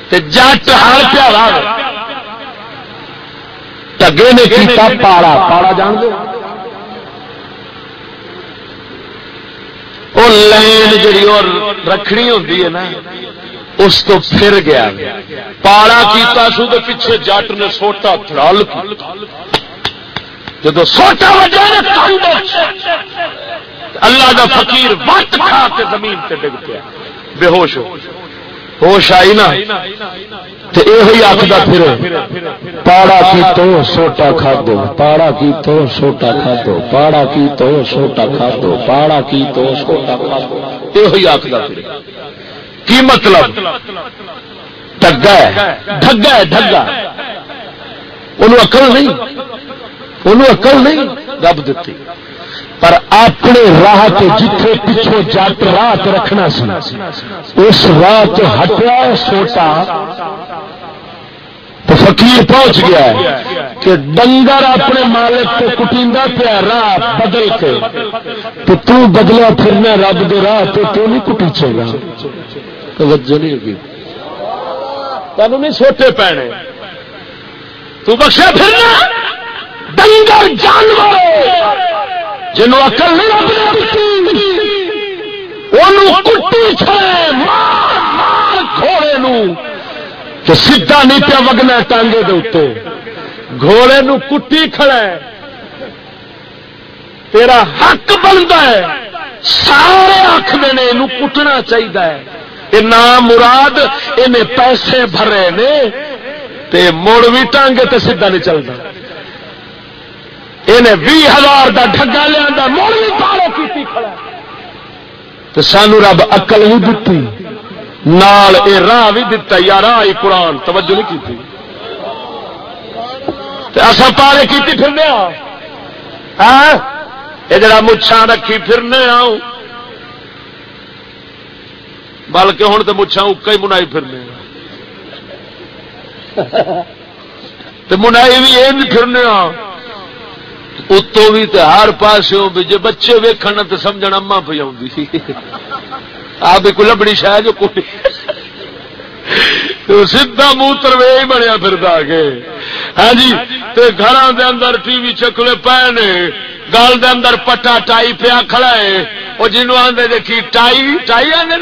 تے جٹ ہر پیارا ٹگے نے کیتا پاڑا۔ پاڑا جان دو وہ لائن جی اور رکھنی ہوتی ہے نا۔ اس تو پھر گیا پاڑا کیتا سو تو پیچھے جٹ نے سوٹا تھڑال جب سوٹا اللہ کا فقیر وقت کھا کے زمین سے ڈگ پیا۔ بے ہوش ہو۔ ہوش آئی نا۔ یہ آخر پھر پاڑا کی تو سوٹا کھا دو۔ پاڑا کی تو سوٹا کھا دو۔ پاڑا کی تو سوٹا کھا دو۔ پاڑا کی تو سوٹا کھا دو۔ یہ آخر پھر کی مطلب؟ ڈگا ہے ڈگا ہے ڈگا انہوں اکل نہیں انہوں اکل نہیں رب دیتی۔ پر اپنے راہ کے جتنے پیچھے جٹ راہ رکھنا سی، اس راہ ہٹیا سوٹا۔ تو فقیر پہنچ گیا ہے کہ ڈنگر اپنے مالک کو کٹیندا پیا راہ بدل کے۔ تو تو بدلا پھرنا رب دے راہ تو تو نہیں کٹیچے گا توجہ نہیں ہوگی۔ تینوں نہیں سوٹے پینے۔ تو بخشا پھرنا ڈنگر جانور۔ جنوں اکل نہیں کٹی گھوڑے سیدا نہیں پیا وگنا ٹانگے دے گھوڑے نو کٹی کھڑا ہے تیرا حق بنتا ہے۔ سارے آخر نے یہ کٹنا چاہیے یہ نام مراد ان پیسے بھرے نے، تے مڑ بھی ٹانگے تے سیدا نہیں چلتا۔ انہیں بھی ہزار کا ڈگا لیا مڑ بھی پالو کی تو سانو رب اقل بھی دتی۔ نال اے راہ بھی دتا، یا راہ ہی قرآن، توجہ نہیں کی اصا پالے کی پھرنے یہ ہاں؟ جڑا مچھا رکھی پھرنے آؤ بلکہ ہوں تو مچھا اکا ہی منائی پھرنے منائی بھی یہ پھرنے اتوں بھی ہر پاس جی بچے ویکن تو سمجھ اما پہ آئی آپ کو لبڑی شاید جو کوئی۔ سیدا موتر وے ہی بنیا پھر کے ہاں جی گھر اندر ٹی وی چکلے پے نے۔ گل دے اندر پٹا ٹائی پیا کھڑا ہے۔ وہ جنوب آدھے دیکھی ٹائی ٹائی آدھے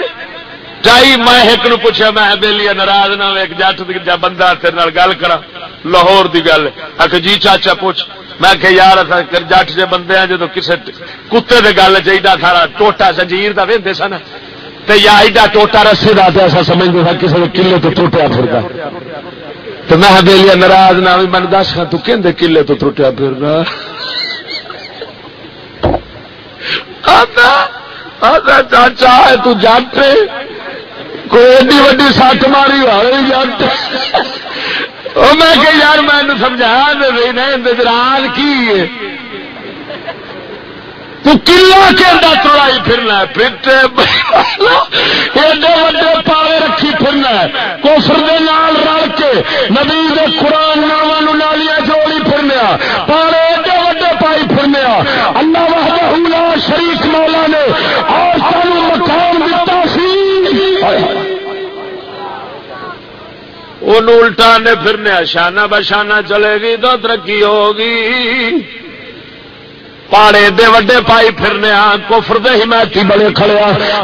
ٹائی میں ایک نو پوچھا، میں بہلی ناراض نہ ایک جٹ جا بندہ تیرے گل کرا لاہور دی گل۔ آ جی چاچا، پوچھ۔ میں کہ یار جٹ سے بندے ہیں جدو کسی کتے دے گل چاہیے سارا ٹوٹا زنجیر کا وہدے سن۔ تو یا ایڈا ٹوٹا رسے کا تو ایسا سمجھتے تھا کسی کلے تو ٹوٹیا پھرتا تو میں بہلی ناراض نہ بھی من دس تو کہ کلے تو ٹوٹیا پھرنا چاچا ہے تو جٹ کوئی ایڈی وڈی سٹ ماری والے جٹ میں کہ یار میں سمجھایا راز کی تو کلا کے اندر توڑائی پھرنا پیٹے ایڈے وڈے پالے رکھی پھرنا کوفر دے نال رل کے نبی دے قرآن ناواں نالیاں جوڑی پھرنے پالے ایڈے وڈے پائی پھرنے اللہ وحدہ لا شریک مولا نے الٹا نے پھرنے شانہ بشانہ چلے گی، تو ترقی ہوگی۔ پاڑے دے وڈے پائی پھرنے کوفر دے حمایتی بڑے کھڑے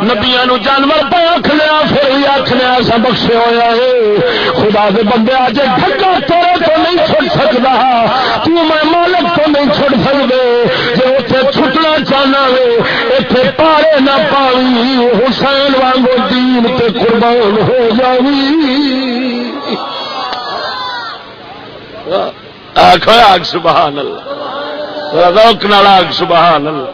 نبیا نو جانور پہ آخنے پھر بھی آخنے ایسا بخشے ہوا ہے۔ خدا دے بندے، آج ڈھکا توڑے تو نہیں چھڑ سکتا تو میں مالک تو نہیں چھڑ سکتے جی اتنے چھٹنا چاہنا وے اتنے پاڑے نہ پاوی۔ حسین وانگو دین تے قربان ہو جاوی۔ آخ آگ سبحان اللہ روک نال آگ سبحان اللہ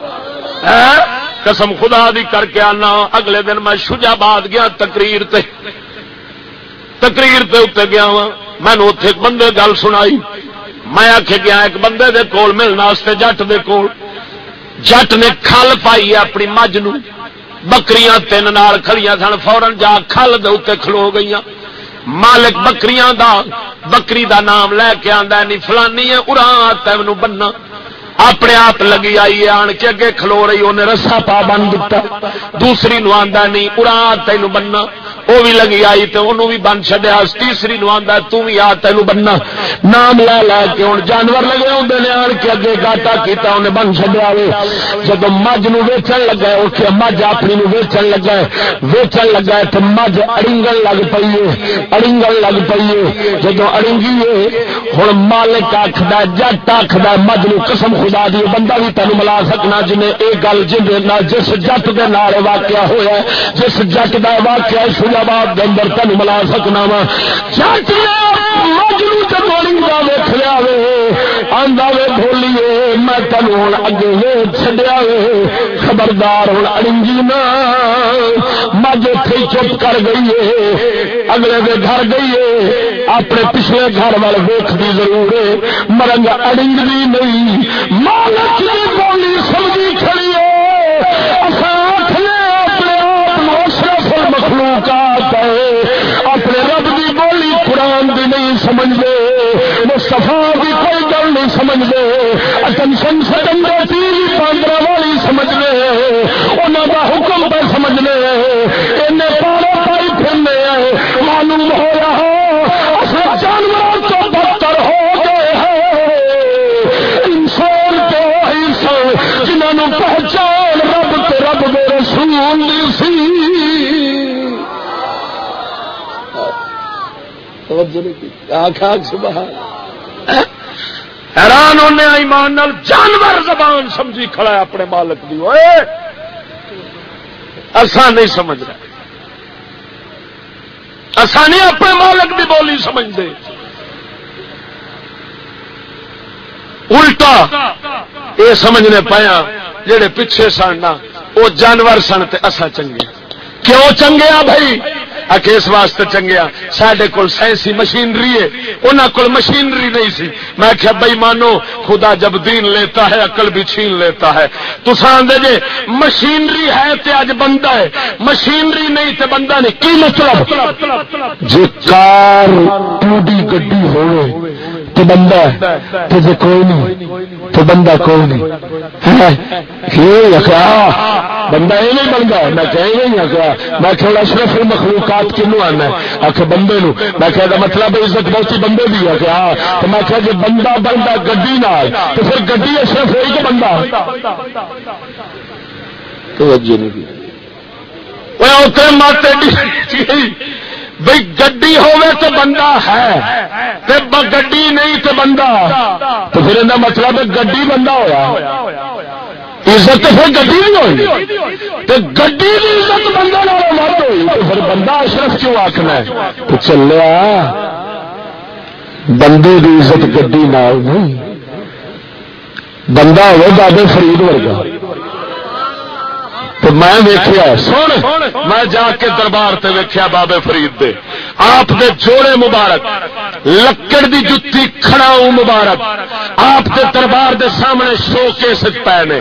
ہاں؟ قسم خدا دی کر کے آنا، اگلے دن میں شجا باد گیا، تقریر تے۔ تقریر تے اتنے گیا وا میں اتے ایک بندے گل سنائی۔ میں آخ گیا، ایک بندے دے کول ملنے جٹ دے کول۔ جٹ نے کھل پائی ہے اپنی مجھ نو بکریاں تین نال کھڑیاں سن فورن جا کھل دے اتنے کھلو گئی مالک بکریاں دا، بکری دا نام لے کے آدھا نہیں، فلانی ہے ارا تین بننا۔ اپنے آپ لگی آئی ہے، آن کے اگے کھلو رہی انہیں رسا پا بن دتا دوسری نو آدھا نہیں ارا تین بننا۔ وہ بھی لگی آئی تو انہوں بھی بن چڈیا تیسری نو آدھا تھی آ تین بننا۔ نام لے لے کے ہوں، جانور لگے ہوں نے آن کے اگے گاٹا کیتا، انہیں بن چڈیا جب مجھ ویچن لگا اتنے مجھ اپنی ویچن لگا ویچن لگا تو مجھ اڑنگن لگ پی ہے۔ اڑنگن لگ پی ہے۔ جب اڑنگی ہے ہوں مالک آخد جٹ آخد مجھ قسم خدا دی بندہ بھی تین ملا سکنا جی جنہیں یہ گل جس جٹ کے نال واقعہ ہوا جس جٹ کا واقعہ شجاباد کے اندر تین ملا سکنا وا جٹ مجنو چکوڑی کا ویخ لیا آدھا وے بولیے میں تین ہوں اگے ویچ چڈیا وے، خبردار ہوں اڑنگی نا۔ مجھ اتے چپ کر گئی ہے اگلے دے گھر گئی ہے اپنے پچھلے گھر وال ویختی ضرور ہے مرنگ اڑنگ بھی نہیں، مالک کی بولی سمجھی نہیں سمجھتے مستفا بھی کوئی گل نہیں سمجھتے اٹنشن سٹن ٹی وی پاندرا والی سمجھ لے۔ انہوں کا حکم پہ سمجھنے ان پارے پائی پھرنے معلوم ہو توجہ نہیں حیران ہونے ایمان نال جانور زبان سمجھی کھڑا ہے اپنے مالک دی۔ ہوئے ایسا نہیں سمجھ رہا ایسا نہیں اپنے مالک دی بولی سمجھتے۔ الٹا یہ سمجھنے پایا جڑے پیچھے سن وہ جانور سن تے اسا چنگے۔ کیوں چنگے آ بھائی؟ اس واسطے چنگیا سڈے کول سائنسی مشینری ہے۔ انہوں کو مشینری نہیں سی۔ میں کیا بھائی مانو، خدا جب دین لیتا ہے، عقل بھی چھین لیتا ہے۔ تو ساندے جے، مشینری ہے تے اج بندہ ہے۔ مشینری نہیں تے بندہ نہیں کی مطلب؟ جی کار ٹو ڈی گڈی ہوئے۔ تو بندہ ہے تو جے کوئی نہیں تو بندہ کوئی نہیں۔ ہے؟ بندہ یہ نہیں بنتا میں کہ نہیں آخیا میں کہ اشرف مخلوقات کنو آنا آخ بندے نو میں کہ مطلب عزت بہت بندے بھی ہے ہاں تو میں کہ جی بندہ بنتا گڈی نال تو پھر گڈی اشرف ہوئی کہ بندہ؟ توجہ نہیں مت بھائی گڈی ہوے تو بندہ ہے گڈی نہیں تو بندہ۔ تو پھر یہ مطلب گڈی بندہ ہوا عزت پھر گڈی نہیں ہوئی۔ تو گڈی کی عزت بندہ مت ہوئی۔ تو پھر بندہ اشرف کیوں آخنا تو چلیا، بندے کی عزت گڈی نال نہیں۔ بندہ ہوئے بابے فرید ورگا۔ میں ویکیا سن میں جا کے دربار سے ویکیا بابے فرید دے۔ آپ دے جوڑے مبارک لکڑ دی جتی کھڑاؤ مبارک۔ آپ دے دربار دے سامنے شو کے پے نے۔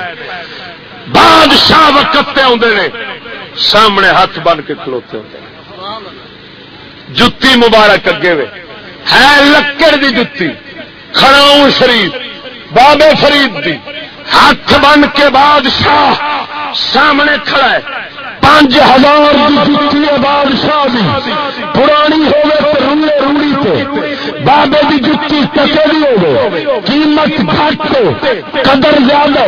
بادشاہ وقت پہ آدھے نے۔ سامنے ہاتھ بن کے کھلوتے ہوتے جتی مبارک اگے وے۔ ہے لکڑ دی جتی۔ کھڑاؤ شریف بابے فرید دی۔ ہاتھ بن کے بادشاہ سامنے کھڑا ہے۔ پانچ ہزار جتی ہے بادشاہ بھی پرانی ہوگی تو روڑے روڑی پہ بابے کی جتی ٹکے بھی ہو قیمت گھٹ قدر زیادہ۔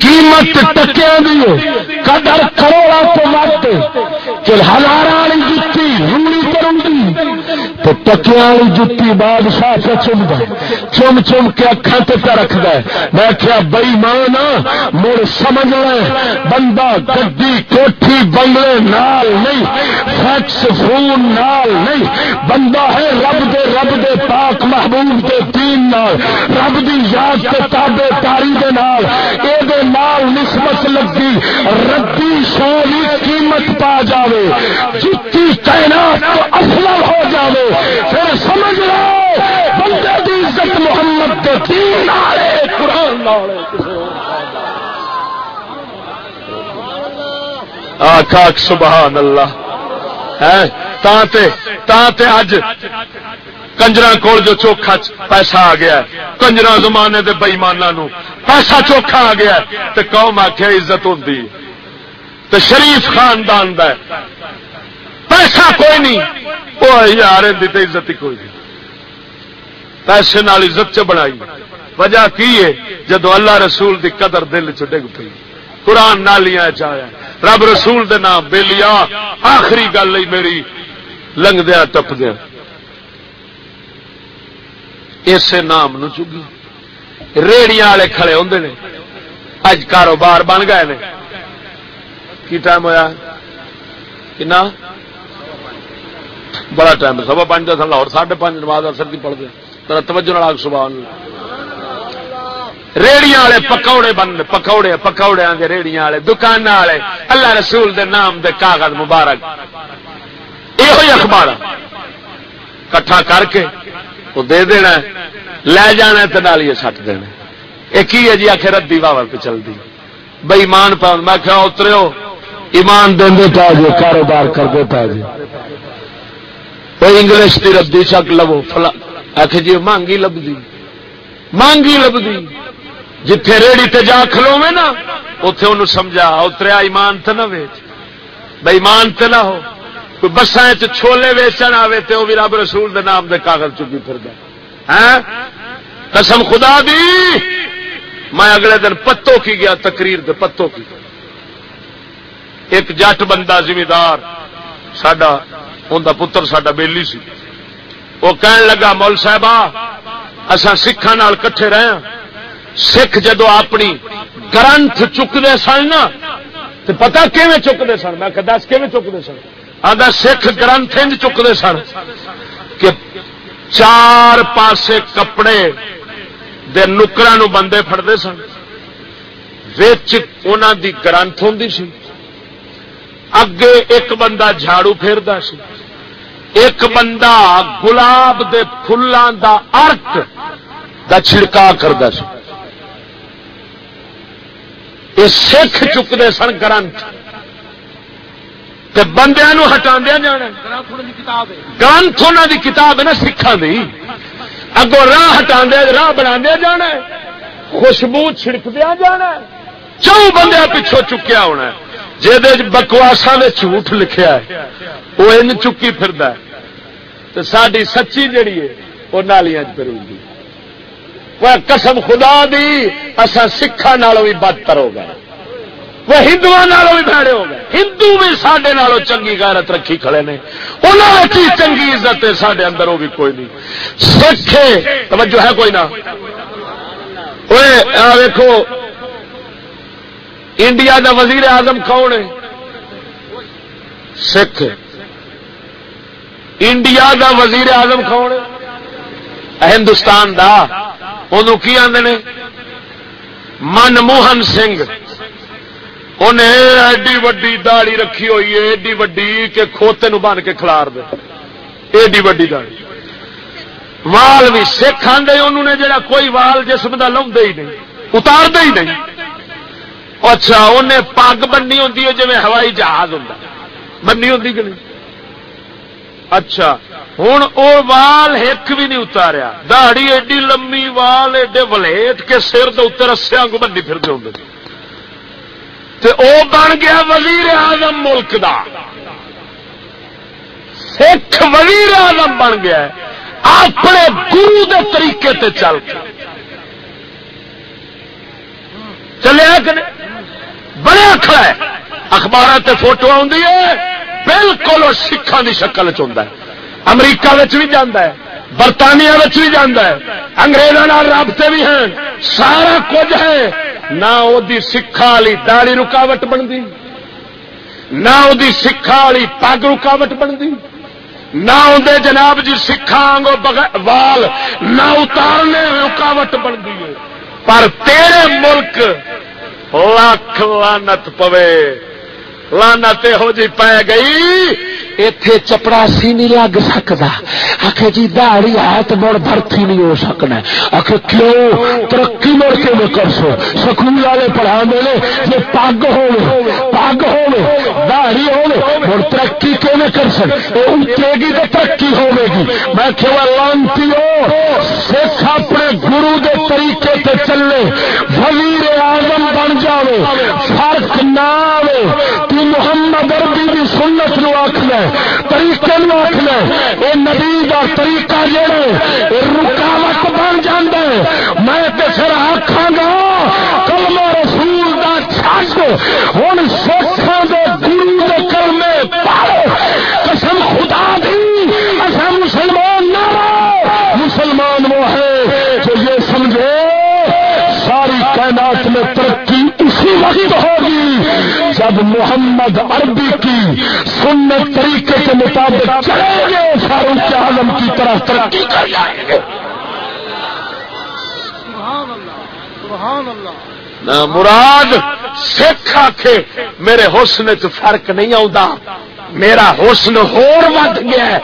قیمت ٹکیا بھی قدر کروڑا تو مت ہزار والی تو ٹکیا والی جتی بادشاہ سے چم دے چم چم کے اکھان تے رکھ دے میں کیا بئی مان مڑ سمجھ لے۔ بندہ گڈی، کوٹھی، بنگلے نال نہیں، فیکس فون نال نہیں۔ بندہ ہے رب دے رب دے پاک محبوب دے تین نال، رب دی یاد تے تابے تاری دے نال۔ اے نال نسبت لگی ردی شولی قیمت پا جاوے، جتی تعینات تو اسلم ہو جاوے۔ پھر سمجھ لو، بندے دی عزت محمد کے تین نالے، قرآن نالے۔ آخ سبحان اللہ۔ ہاں، ہے اج کنجرا کول جو چوکھا پیسہ آ گیا کنجرا زمانے دے بئیمانا نو پیسہ چوکھا آ گیا تو قوم آخیا عزت ہوتی تو شریف خاندان دا ہے۔ پیسہ کوئی نہیں وہ یار تو عزت ہی کوئی نہیں۔ پیسے نال عزت چ بنائی۔ وجہ کی ہے؟ جدو اللہ رسول دی قدر دل چ ڈگ پی قرآن نالیاں چایا رب رسول دے نام بے لیا۔ آخری گل میری لنگ دیا ٹپ دیا اسے نام نو چگی۔ ریڑیاں والے کھڑے ہوں نے۔ اج کاروبار بن گئے نے۔ کی ٹائم ہوا کنا؟ بڑا ٹائم سوا پانچ دس لاہور ساڑھے پانچ نماز اثر کی پڑھتے ترا توجہ نال صبح ریڑیاں والے پکوڑے بن پکوڑے پکوڑے کے ریڑیاں والے دکان والے۔ اللہ رسول دے نام دے کاغذ مبارک۔ یہ اخبار۔ کٹھا کر کے وہ دے دینا لے جانا تو نالیے سٹ دینا یہ کی ہے جی آخر ردی واہ پہ چلتی بئی ایمان پاؤ میں کیا اترے ہو؟ ایمان دے پا جی کاروبار کرتے پا جی۔ کوئی انگلش کی ردی چک لو فلا آخ جی مانگی لبھی مانگی لبھی جتھے ریڑی تے جا کھلو میں نا اتے انہوں سمجھا، اتریا ایمان تو نہ ویچ۔ بھائی ایمان تو نہ ہو۔ کوئی بسان چھولے ویچن آئے تو وہ بھی رب رسول دے نام دے کاغذ چکی پھر ہاں؟ قسم خدا دی! میں اگلے دن پتوں کی گیا، تقریر دے پتوں کی۔ ایک جٹ بندہ زمیندار سڈا ان پتر سڈا بیلی سی۔ وہ کہن لگا، مول صاحب اصا سکھان کٹھے رہے ہیں سکھ جدو اپنی گرنتھ چکتے سن نا تو پتا کیون چکتے سن؟ میں دس کیون چکتے سن؟ آدھا سکھ گرنتھ چکتے سن کہ چار پاسے کپڑے دے نکرا نو بندے فٹتے سن۔ دی گرنتھ ہوں سی۔ اگے ایک بندہ جھاڑو پھیرتا سی۔ ایک بندہ گلاب دے فلان دا ارک دا چھڑکا کرتا سی۔ یہ سکھ چکتے سن گرنتھ۔ بندیا ہٹا جانا گرنتھ کی کتاب ہے۔ نا سکھان کی اگوں راہ ہٹا راہ بنا جانا خوشبو چھڑک دیا جانا چو بندے پچھوں چکیا ہونا جہد بکواسا میں جھوٹ لکھیا ہے۔ وہ ان چکی پھر تو ساری سچی جڑی ہے وہ نالیاں پھر وہ قسم خدا دی اصا سکھا بھی بدتر ہو گئے وہ ہندو بھی بھڑے ہو گئے۔ ہندو بھی سڈے چنگی غیرت رکھی کھڑے نے۔ انہوں کی چنگی عزت ہے سڈے اندر وہ بھی کوئی نہیں۔ سکھے، توجہ ہے کوئی نہ دیکھو انڈیا دا وزیر اعظم کون ہے؟ سکھ۔ انڈیا دا وزیر اعظم کون ہے؟ ہندوستان دا۔ انہوں کی آدھے منموہن سنگھ۔ انہیں ایڈی وڈی داڑی رکھی ہوئی ہے ایڈی وڈی کہ کھوتے نو بن کے کھلار دے ایڈی وڈی داڑی وال بھی سکھ آدھے انہوں نے جڑا کوئی وال جسم کا لاؤ ہی نہیں اتار دے ہی نہیں اچھا انہیں پگ بننی ہوں جی ہوائی جہاز ہوں بننی ہوں کہ نہیں اچھا ہوں وہ وال ایک بھی نہیں اتاریا دہڑی ایڈی لمبی وال ایڈے ولیٹ کے سر دے رسیا کو بنی پھرتے ہوں وہ بن گیا وزیر اعظم ملک دا۔ سکھ وزیر اعظم بن گیا اپنے گرو دے طریقے تے چل۔ کے چلے کہ بڑے اکھڑا ہے۔ اخبار سے فوٹو آدھی ہے۔ بالکل سکھان کی شکل چاہتا ہے۔ امریکہ بھی جانا ہے۔ برطانیہ بھی جانا ہے۔ انگریزوں رابطے بھی ہیں۔ سارا کچھ ہے۔ نہ وہ سکھا والی داڑی رکاوٹ بنتی۔ نہ وہ سکھا والی پگ رکاوٹ بنتی۔ نہ اندر جناب جی سکھان وال نہ اتارنے رکاوٹ بنتی ہے۔ پر تیرے ملک لاکھ لانت پوے۔ لانت ہو جی پی گئی اتے چپڑاسی نہیں لگ سکتا آخ جی دہڑی ہے تو مڑ بھرتی نہیں ہو سکنا آخ کیوں ترقی مڑ کے نہیں کر سو سکول والے پڑھا دے جی پگ ہو پگ ہو دہڑی ہو ترقی کیوں نہیں کر سکتے اٹھے گی تو ترقی ہوے گی میں کہ لانتی ہو سکھ اپنے گرو دے طریقے تے چلے وزیر آزم بن جائے فرق نہ آئے تو محمد عربی دی سنت نو آخنا طریقے نو آخنا اے نبی دا طریقہ جڑے رکاوٹ بن جانا میں تو سر آخا گا، کلمہ رسول دا چھٹ ہوں اسی وقت ہوگی جب محمد عربی کی سنت طریقے کے مطابق چلیں گے، فاروق عالم کی طرف ترقی کر جائیں گے۔ نہ مراد سکھ آخ میرے حسن چ فرق نہیں آتا میرا حسن ہور ود گیا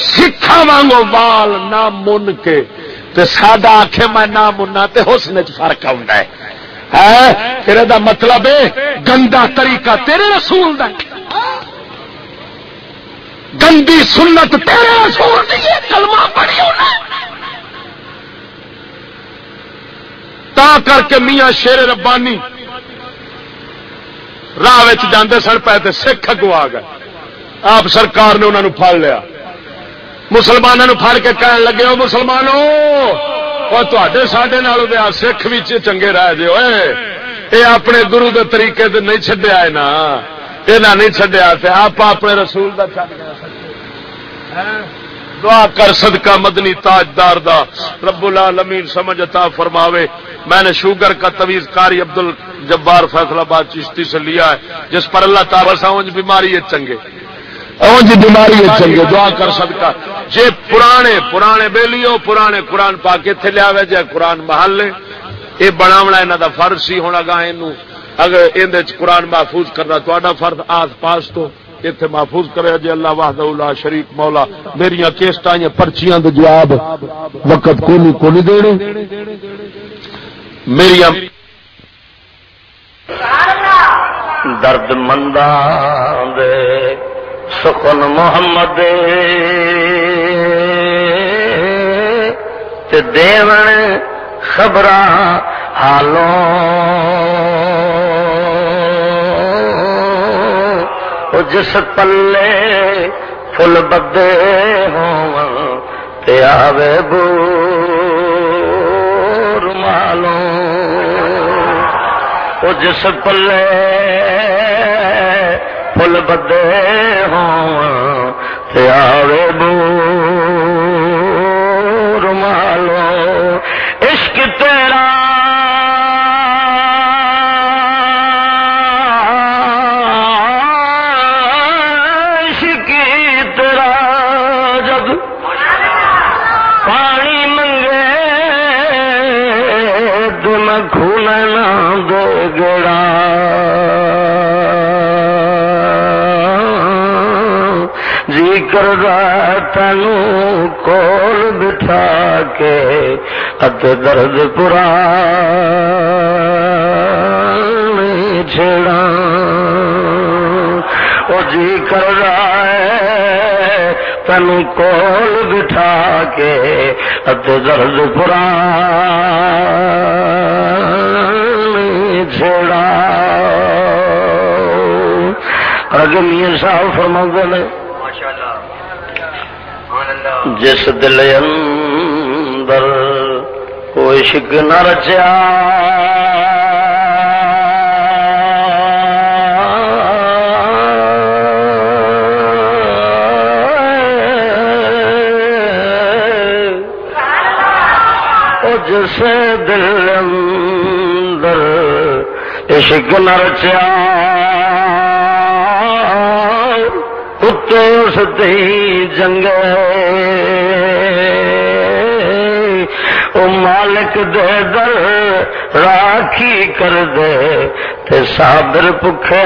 سکھا وانگو بال نہ من کے۔ سادہ آخ میں نہ منا تو حسن چ فرق آ ہے? پھر دا مطلب ہے گندا طریقہ تیرے رسول دا گندی سنت تیرے رسول دی کلمہ پڑھی ہونا تا کر کے میاں شیر ربانی راہ جاندے سن پے سکھ اگو آ گئے۔ آپ سرکار نے انہوں پھڑ لیا۔ مسلمانوں پھڑ کے کہنے لگے ہو مسلمانوں سڈے سکھ بھی چنگے رہ جی یہ اپنے گرو کے طریقے سے نہیں چڈیا نا یہ نہیں چڈیا آپ اپنے رسول کا دعا کر صدقہ مدنی تاجدار دا رب العالمین سمجھ عطا فرماوے میں نے شوگر کا طویز کاری عبد الجبار فیصلہ آباد چشتی سے لیا ہے جس پر اللہ تعالی سمجھ بیماری ہے چنگے اونج بیماری ہے چنگے دعا کر صدقہ۔ جے پرانے پرانے بیلیو پرانے قرآن پا کے اتنے لیا جائے قرآن محل یہ بناونا یہاں کا فرض سی ہونا گا اگر یہ قرآن محفوظ کرنا تا فرد آس پاس تو اتنے محفوظ کرے۔ جی اللہ واہد اللہ شریف مولا میری کیسٹ پرچیاں دے جواب وقت کو نہیں کو نہیں دینے میری درد مندہ سکن محمد دیون خبر حالوں جس پلے فل بدے تے آوے بور مالوں وہ جس پلے فل بدے تے آوے بو جی کر تینو کول بٹھا کے ات درد پورا چھڑا وہ جی کر رہا ہے تن کول بٹھا کے ات درد پورا چھڑا اگر میاں صاحب فرما نے جس دل اندر کوئی شک نہ رچیا۔ او جس دل اندر عشق نہ رچیا۔ اس دی جنگ او مالک دے در راکھی کر دے تے صابر پکھے